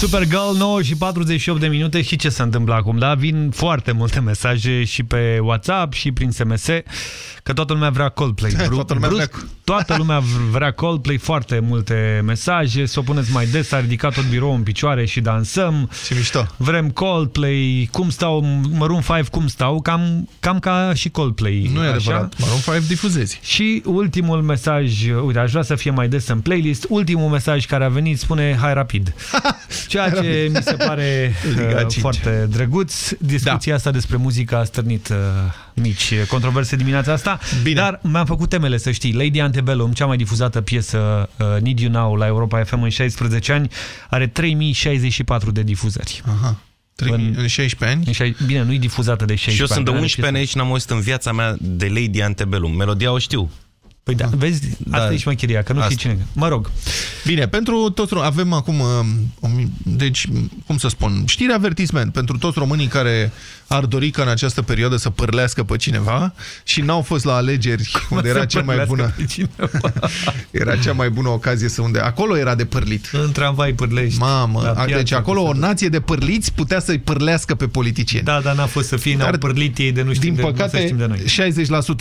Supergirl, 9 și 48 de minute și ce se întâmplă acum, da? Vin foarte multe mesaje și pe WhatsApp și prin SMS că toată lumea vrea Coldplay. Bru Toată lumea brusc, vrea- toată lumea vrea Coldplay, foarte multe mesaje, să o puneți mai des, a ridicat tot biroul în picioare și dansăm. Ce mișto. Vrem Coldplay, cum stau, Maroon 5 cum stau, cam, cam ca și Coldplay. Nu e așa? adevărat. Maroon 5 difuzezi. Și ultimul mesaj, uite, aș vrea să fie mai des în playlist, ultimul mesaj care a venit spune hai rapid. Ceea ce mi se pare Liga uh, cinci. foarte drăguț. Discuția asta despre muzică a stârnit uh, mici controverse dimineața asta. Bine. Dar mi-am făcut temele, să știi. Lady Antebellum, cea mai difuzată piesă uh, Need You Now la Europa FM în 16 ani, are 3064 de difuzări. Aha. În, în 16 ani? În șai- bine, nu-i difuzată de 16 Și eu sunt de are 11 ani piesă. aici, n-am auzit în viața mea de Lady Antebellum. Melodia o știu. Păi da, vezi, asta e șmecheria, că nu știi cine. Mă rog. Bine, pentru toți ro- avem acum, uh, o mi- deci, cum să spun, știri avertisment pentru toți românii care ar dori ca în această perioadă să părlească pe cineva și n-au fost la alegeri unde să era cea mai părlească bună era cea mai bună ocazie să unde acolo era de părlit. În tramvai părlești. Mamă, La a- piață, deci acolo cu o nație de părliți putea să-i părlească pe politicieni. Da, dar n-a fost să fie, n-au părlit ei de nu știm, Din de, nu păcate, să știm de noi.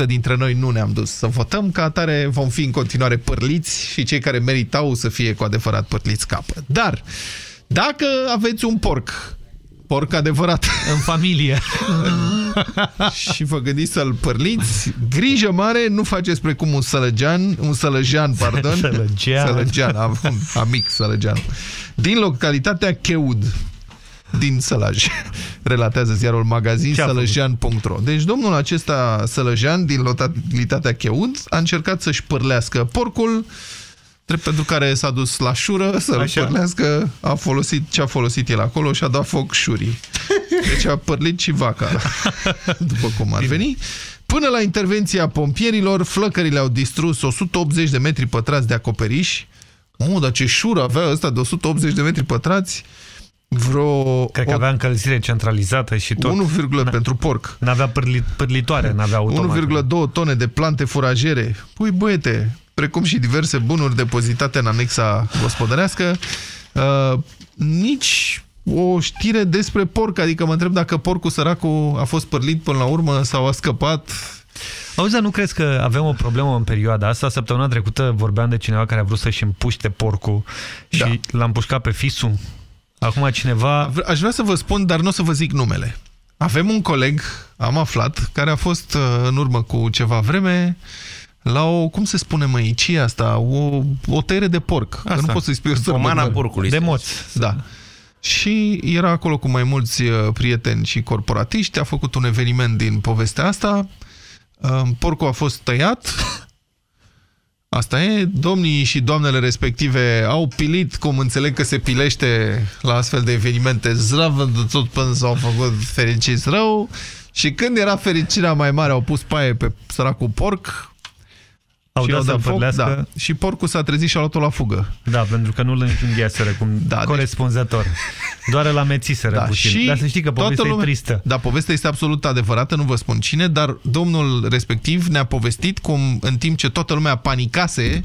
60% dintre noi nu ne-am dus să votăm, ca atare vom fi în continuare părliți și cei care meritau să fie cu adevărat părliți capă. Dar, dacă aveți un porc, porc adevărat, în familie, și vă gândiți să-l părliți, grijă mare, nu faceți precum un sălăgean, un sălăjean, pardon, Sălăgean. sălăgean am un amic sălăgean, din localitatea Cheud, din Sălaj, relatează ziarul magazin Ce a făcut? sălăjean.ro. Deci domnul acesta Sălăjean din localitatea Cheud a încercat să-și părlească porcul, drept pentru care s-a dus la șură să-l Așa. părlească, a folosit ce a folosit el acolo și a dat foc șurii. Deci a părlit și vaca, după cum ar veni. Până la intervenția pompierilor, flăcările au distrus 180 de metri pătrați de acoperiș. Oh, dar ce șură avea ăsta de 180 de metri pătrați! Vreo... Cred că avea încălzire centralizată și tot. 1, pentru porc. N-avea pârli, pârlitoare, n-avea automat. 1,2 tone de plante furajere. Pui băiete, precum și diverse bunuri depozitate în anexa gospodărească. Uh, nici o știre despre porc, adică mă întreb dacă porcul săracul a fost părlit până la urmă sau a scăpat. Auzi, dar nu crezi că avem o problemă în perioada asta? Săptămâna trecută vorbeam de cineva care a vrut să-și împuște porcul și da. l-a împușcat pe fisul. Acum cineva... Aș vrea să vă spun, dar nu o să vă zic numele. Avem un coleg, am aflat, care a fost uh, în urmă cu ceva vreme la o, cum se spune măi, asta, o, o tăiere de porc. Asta. Că nu pot să-i spui o Pomana porcului. De moți. Da. Și era acolo cu mai mulți uh, prieteni și corporatiști, a făcut un eveniment din povestea asta, Uh, porcul a fost tăiat, asta e, domnii și doamnele respective au pilit, cum înțeleg că se pilește la astfel de evenimente, zdravă de tot până s-au făcut fericiți rău, și când era fericirea mai mare, au pus paie pe săracul porc, Au și dat să foc, părlească. da. Și porcul s-a trezit și a luat-o la fugă. Da, pentru că nu îl îngheaseră cum da, corespunzător. Doar la mețiseră Da, puțin. și Dar să știi că toată povestea lumea- e tristă. Da, povestea este absolut adevărată, nu vă spun cine, dar domnul respectiv ne-a povestit cum în timp ce toată lumea panicase,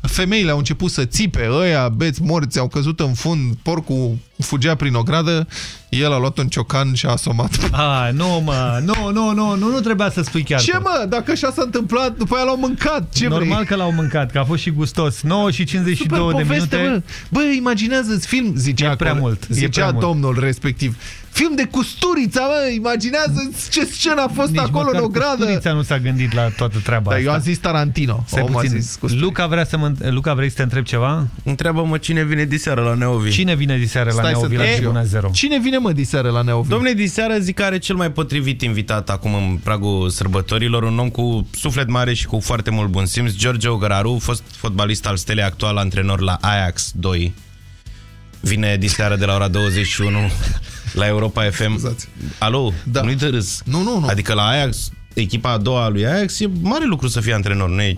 femeile au început să țipe, ăia beți morți au căzut în fund, porcul fugea prin o gradă, el a luat un ciocan și a asomat. A, nu mă, nu, nu, nu, nu, nu trebuia să spui chiar Ce tu. mă, dacă așa s-a întâmplat, după aia l-au mâncat, ce Normal vrei? că l-au mâncat, că a fost și gustos. 9 și 52 Super de poveste, minute. Bă, bă imaginează-ți film, zicea E prea acolo- mult, e zicea prea mult. domnul respectiv. Film de Custurița, mă, imaginează-ți ce scenă a fost Nici acolo în măcar o gradă. Custurița nu s-a gândit la toată treaba Dar asta. eu am zis Tarantino. Stai Omul a puțin. zis Custurița. Luca, vrea să mă... Luca, vrei să te întreb ceva? Întreabă-mă cine vine diseară la Neovi. Cine vine diseară la Stai să Neovi la te- Tribuna Zero? Cine vine, mă, diseară la Neovi? Domne, diseară zic că are cel mai potrivit invitat acum în pragul sărbătorilor, un om cu suflet mare și cu foarte mult bun simț, George Ogăraru, fost fotbalist al Stelei, actual antrenor la Ajax 2. Vine diseară de la ora 21 la Europa FM. Scuzați. Alo, da. nu-i de râs. Nu, nu, nu. Adică la Ajax, echipa a doua a lui Ajax, e mare lucru să fie antrenor, nu e?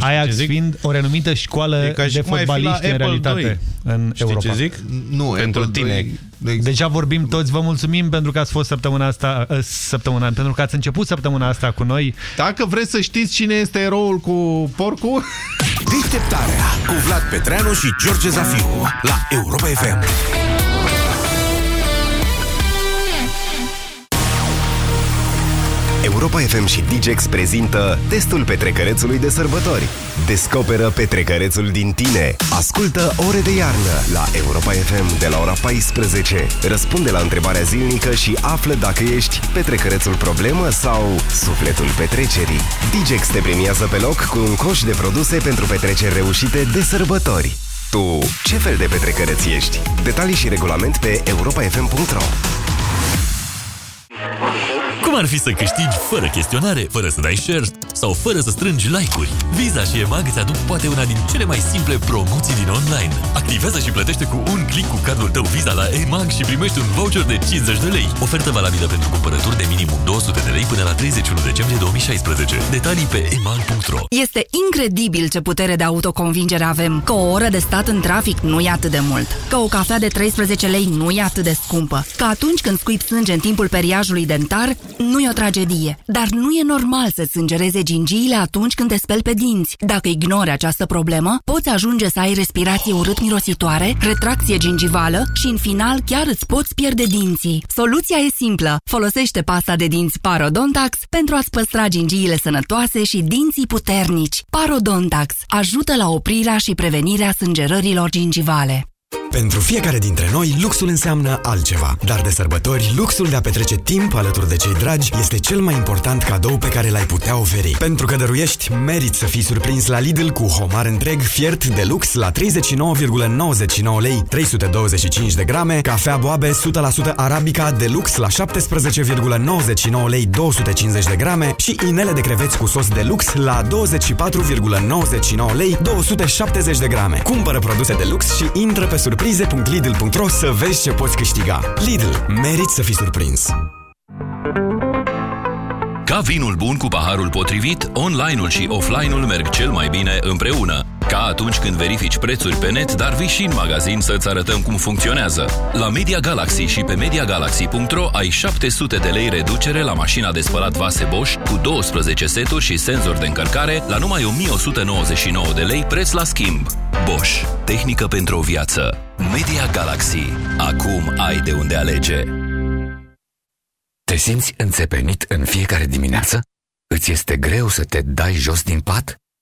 Ajax zic? fiind o renumită școală E ca și de cum ai fi la fotbaliști în Apple realitate 2. în Știți Europa. ce zic? Nu, Pentru Apple tine. 2, Deja vorbim toți, vă mulțumim pentru că ați fost săptămâna asta, ă, săptămâna, pentru că ați început săptămâna asta cu noi. Dacă vreți să știți cine este eroul cu porcul... Deșteptarea cu Vlad Petreanu și George Zafiu la Europa FM. Europa FM și Digex prezintă testul petrecărețului de sărbători. Descoperă petrecărețul din tine. Ascultă ore de iarnă la Europa FM de la ora 14. Răspunde la întrebarea zilnică și află dacă ești petrecărețul problemă sau sufletul petrecerii. Digex te premiază pe loc cu un coș de produse pentru petreceri reușite de sărbători. Tu, ce fel de petrecăreț ești? Detalii și regulament pe europafm.ro Cum ar fi să câștigi fără chestionare, fără să dai share sau fără să strângi like-uri? Visa și EMAG îți aduc poate una din cele mai simple promoții din online. Activează și plătește cu un click cu cardul tău Visa la EMAG și primești un voucher de 50 de lei. Ofertă valabilă pentru cumpărături de minimum 200 de lei până la 31 decembrie 2016. Detalii pe emag.ro Este incredibil ce putere de autoconvingere avem. Că o oră de stat în trafic nu e atât de mult. Că o cafea de 13 lei nu e atât de scumpă. Că atunci când scuip sânge în timpul periajului dentar, nu e o tragedie. Dar nu e normal să sângereze gingiile atunci când te speli pe dinți. Dacă ignori această problemă, poți ajunge să ai respirație urât-mirositoare, retracție gingivală și, în final, chiar îți poți pierde dinții. Soluția e simplă. Folosește pasta de dinți Parodontax pentru a-ți păstra gingiile sănătoase și dinții puternici. Parodontax ajută la oprirea și prevenirea sângerărilor gingivale. Pentru fiecare dintre noi, luxul înseamnă altceva. Dar de sărbători, luxul de a petrece timp alături de cei dragi este cel mai important cadou pe care l-ai putea oferi. Pentru că dăruiești, meriți să fii surprins la Lidl cu homar întreg fiert de lux la 39,99 lei, 325 de grame, cafea boabe 100% arabica de lux la 17,99 lei, 250 de grame și inele de creveți cu sos de lux la 24,99 lei, 270 de grame. Cumpără produse de lux și intră pe surprize.lidl.ro să vezi ce poți câștiga. Lidl, meriți să fii surprins! Ca vinul bun cu paharul potrivit, online-ul și offline-ul merg cel mai bine împreună. Ca atunci când verifici prețuri pe net, dar vii și în magazin să-ți arătăm cum funcționează. La Media Galaxy și pe MediaGalaxy.ro ai 700 de lei reducere la mașina de spălat vase Bosch cu 12 seturi și senzor de încărcare la numai 1199 de lei preț la schimb. Bosch. Tehnică pentru o viață. Media Galaxy. Acum ai de unde alege. Te simți înțepenit în fiecare dimineață? Îți este greu să te dai jos din pat?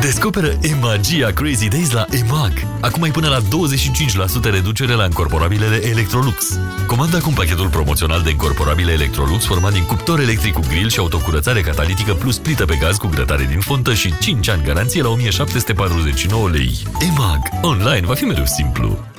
Descoperă e-magia Crazy Days la EMAG. Acum ai până la 25% reducere la încorporabilele Electrolux. Comanda acum pachetul promoțional de încorporabile Electrolux format din cuptor electric cu grill și autocurățare catalitică plus plită pe gaz cu grătare din fontă și 5 ani garanție la 1749 lei. EMAG. Online va fi mereu simplu.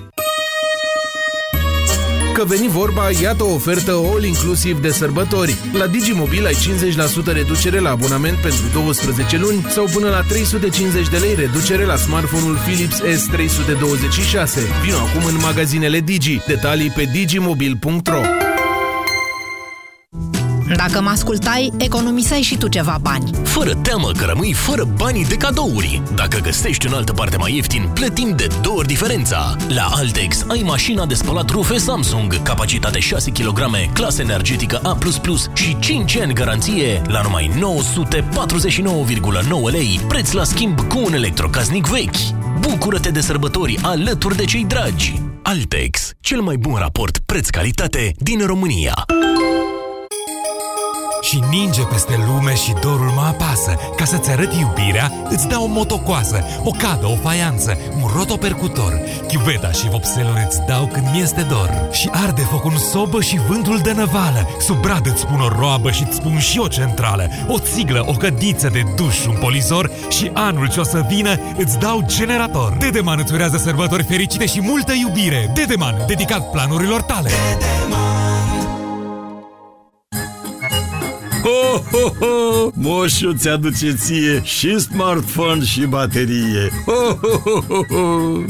Că veni vorba, iată o ofertă all-inclusiv de sărbători. La Digimobil ai 50% reducere la abonament pentru 12 luni sau până la 350 de lei reducere la smartphone-ul Philips S326. Vino acum în magazinele Digi. Detalii pe digimobil.ro Dacă mă ascultai, economiseai și tu ceva bani. Fără teamă că rămâi fără banii de cadouri. Dacă găsești în altă parte mai ieftin, plătim de două ori diferența. La Altex ai mașina de spălat rufe Samsung, capacitate 6 kg, clasă energetică A++ și 5 ani garanție la numai 949,9 lei, preț la schimb cu un electrocasnic vechi. Bucură-te de sărbători alături de cei dragi. Altex, cel mai bun raport preț-calitate din România. Și ninge peste lume și dorul mă apasă. Ca să-ți arăt iubirea, îți dau o motocoasă O cadă, o faianță, un rotopercutor Chiuveta și vopselul îți dau când mi-este dor. Și arde foc în sobă și vântul de năvală. Sub brad îți spun o roabă și îți spun și o centrală. O țiglă, o cădiță de duș, un polizor Și anul ce o să vină îți dau generator. Dedeman îți urează sărbători fericite și multă iubire. Dedeman, dedicat planurilor tale Ho, ho, ho! Moșu ți-aduce ție și smartphone și baterie. Ho, ho, ho, ho, ho!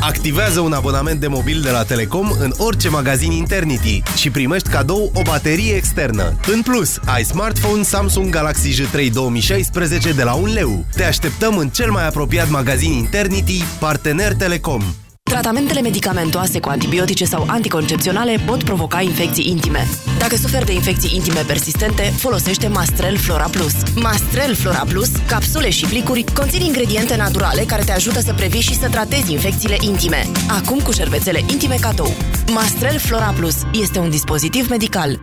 Activează un abonament de mobil de la Telecom în orice magazin Internity și primești cadou o baterie externă. În plus, ai smartphone Samsung Galaxy J3 2016 de la 1 leu. Te așteptăm în cel mai apropiat magazin Internity, partener Telecom. Tratamentele medicamentoase cu antibiotice sau anticoncepționale pot provoca infecții intime. Dacă suferi de infecții intime persistente, folosește Mastrel Flora Plus. Mastrel Flora Plus, capsule și plicuri, conțin ingrediente naturale care te ajută să previi și să tratezi infecțiile intime. Acum cu șervețele intime cadou. Mastrel Flora Plus este un dispozitiv medical.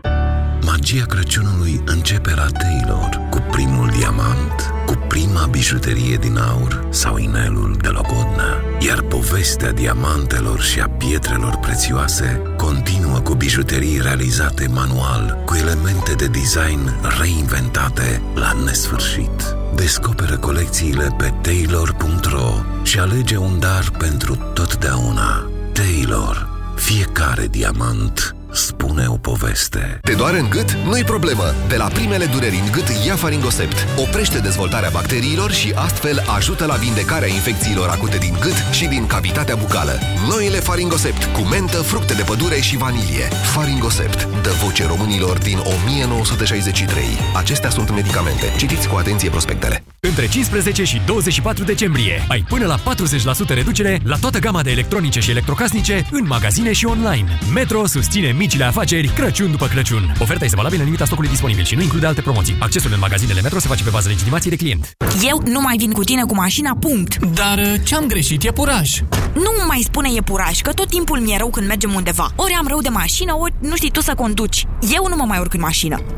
Magia Crăciunului începe la Taylor cu primul diamant, cu prima bijuterie din aur sau inelul de logodnă. Iar povestea diamantelor și a pietrelor prețioase continuă cu bijuterii realizate manual, cu elemente de design reinventate la nesfârșit. Descoperă colecțiile pe taylor.ro și alege un dar pentru totdeauna. Taylor. Fiecare diamant spune o poveste. Te doare în gât? Nu-i problemă! De la primele dureri în gât, ia Faringosept. Oprește dezvoltarea bacteriilor și astfel ajută la vindecarea infecțiilor acute din gât și din cavitatea bucală. Noile Faringosept, cu mentă, fructe de pădure și vanilie. Faringosept, dă voce românilor din 1963. Acestea sunt medicamente. Citiți cu atenție prospectele. Între 15 și 24 decembrie ai până la 40% reducere la toată gama de electronice și electrocasnice în magazine și online. Metro susține micile afaceri Crăciun după Crăciun. Oferta este valabilă în limita stocului disponibil și nu include alte promoții. Accesul în magazinele Metro se face pe bază legitimației de client. Eu nu mai vin cu tine cu mașina, punct. Dar uh, ce-am greșit e puraj. Nu mai spune e puraj, că tot timpul mi-e rău când mergem undeva. Ori am rău de mașină, ori nu știi tu să conduci. Eu nu mă mai urc în mașină.